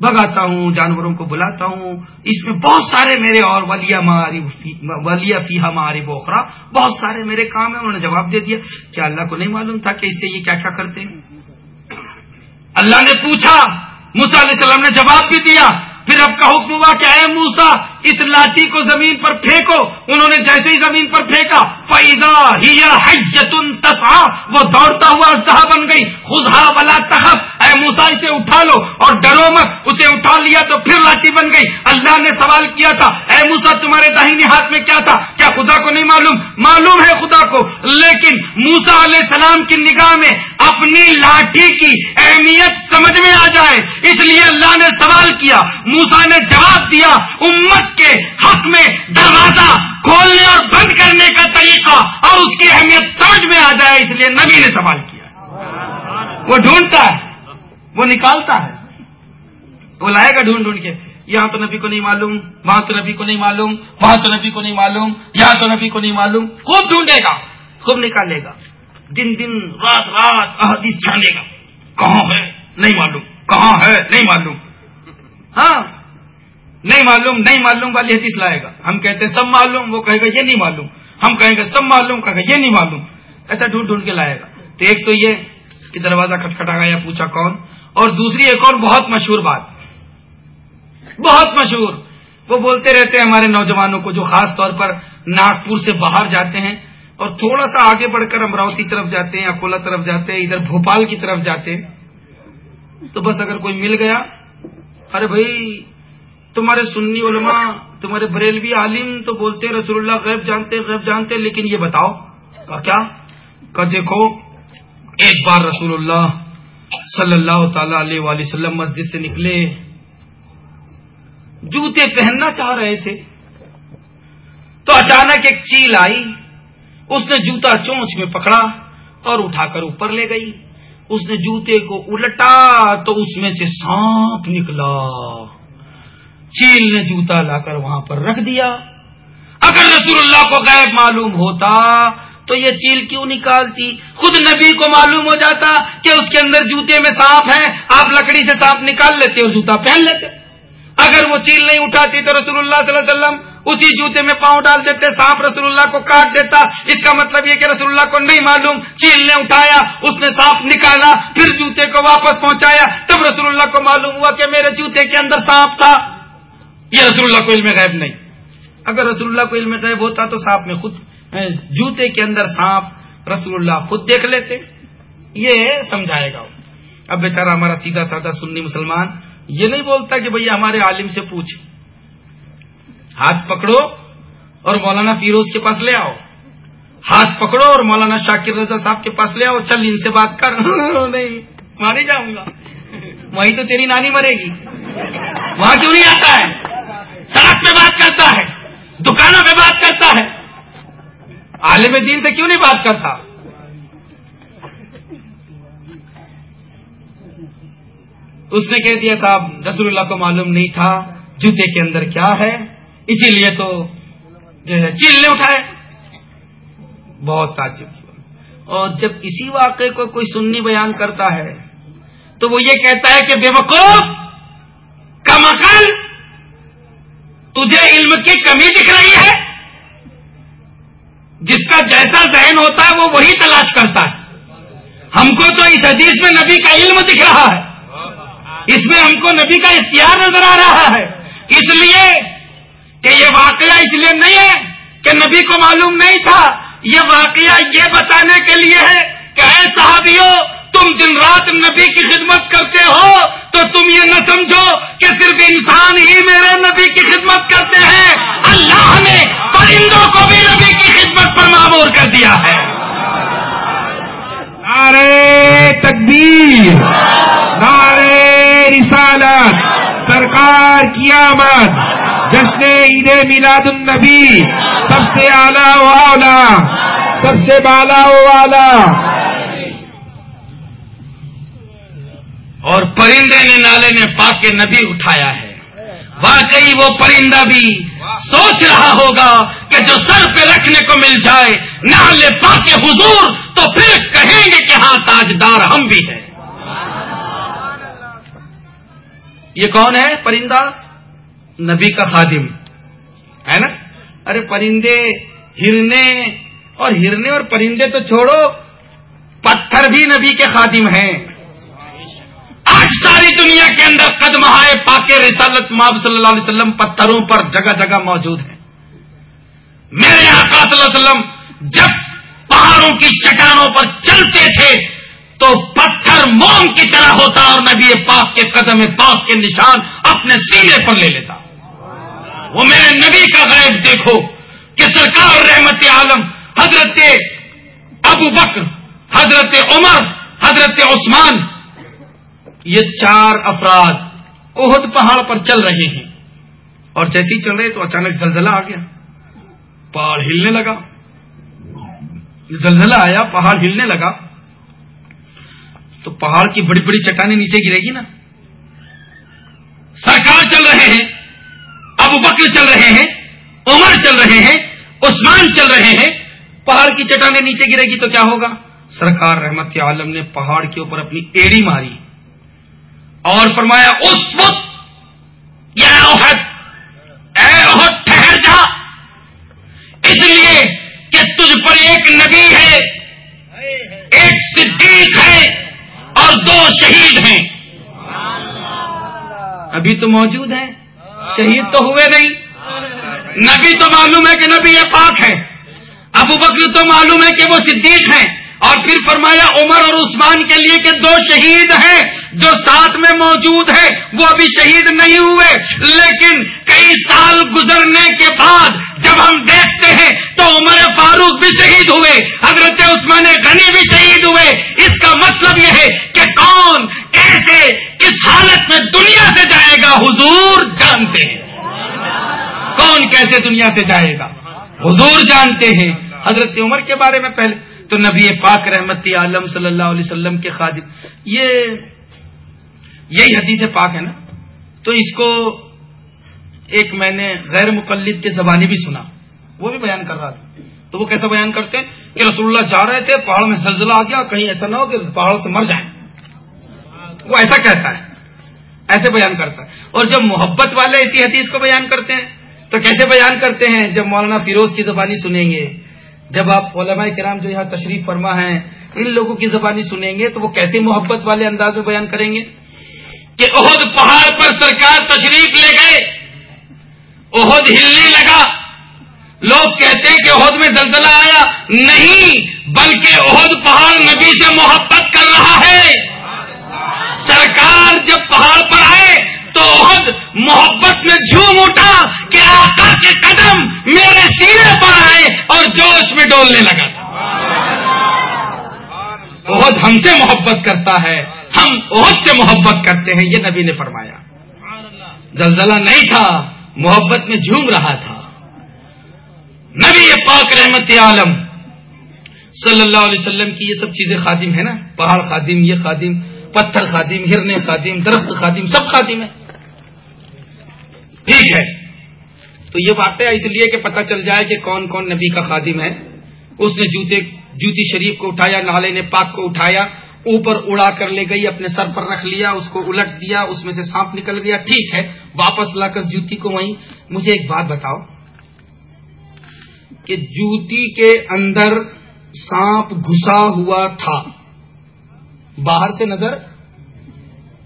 بگاتا ہوں، جانوروں کو بلاتا ہوں۔ اس میں بہت سارے میرے اور ولیا ولیا فیحا ماری بوخرا، بہت سارے میرے کام ہیں، انہوں نے جواب دے دیا۔ کیا اللہ کو نہیں معلوم تھا کہ اس سے یہ کیا کیا کرتے ہیں؟ اللہ نے پوچھا موسا علیہ السلام نے جواب بھی دیا۔ پھر اب کا حکم ہوا کہ اے موسا اس لاٹھی کو زمین پر پھینکو۔ انہوں نے جیسے ہی زمین پر پھینکا فیضا ہی تسا وہ دوڑتا ہوا بن گئی۔ خدا بلا تخف۔ اے موسا اسے اٹھا لو اور ڈرو مت، اسے اٹھا لیا تو پھر لاٹھی بن گئی۔ اللہ نے سوال کیا تھا، اے موسا تمہارے داہنی ہاتھ میں کیا تھا؟ کیا خدا کو نہیں معلوم؟ معلوم ہے خدا کو، لیکن موسا علیہ السلام کی نگاہ میں اپنی لاٹھی کی اہمیت سمجھ میں آ جائے۔ اس لیے اللہ نے سوال کیا موسا نے جواب دیا، امت کے حق میں دروازہ کھولنے اور بند کرنے کا طریقہ اور اس کی اہمیت سمجھ میں آ جائے۔ اس لیے نبی نے سوال کیا۔ وہ ڈھونڈتا ہے۔ وہ نکالتا ہے۔ وہ لائے گا ڈھونڈ ڈھونڈ کے۔ یہاں تو نبی کو نہیں معلوم، وہاں تو نبی کو نہیں معلوم، وہاں تو نبی کو نہیں معلوم، یہاں تو نبی کو نہیں معلوم۔ خوب ڈھونڈے گا، خوب نکالے گا۔ دن دن، رات رات احادیث چھانے گا۔ کہاں ہے؟ نہیں معلوم۔ کہاں ہے؟ نہیں معلوم۔ ہاں نہیں معلوم نہیں معلوم والی حدیث لائے گا۔ ہم کہتے ہیں سب معلوم، وہ کہے گا یہ نہیں معلوم۔ ہم کہیں گے سب معلوم، کہے گا یہ نہیں معلوم۔ ایسا ڈھونڈ ڈھونڈ کے لائے گا۔ تو ایک تو یہ کہ دروازہ کھٹکھٹا گیا پوچھا کون؟ اور دوسری ایک اور بہت مشہور بات، بہت مشہور، وہ بولتے رہتے ہیں ہمارے نوجوانوں کو جو خاص طور پر ناگپور سے باہر جاتے ہیں اور تھوڑا سا آگے بڑھ کر امراوتی طرف جاتے ہیں، اکولا طرف جاتے ہیں، ادھر بھوپال کی طرف جاتے ہیں۔ تو بس اگر کوئی مل گیا، ارے بھائی، تمہارے سنی علماء، تمہارے بریلوی عالم تو بولتے ہیں رسول اللہ غیب جانتے غیب جانتے، لیکن یہ بتاؤ کیا؟ کہ دیکھو، ایک بار رسول اللہ صلی اللہ تعالی علیہ وآلہ وسلم مسجد سے نکلے۔ جوتے پہننا چاہ رہے تھے۔ تو اچانک ایک چیل آئی۔ اس نے جوتا چونچ میں پکڑا اور اٹھا کر اوپر لے گئی۔ اس نے جوتے کو الٹا تو اس میں سے سانپ نکلا۔ چیل نے جوتا لا کر وہاں پر رکھ دیا۔ اگر رسول اللہ کو غیب معلوم ہوتا تو یہ چیل کیوں نکالتی؟ خود نبی کو معلوم ہو جاتا کہ اس کے اندر جوتے میں سانپ ہے آپ لکڑی سے سانپ نکال لیتے اور جوتا پہن لیتے۔ اگر وہ چیل نہیں اٹھاتی تو رسول اللہ صلی اللہ علیہ وسلم اسی جوتے میں پاؤں ڈال دیتے، سانپ رسول اللہ کو کاٹ دیتا۔ اس کا مطلب یہ کہ رسول اللہ کو نہیں معلوم چیل نے اٹھایا، اس نے سانپ نکالا، پھر جوتے کو واپس پہنچایا۔ تب رسول اللہ کو معلوم ہوا کہ میرے جوتے کے اندر سانپ تھا۔ یہ رسول اللہ کو علم غیب نہیں۔ اگر رسول اللہ کو علم غیب ہوتا تو سانپ میں خود جوتے کے اندر سانپ، رسول اللہ خود دیکھ لیتے۔ یہ سمجھائے گا۔ اب بیچارہ ہمارا سیدھا سادہ سنی مسلمان یہ نہیں بولتا کہ بھیا ہمارے عالم سے پوچھ۔ ہاتھ پکڑو اور مولانا فیروز کے پاس لے آؤ۔ ہاتھ پکڑو اور مولانا شاکر رضا صاحب کے پاس لے آؤ۔ چل ان سے بات کر۔ نہیں ماری جاؤں گا۔ وہیں تو تیری نانی مرے گی۔ وہاں کیوں نہیں آتا ہے؟ سڑک پہ بات کرتا ہے، دکانوں پہ بات کرتا ہے۔ عالم دین سے کیوں نہیں بات کرتا؟ اس نے کہہ دیا صاحب، رسول اللہ کو معلوم نہیں تھا جوتے کے اندر کیا ہے، اسی لیے تو جو ہے چیل نے اٹھائے۔ بہت تعجب اور جب اسی واقعے کو کوئی سننی بیان کرتا ہے، تو وہ یہ کہتا ہے کہ بے وقوف کا مکان تجھے علم کی کمی دکھ رہی ہے۔ جس کا جیسا ذہن ہوتا ہے وہ وہی تلاش کرتا ہے۔ ہم کو تو اس حدیث میں نبی کا علم دکھ رہا ہے۔ اس میں ہم کو نبی کا اختیار نظر آ رہا ہے۔ اس لیے کہ یہ واقعہ اس لیے نہیں ہے کہ نبی کو معلوم نہیں تھا۔ یہ واقعہ یہ بتانے کے لیے ہے کہ اے صحابیوں تم دن رات نبی کی خدمت کرتے ہو تو تم یہ نہ سمجھو کہ صرف انسان ہی میرے نبی کی خدمت کرتے ہیں۔ اللہ نے پرندوں کو بھی نبی کی خدمت پر معمور کر دیا ہے۔ نعرے تکبیر نعرے رسالت، سرکار کی آمد، جشن عید میلاد النبی، سب سے اعلیٰ و اولا سب سے بالا و والا اور پرندے نے نالے نے پاک کے نبی اٹھایا ہے۔ واقعی وہ پرندہ بھی سوچ رہا ہوگا کہ جو سر پہ رکھنے کو مل جائے نالے پاک کے حضور، تو پھر کہیں گے کہ ہاں تاجدار ہم بھی ہیں۔ یہ کون ہے؟ پرندہ؟ نبی کا خادم۔ ہے نا؟ ارے، پرندے ہرنے اور ہرنے اور پرندے تو چھوڑو، پتھر بھی نبی کے خادم ہیں۔ آج ساری دنیا کے اندر قدم آئے پاک رسالت ماب صلی اللہ علیہ وسلم پتھروں پر جگہ جگہ موجود ہیں۔ میرے آقا صلی اللہ علیہ وسلم جب پہاڑوں کی چٹانوں پر چلتے تھے تو پتھر موم کی طرح ہوتا اور نبی پاک کے قدم پاک کے نشان اپنے سینے پر لے لیتا۔ وہ میرے نبی کا غیب دیکھو کہ سرکار رحمت عالم حضرت ابو بکر، حضرت عمر، حضرت عثمان یہ چار افراد عہد پہاڑ پر چل رہے ہیں۔ اور جیسے ہی چل رہے تو اچانک زلزلہ آ گیا۔ پہاڑ ہلنے لگا۔ زلزلہ آیا، پہاڑ ہلنے لگا۔ تو پہاڑ کی بڑی بڑی چٹانیں نیچے گرے گی نا۔ سرکار چل رہے ہیں، ابو بکر چل رہے ہیں، عمر چل رہے ہیں، عثمان چل رہے ہیں۔ پہاڑ کی چٹانیں نیچے گرے گی تو کیا ہوگا؟ سرکار رحمت عالم نے پہاڑ کے اوپر اپنی ایڑی ماری۔ اور فرمایا، اس وقت یا ٹھہر جا۔ اس لیے کہ تجھ پر ایک نبی ہے، ایک صدیق ہے اور دو شہید ہیں۔ ابھی تو موجود ہیں، شہید تو ہوئے نہیں۔ نبی تو معلوم ہے کہ نبی یہ پاک ہے ابو بکر تو معلوم ہے کہ وہ صدیق ہیں۔ اور پھر فرمایا، عمر اور عثمان کے لیے کہ دو شہید ہیں۔ جو ساتھ میں موجود ہیں، وہ ابھی شہید نہیں ہوئے۔ لیکن کئی سال گزرنے کے بعد جب ہم دیکھتے ہیں تو عمر فاروق بھی شہید ہوئے، حضرت عثمان غنی بھی شہید ہوئے۔ اس کا مطلب یہ ہے کہ کون کیسے، کس حالت میں دنیا سے جائے گا، حضور جانتے ہیں۔ کون کیسے دنیا سے جائے گا؟ حضور جانتے ہیں۔ حضرت عمر کے بارے میں پہلے تو نبی پاک رحمت عالم صلی اللہ علیہ وسلم کے خادم۔ یہ یہی حدیث پاک ہے نا؟ تو اس کو ایک میں نے غیر مقلد کے زبانی بھی سنا۔ وہ بھی بیان کر رہا تھا۔ تو وہ کیسا بیان کرتے ہیں؟ کہ رسول اللہ جا رہے تھے پہاڑ میں زلزلہ آ گیا، کہیں ایسا نہ ہو کہ پہاڑوں سے مر جائیں۔ وہ ایسا کہتا ہے۔ ایسے بیان کرتا ہے۔ اور جب محبت والے اسی حدیث کو بیان کرتے ہیں، تو کیسے بیان کرتے ہیں؟ جب مولانا فیروز کی زبانی سنیں گے، جب آپ علماء کرام جو یہاں تشریف فرما ہیں، ان لوگوں کی زبانی سنیں گے، تو وہ کیسے محبت والے انداز میں بیان کریں گے؟ کہ عہد پہاڑ پر سرکار تشریف لے گئے۔ عہد ہلنے لگا۔ لوگ کہتے ہیں کہ عہد میں زلزلہ آیا۔ نہیں، بلکہ عہد پہاڑ نبی سے محبت کر رہا ہے۔ سرکار جب پہاڑ پر آئے تو عہد محبت میں جھوم اٹھا کہ آقا کے قدم میرے سینے پر آئے اور جوش میں ڈولنے لگا تھا۔ عہد ہم سے محبت کرتا ہے۔ ہم عہد سے محبت کرتے ہیں، یہ نبی نے فرمایا۔ زلزلہ نہیں تھا، محبت میں جھوم رہا تھا۔ نبی پاک رحمت عالم صلی اللہ علیہ وسلم کی یہ سب چیزیں خادم ہے نا۔ پہاڑ خادم، یہ خادم، پتھر خادم ہرنے خادم، درخت خادم، سب خادم ہے ٹھیک ہے۔ تو یہ واقعہ اس لیے کہ پتہ چل جائے کہ کون کون نبی کا خادم ہے۔ اس نے جوتے، جوتی شریف کو اٹھایا، نالے نے پاک کو اٹھایا۔ اوپر اڑا کر لے گئی، اپنے سر پر رکھ لیا، اس کو الٹ دیا، اس میں سے سانپ نکل گیا، ٹھیک ہے، واپس لا کر جوتی کو وہیں۔ مجھے ایک بات بتاؤ کہ جوتی کے اندر سانپ گھسا ہوا تھا۔ باہر سے نظر؟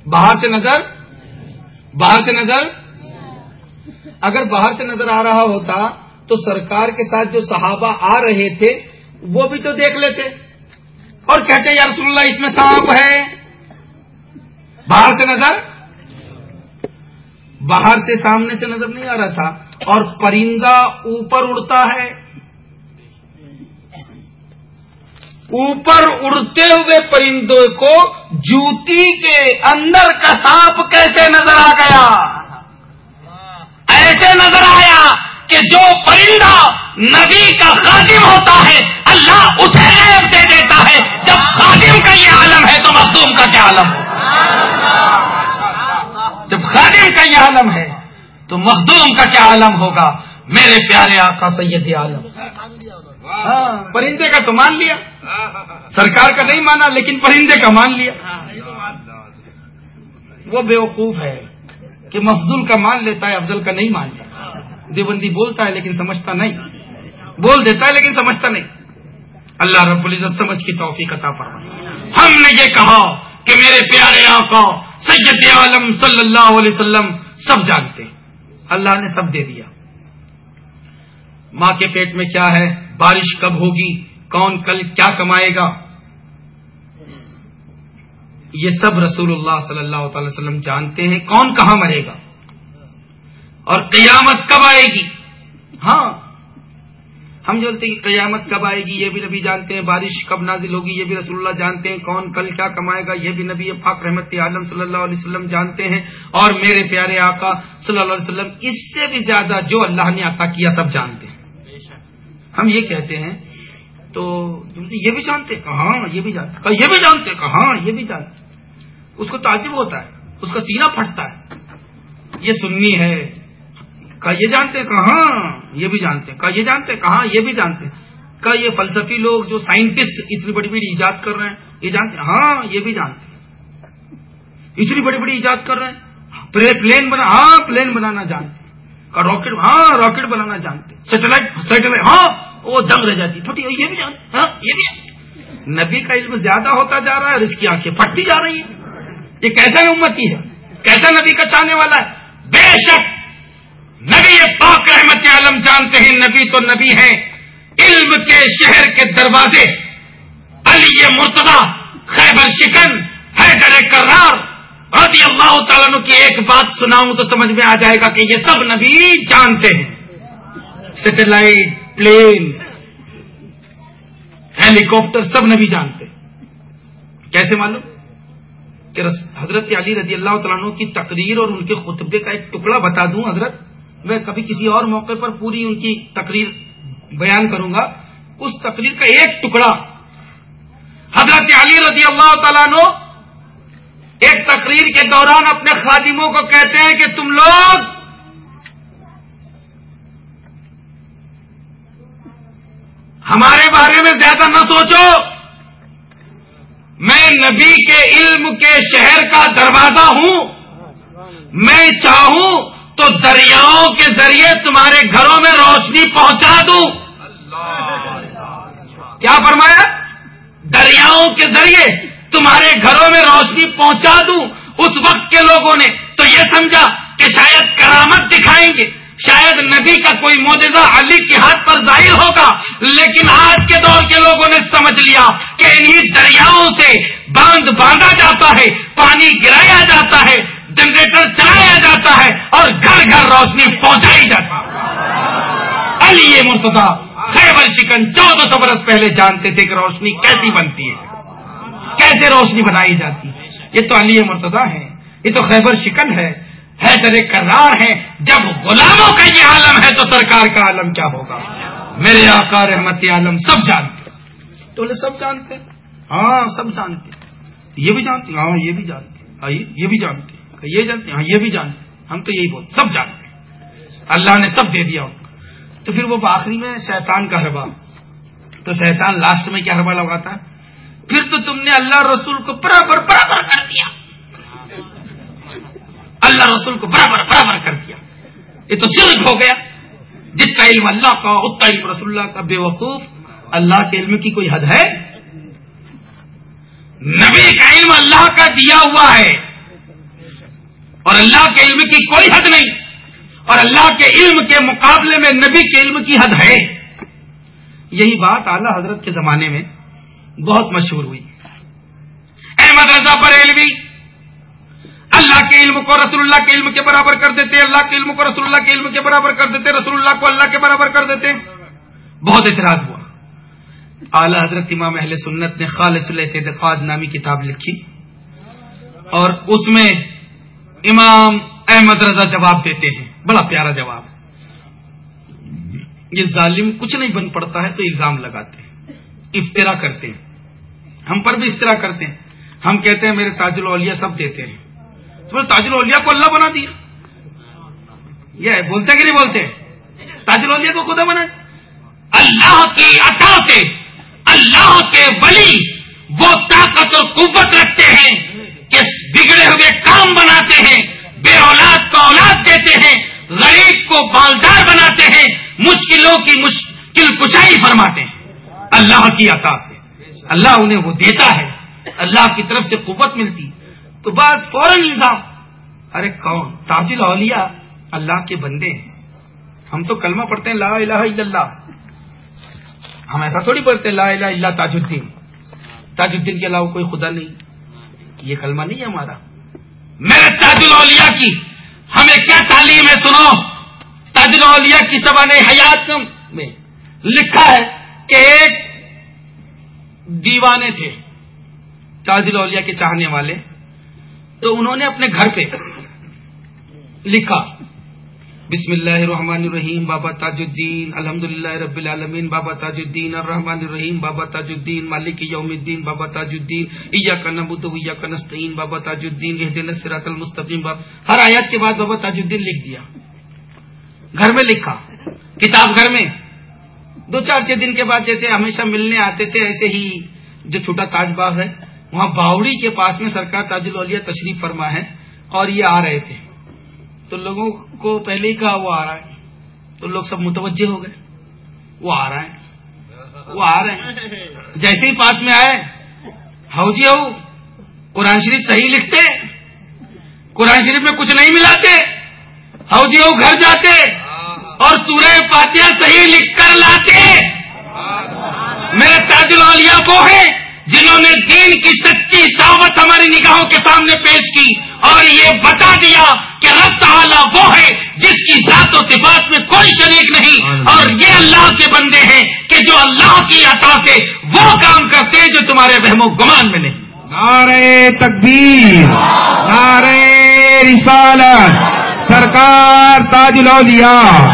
باہر سے نظر؟ باہر سے نظر؟ اگر باہر سے نظر آ رہا ہوتا تو سرکار کے ساتھ جو صحابہ آ رہے تھے، وہ بھی تو دیکھ لیتے۔ اور کہتے یا رسول اللہ، اس میں سانپ ہے. باہر سے نظر؟ باہر سے سامنے سے نظر نہیں آ رہا تھا۔ اور پرندہ اوپر اڑتا ہے۔ اوپر اڑتے ہوئے پرندوں کو جوتی کے اندر کا سانپ کیسے نظر آ گیا؟ ایسے نظر آیا کہ جو پرندہ نبی کا خادم ہوتا ہے، اللہ اسے عیب دے دیتا ہے۔ جب خادم کا یہ عالم ہے تو مخدوم کا کیا عالم جب خادم کا یہ عالم ہے تو مخدوم کا کیا عالم ہوگا؟ میرے پیارے آقا سید عالم۔ ہاں، پرندے کا تو مان لیا۔ سرکار کا نہیں مانا، لیکن پرندے کا مان لیا۔ وہ بیوقوف ہے کہ مفضول کا مان لیتا ہے، افضل کا نہیں مانتا۔ دیوبندی بولتا ہے لیکن سمجھتا نہیں۔ بول دیتا ہے لیکن سمجھتا نہیں۔ اللہ رب العزت سمجھ کی توفیق عطا فرمائے۔ ہم نے یہ کہا کہ میرے پیارے آقا، سید عالم صلی اللہ علیہ وسلم، سب جانتے اللہ نے سب دے دیا۔ ماں کے پیٹ میں کیا ہے؟ بارش کب ہوگی؟ کون کل کیا کمائے گا؟ یہ سب رسول اللہ صلی اللہ تعالی وسلم جانتے ہیں۔ کون کہاں مرے گا؟ اور قیامت کب آئے گی؟ ہاں ہم جانتے ہیں کہ قیامت کب آئے گی یہ بھی نبی جانتے ہیں، بارش کب نازل ہوگی یہ بھی رسول اللہ جانتے ہیں، کون کل کیا کمائے گا یہ بھی نبی پاک رحمت عالم صلی اللہ علیہ وسلم جانتے ہیں۔ اور میرے پیارے آقا صلی اللہ علیہ وسلم، اس سے بھی زیادہ جو اللہ نے عطا کیا سب جانتے ہیں۔ ہم یہ کہتے ہیں، تو یہ بھی جانتے کہاں یہ بھی جانتے یہ بھی جانتے کہاں یہ بھی جانتے اس کو تعجب ہوتا ہے، اس کا سینہ پھٹتا ہے۔ یہ سننی ہے۔ کہا یہ جانتے کہاں؟ یہ بھی جانتے کہا یہ جانتے کہاں؟ یہ بھی جانتے کہا یہ فلسفی لوگ جو سائنٹسٹ اتنی بڑی بڑی ایجاد کر رہے ہیں، یہ جانتے ہاں یہ بھی جانتے اتنی بڑی بڑی ایجاد کر رہے ہیں. پلین بنا ہاں پلین بنانا جانتے راکٹ ہاں راکٹ بنانا جانتے سیٹلائٹ سیٹلائٹ ہاں وہ دنگ رہ جاتی تھوڑی یہ بھی جانتے ہاں یہ بھی نبی کا علم زیادہ ہوتا جا رہا ہے، اور اس کی آنکھیں پھٹتی جا رہی ہیں. یہ کیسا امتی ہے؟ کیسا نبی کا چاہنے والا ہے؟ بے شک نبی پاک رحمت عالم جانتے ہیں، نبی تو نبی ہیں۔ علم کے شہر کے دروازے، علی مرتبہ خیبر شکن، حیدر کرار، رضی اللہ تعالیٰ کی ایک بات سناؤں تو سمجھ میں آ جائے گا کہ یہ سب نبی جانتے ہیں۔ سیٹلائٹ، پلین ہیلی کاپٹر سب نبی جانتے ہیں۔ کیسے معلوم؟ کہ حضرت علی رضی اللہ تعالیٰ کی تقریر اور ان کے خطبے کا ایک ٹکڑا بتا دوں، حضرت میں کبھی کسی اور موقع پر پوری ان کی تقریر بیان کروں گا۔ اس تقریر کا ایک ٹکڑا حضرت علی رضی اللہ تعالیٰ نو ایک تقریر کے دوران اپنے خادموں کو کہتے ہیں کہ تم لوگ ہمارے بارے میں زیادہ نہ سوچو۔ میں نبی کے علم کے شہر کا دروازہ ہوں۔ میں چاہوں تو دریاؤں کے ذریعے تمہارے گھروں میں روشنی پہنچا دوں۔ کیا فرمایا؟ دریاؤں کے ذریعے تمہارے گھروں میں روشنی پہنچا دوں۔ اس وقت کے لوگوں نے تو یہ سمجھا کہ شاید کرامت دکھائیں گے۔ شاید نبی کا کوئی موجودہ علی کے ہاتھ پر ظاہر ہوگا۔ لیکن آج کے دور کے لوگوں نے سمجھ لیا کہ انہیں دریاؤں سے باندھ باندھا جاتا ہے، پانی گرایا جاتا ہے۔ جنریٹر چلایا جاتا ہے اور گھر گھر روشنی پہنچائی جاتی علی یہ خیبر شکن، چودہ سو برس پہلے جانتے تھے کہ روشنی کیسی بنتی ہے۔ کیسے روشنی بنائی جاتی ہے؟ یہ تو علی مرتبہ ہے یہ تو خیبر شکن ہے۔ حیدر کرار ہیں۔ جب غلاموں کا یہ عالم ہے تو سرکار کا عالم کیا ہوگا؟ میرے آقا رحمت عالم سب جانتے تو سب جانتے ہاں سب جانتے یہ بھی جانتے ہاں یہ بھی جانتے یہ بھی جانتے یہ جانتے ہاں یہ بھی جانتے ہم تو یہی بولتے سب جانتے ہیں۔ اللہ نے سب دے دیا تو پھر وہ آخری میں شیطان کا حربا تو شیطان لاسٹ میں کیا حربا لگاتا ہے؟ پھر تو تم نے اللہ رسول کو برابر برابر کر دیا۔ اللہ رسول کو برابر برابر کر دیا۔ یہ تو شرک ہو گیا۔ جتنا علم اللہ کا، اتنا علم رسول اللہ کا۔ بے وقوف، اللہ کے علم کی کوئی حد ہے؟ نبی کا علم اللہ کا دیا ہوا ہے۔ اور اللہ کے علم کی کوئی حد نہیں اور اللہ کے علم کے مقابلے میں نبی کے علم کی حد ہے یہی بات اعلی حضرت کے زمانے میں بہت مشہور ہوئی احمد رضا بریلوی، اللہ کے علم کو رسول اللہ کے علم کے برابر کر دیتے، اللہ کے علم کو رسول اللہ کے علم کے برابر کر دیتے رسول اللہ کو اللہ کے برابر کر دیتے۔ بہت اعتراض ہوا۔ اعلی حضرت امام اہل سنت نے خالص الاعتقاد نامی کتاب لکھی اور اس میں امام احمد رضا جواب دیتے ہیں۔ بڑا پیارا جواب۔ یہ ظالم کچھ نہیں بن پڑتا ہے تو الزام لگاتے ہیں۔ افطرا کرتے ہیں۔ ہم پر بھی افطرا کرتے ہیں۔ ہم کہتے ہیں میرے تاج الاولیاء سب دیتے ہیں۔ تو تاج الاولیاء کو اللہ بنا دیا۔ یہ بولتے کہ نہیں بولتے؟ تاج الاولیاء کو خدا بنا۔ اللہ کی عطا سے، اللہ کے ولی وہ طاقت اور قوت رکھتے ہیں۔ کہ بگڑے ہوئے کام بناتے ہیں، بے اولاد کو اولاد دیتے ہیں، غریب کو بالدار بناتے ہیں، مشکلوں کی مشکل کچائی فرماتے ہیں۔ اللہ کی عطا سے۔ اللہ انہیں وہ دیتا ہے۔ اللہ کی طرف سے قوت ملتی۔ تو بس فوراً الزام۔ ارے کون؟ تاجل اولیاء اللہ کے بندے ہیں۔ ہم تو کلمہ پڑھتے ہیں، لا الہ الا اللہ۔ ہم ایسا تھوڑی پڑھتے ہیں، لا الہ الا تاج الدین۔ تاج الدین کے علاوہ کوئی خدا نہیں۔ یہ کلمہ نہیں ہے ہمارا۔ میرے تاج الاولیاء کی، ہمیں کیا تعلیم ہے سنو۔ تاج الاولیاء کی سبان حیات میں لکھا ہے کہ ایک دیوانے تھے تاج الاولیاء کے چاہنے والے۔ تو انہوں نے اپنے گھر پہ لکھا بسم اللہ الرحمن الرحیم، بابا تاج الدین الحمد للہ رب العالمین، بابا تاج الدین الرحمن الرحیم، بابا تاج الدین مالک یوم الدین، بابا تاج الدین ایا کا نبود ایا کا بابا تاج الدین دن سرات المستقیم، باب ہر آیات کے بعد بابا تاج الدین لکھ دیا۔ گھر میں لکھا، کتاب گھر میں۔ دو چار چھ دن کے بعد جیسے ہمیشہ ملنے آتے تھے، ایسے ہی جو چھوٹا تاج باغ ہے، وہاں باوڑی کے پاس میں سرکار تاج الولیا تشریف فرما ہے اور یہ آ رہے تھے۔ تو لوگوں کو پہلے ہی کہا وہ آ رہا ہے۔ تو لوگ سب متوجہ ہو گئے۔ وہ آ رہا ہے۔ وہ آ رہے ہیں۔ جیسے ہی پاس میں آئے، ہاؤ جی ہو قرآن شریف صحیح لکھتے، قرآن شریف میں کچھ نہیں ملاتے۔ ہاؤ جی ہو گھر جاتے۔ اور سورہ فاتحہ صحیح لکھ کر لاتے۔ میرے تاج العالیہ وہ ہیں۔ جنہوں نے دین کی سچی دعوت ہماری نگاہوں کے سامنے پیش کی اور یہ بتا دیا کہ رب تعالی وہ ہے جس کی ذات و صفات میں کوئی شریک نہیں۔ اور یہ اللہ کے بندے ہیں کہ جو اللہ کی عطا سے وہ کام کرتے ہیں جو تمہارے بہم و گمان میں نہیں۔ نعرے تکبیر نعرے رسالت سرکار تاج الاولیاء۔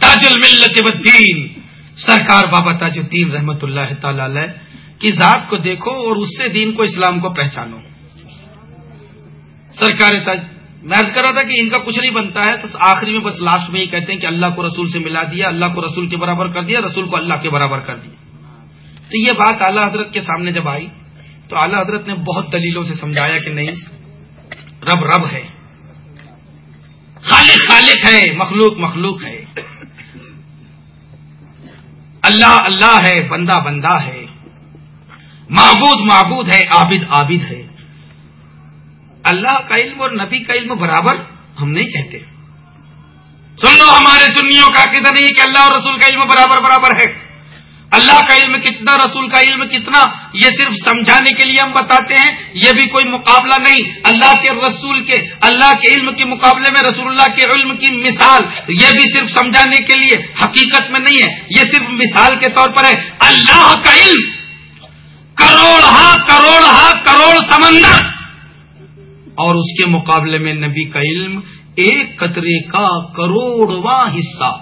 تاج الملت والدین سرکار بابا تاج الدین رحمت اللہ تعالی علیہ۔ کی ذات کو دیکھو اور اس سے دین کو اسلام کو پہچانو۔ سرکار تاج، میں کر رہا تھا کہ ان کا کچھ نہیں بنتا ہے، تو آخری میں بس لاسٹ میں یہ کہتے ہیں کہ اللہ کو رسول سے ملا دیا، اللہ کو رسول کے برابر کر دیا، رسول کو اللہ کے برابر کر دیا۔ تو یہ بات اعلیٰ حضرت کے سامنے جب آئی، تو اعلیٰ حضرت نے بہت دلیلوں سے سمجھایا کہ نہیں، رب رب ہے۔ خالق خالق ہے، مخلوق مخلوق ہے۔ اللہ اللہ ہے، بندہ بندہ ہے۔ معبود معبود ہے، عابد عابد ہے۔ اللہ کا علم اور نبی کا علم برابر ہم نہیں کہتے۔ سن لو ہمارے سنیوں کا عقیدہ نہیں کہ اللہ اور رسول کا علم برابر برابر ہے۔ اللہ کا علم کتنا، رسول کا علم کتنا، یہ صرف سمجھانے کے لیے ہم بتاتے ہیں، یہ بھی کوئی مقابلہ نہیں۔ اللہ کے رسول کے، اللہ کے علم کے مقابلے میں رسول اللہ کے علم کی مثال، یہ بھی صرف سمجھانے کے لیے حقیقت میں نہیں ہے۔ یہ صرف مثال کے طور پر ہے۔ اللہ کا علم کروڑ ہا کروڑ ہا کروڑ سمندر۔ اور اس کے مقابلے میں نبی کا علم ایک قطرے کا کروڑواں حصہ۔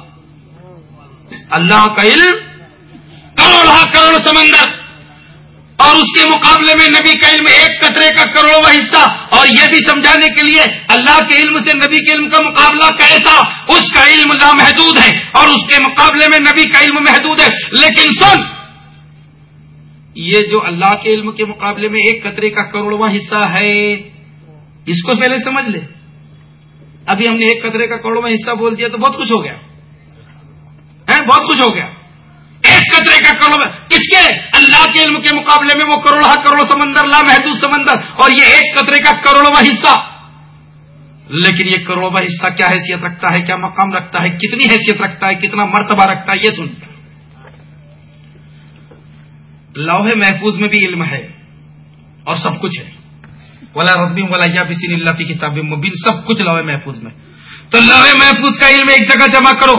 اللہ کا علم کروڑ ہا کروڑ سمندر۔ اور اس کے مقابلے میں نبی کا علم ایک قطرے کا کروڑواں حصہ۔ اور یہ بھی سمجھانے کے لیے اللہ کے علم سے نبی کے علم کا مقابلہ کیسا؟ اس کا علم لامحدود ہے اور اس کے مقابلے میں نبی کا علم محدود ہے۔ لیکن سن یہ جو اللہ کے علم کے مقابلے میں ایک قطرے کا کروڑواں حصہ ہے، اس کو پہلے سمجھ لے۔ ابھی ہم نے ایک قطرے کا کروڑواں حصہ بول دیا تو بہت کچھ ہو گیا۔ بہت کچھ ہو گیا۔ ایک قطرے کا کروڑ کس کے؟ اللہ کے علم کے مقابلے میں وہ کروڑا کروڑ سمندر لا محدود سمندر اور یہ ایک قطرے کا کروڑواں حصہ۔ لیکن یہ کروڑواں حصہ کیا حیثیت رکھتا ہے، کیا مقام رکھتا ہے، کتنی حیثیت رکھتا ہے، کتنا مرتبہ رکھتا ہے، یہ سنتا لوہے محفوظ میں بھی علم ہے اور سب کچھ ہے۔ ولا ربی ولا یا بسین اللہ کی کتاب مبین سب کچھ لوہے محفوظ میں۔ تو لوہے محفوظ کا علم ایک جگہ جمع کرو۔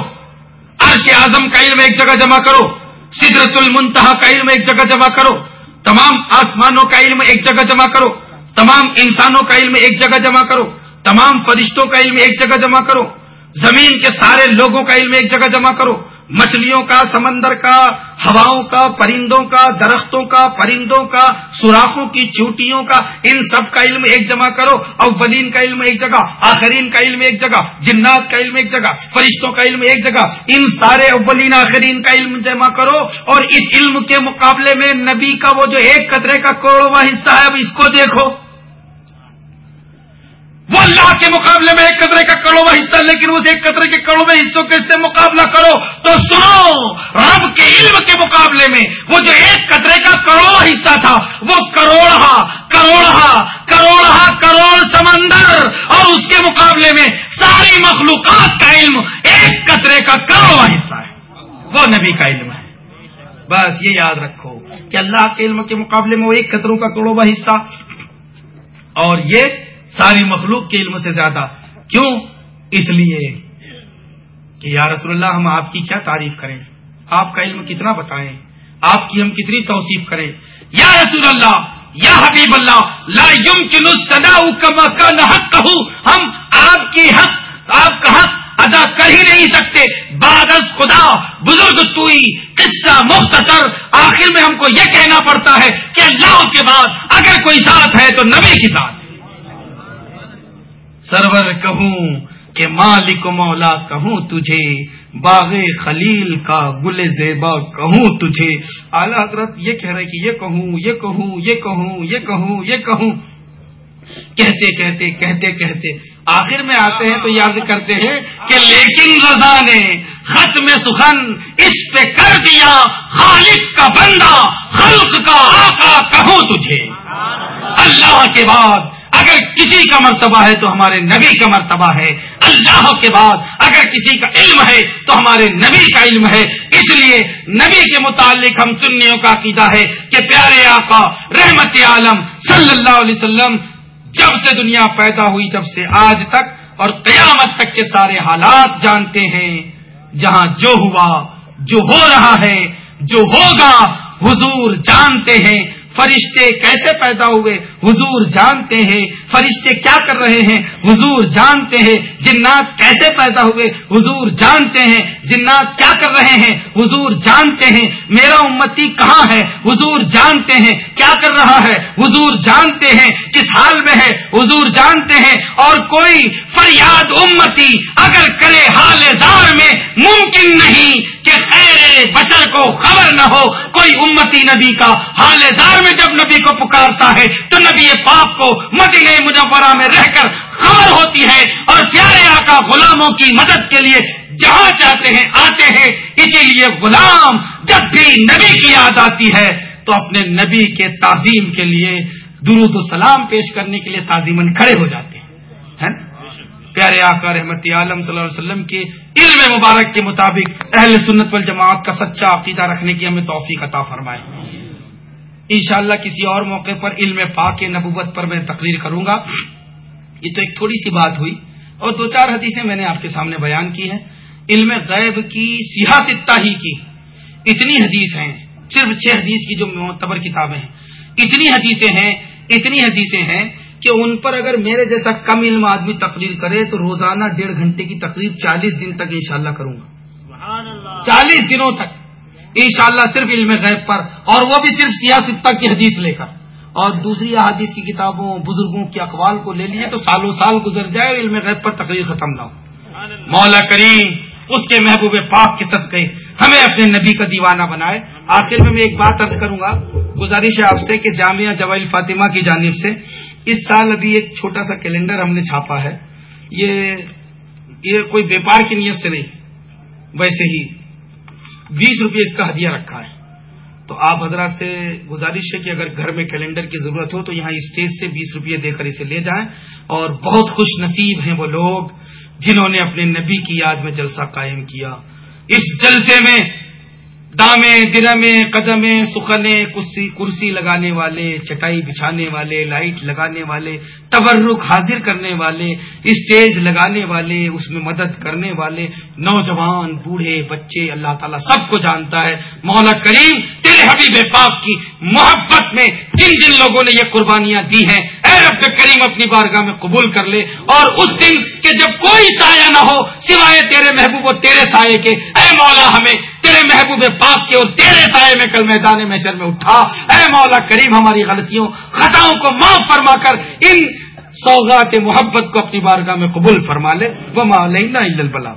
عرش اعظم کا علم ایک جگہ جمع کرو۔ سدرت المنتہا کا علم ایک جگہ جمع کرو۔ تمام آسمانوں کا علم ایک جگہ جمع کرو۔ تمام انسانوں کا علم ایک جگہ جمع کرو۔ تمام فرشتوں کا علم ایک جگہ جمع کرو۔ زمین کے سارے لوگوں کا علم ایک جگہ جمع کرو۔ مچھلیوں کا، سمندر کا، ہواؤں کا، پرندوں کا، درختوں کا، پرندوں کا، سوراخوں کی چوٹیوں کا، ان سب کا علم ایک جمع کرو۔ اولین کا علم ایک جگہ، آخرین کا علم ایک جگہ، جنات کا علم ایک جگہ، فرشتوں کا علم ایک جگہ، ان سارے اولین، آخرین کا علم جمع کرو۔ اور اس علم کے مقابلے میں نبی کا وہ جو ایک قطرے کا کروڑواں حصہ ہے، اب اس کو دیکھو۔ وہ اللہ کے مقابلے میں ایک قطرے کا کروڑواں حصہ لیکن اس ایک قطرے کے کروڑویں حصوں کے سے مقابلہ کرو، تو سنو، رب کے علم کے مقابلے میں وہ جو ایک قطرے کا کروڑ حصہ تھا، وہ کروڑا کروڑا کروڑا کروڑ سمندر، اور اس کے مقابلے میں ساری مخلوقات کا علم ایک قطرے کا کروڑواں حصہ ہے۔ وہ نبی کا علم ہے۔ بس یہ یاد رکھو کہ اللہ کے علم کے مقابلے میں وہ ایک قطروں کا کروڑواں حصہ، اور یہ ساری مخلوق کے علم سے زیادہ۔ کیوں؟ اس لیے کہ یا رسول اللہ، ہم آپ کی کیا تعریف کریں؟ آپ کا علم کتنا بتائیں؟ آپ کی ہم کتنی توصیف کریں؟ یا رسول اللہ، یا حبیب اللہ، لا يمكن الصداء كما كان حق ہم آپ کی حق، آپ کا حق ادا کر ہی نہیں سکتے۔ بادس خدا، بزرگ توئی قصہ مختصر۔ آخر میں ہم کو یہ کہنا پڑتا ہے کہ اللہ کے بعد اگر کوئی ساتھ ہے تو نبی کی ساتھ سرور کہوں کہ مالک مولا کہوں تجھے، باغ خلیل کا گل زیبا کہوں تجھے۔ اعلی حضرت یہ کہہ رہے کہ یہ کہوں یہ کہوں یہ کہوں یہ کہوں یہ کہوں۔ کہتے کہتے کہتے کہتے۔ آخر میں آتے ہیں تو یاد کرتے ہیں کہ لیکن رضا نے خط میں سخن اس پہ کر دیا، خالق کا بندہ، خلق کا آقا کہوں تجھے۔ اللہ کے بعد اگر کسی کا مرتبہ ہے تو ہمارے نبی کا مرتبہ ہے۔ اللہ کے بعد اگر کسی کا علم ہے تو ہمارے نبی کا علم ہے۔ اس لیے نبی کے متعلق ہم سنیوں کا عقیدہ ہے کہ پیارے آقا رحمت عالم صلی اللہ علیہ وسلم جب سے دنیا پیدا ہوئی جب سے آج تک اور قیامت تک کے سارے حالات جانتے ہیں۔ جہاں جو ہوا، جو ہو رہا ہے، جو ہوگا، حضور جانتے ہیں۔ فرشتے کیسے پیدا ہوئے؟ حضور جانتے ہیں۔ فرشتے کیا کر رہے ہیں؟ حضور جانتے ہیں۔ جنات کیسے پیدا ہوئے؟ حضور جانتے ہیں۔ جنات کیا کر رہے ہیں؟ حضور جانتے ہیں۔ میرا امتی کہاں ہے؟ حضور جانتے ہیں۔ کیا کر رہا ہے؟ حضور جانتے ہیں۔ کس حال میں ہے؟ حضور جانتے ہیں۔ اور کوئی فریاد امتی اگر کرے حال دار میں، ممکن نہیں کہ خیر بشر کو خبر نہ ہو۔ کوئی امتی نبی کا حال دار میں جب نبی کو پکارتا ہے تو نبی پاک کو مدینہ مظفرہ میں رہ کر خبر ہوتی ہے اور پیارے آقا غلاموں کی مدد کے لیے جہاں چاہتے ہیں، آتے ہیں۔ اسی لیے غلام جب بھی نبی کی یاد آتی ہے تو اپنے نبی کے تعظیم کے لیے درود و سلام پیش کرنے کے لیے تعظیمن کھڑے ہو جاتے ہیں۔ پیارے آقا رحمت عالم صلی اللہ علیہ وسلم کے علم مبارک کے مطابق اہل سنت والجماعت کا سچا عقیدہ رکھنے کی ہمیں توفیق عطا فرمائے۔ انشاءاللہ کسی اور موقع پر علم پاک نبوت پر میں تقریر کروں گا۔ یہ تو ایک تھوڑی سی بات ہوئی۔ اور دو چار حدیثیں میں نے آپ کے سامنے بیان کی ہیں۔ علم غیب کی سیاستہ ہی کی۔ اتنی حدیث ہیں۔ صرف چھ حدیث کی جو معتبر کتابیں ہیں۔ اتنی حدیثیں ہیں۔ اتنی حدیثیں ہیں کہ ان پر اگر میرے جیسا کم علم آدمی تقریر کرے تو روزانہ ڈیڑھ گھنٹے کی تقریر چالیس دن تک انشاءاللہ کروں گا۔ چالیس دنوں تک۔ انشاءاللہ صرف علم غیب پر اور وہ بھی صرف سیاست کی حدیث لے کر اور دوسری حدیث کی کتابوں، بزرگوں کے اقوال کو لے لیے تو سالوں سال گزر جائے علم غیب پر تقریر ختم نہ ہو۔ مولا کریم اس کے محبوب پاک کے سب ہمیں اپنے نبی کا دیوانہ بنائے۔ آخر میں میں ایک بات ارد کروں گا، گزارش ہے آپ سے کہ جامعہ جوائل فاطمہ کی جانب سے اس سال ابھی ایک چھوٹا سا کیلنڈر ہم نے چھاپا ہے۔ یہ یہ کوئی بیپار کی نیت سے نہیں، ویسے ہی بیس روپئے اس کا ہدیہ رکھا ہے۔ تو آپ حضرات سے گزارش ہے کہ اگر گھر میں کیلنڈر کی ضرورت ہو تو یہاں اسٹیج سے بیس روپئے دے کر اسے لے جائیں۔ اور بہت خوش نصیب ہیں وہ لوگ جنہوں نے اپنے نبی کی یاد میں جلسہ قائم کیا۔ اس جلسے میں دامے درمے قدمے، سخنے، کرسی لگانے والے، چٹائی بچھانے والے، لائٹ لگانے والے، تبرک حاضر کرنے والے، اسٹیج لگانے والے، اس میں مدد کرنے والے، نوجوان، بوڑھے، بچے، اللہ تعالیٰ سب کو جانتا ہے۔ مولا کریم، تیرے حبیب پاک کی محبت میں جن جن لوگوں نے یہ قربانیاں دی ہیں، اے رب کریم، اپنی بارگاہ میں قبول کر لے۔ اور اس دن کہ جب کوئی سایہ نہ ہو، سوائے تیرے محبوب و تیرے سائے کے، اے مولا ہمیں تیرے محبوب پاک کے اور تیرے سائے میں کل میدان محشر میں اٹھا۔ اے مولا کریم، ہماری غلطیوں، خطاؤں کو معاف فرما کر ان سوغات محبت کو اپنی بارگاہ میں قبول فرما لے۔ وہ ماں مالینا البلا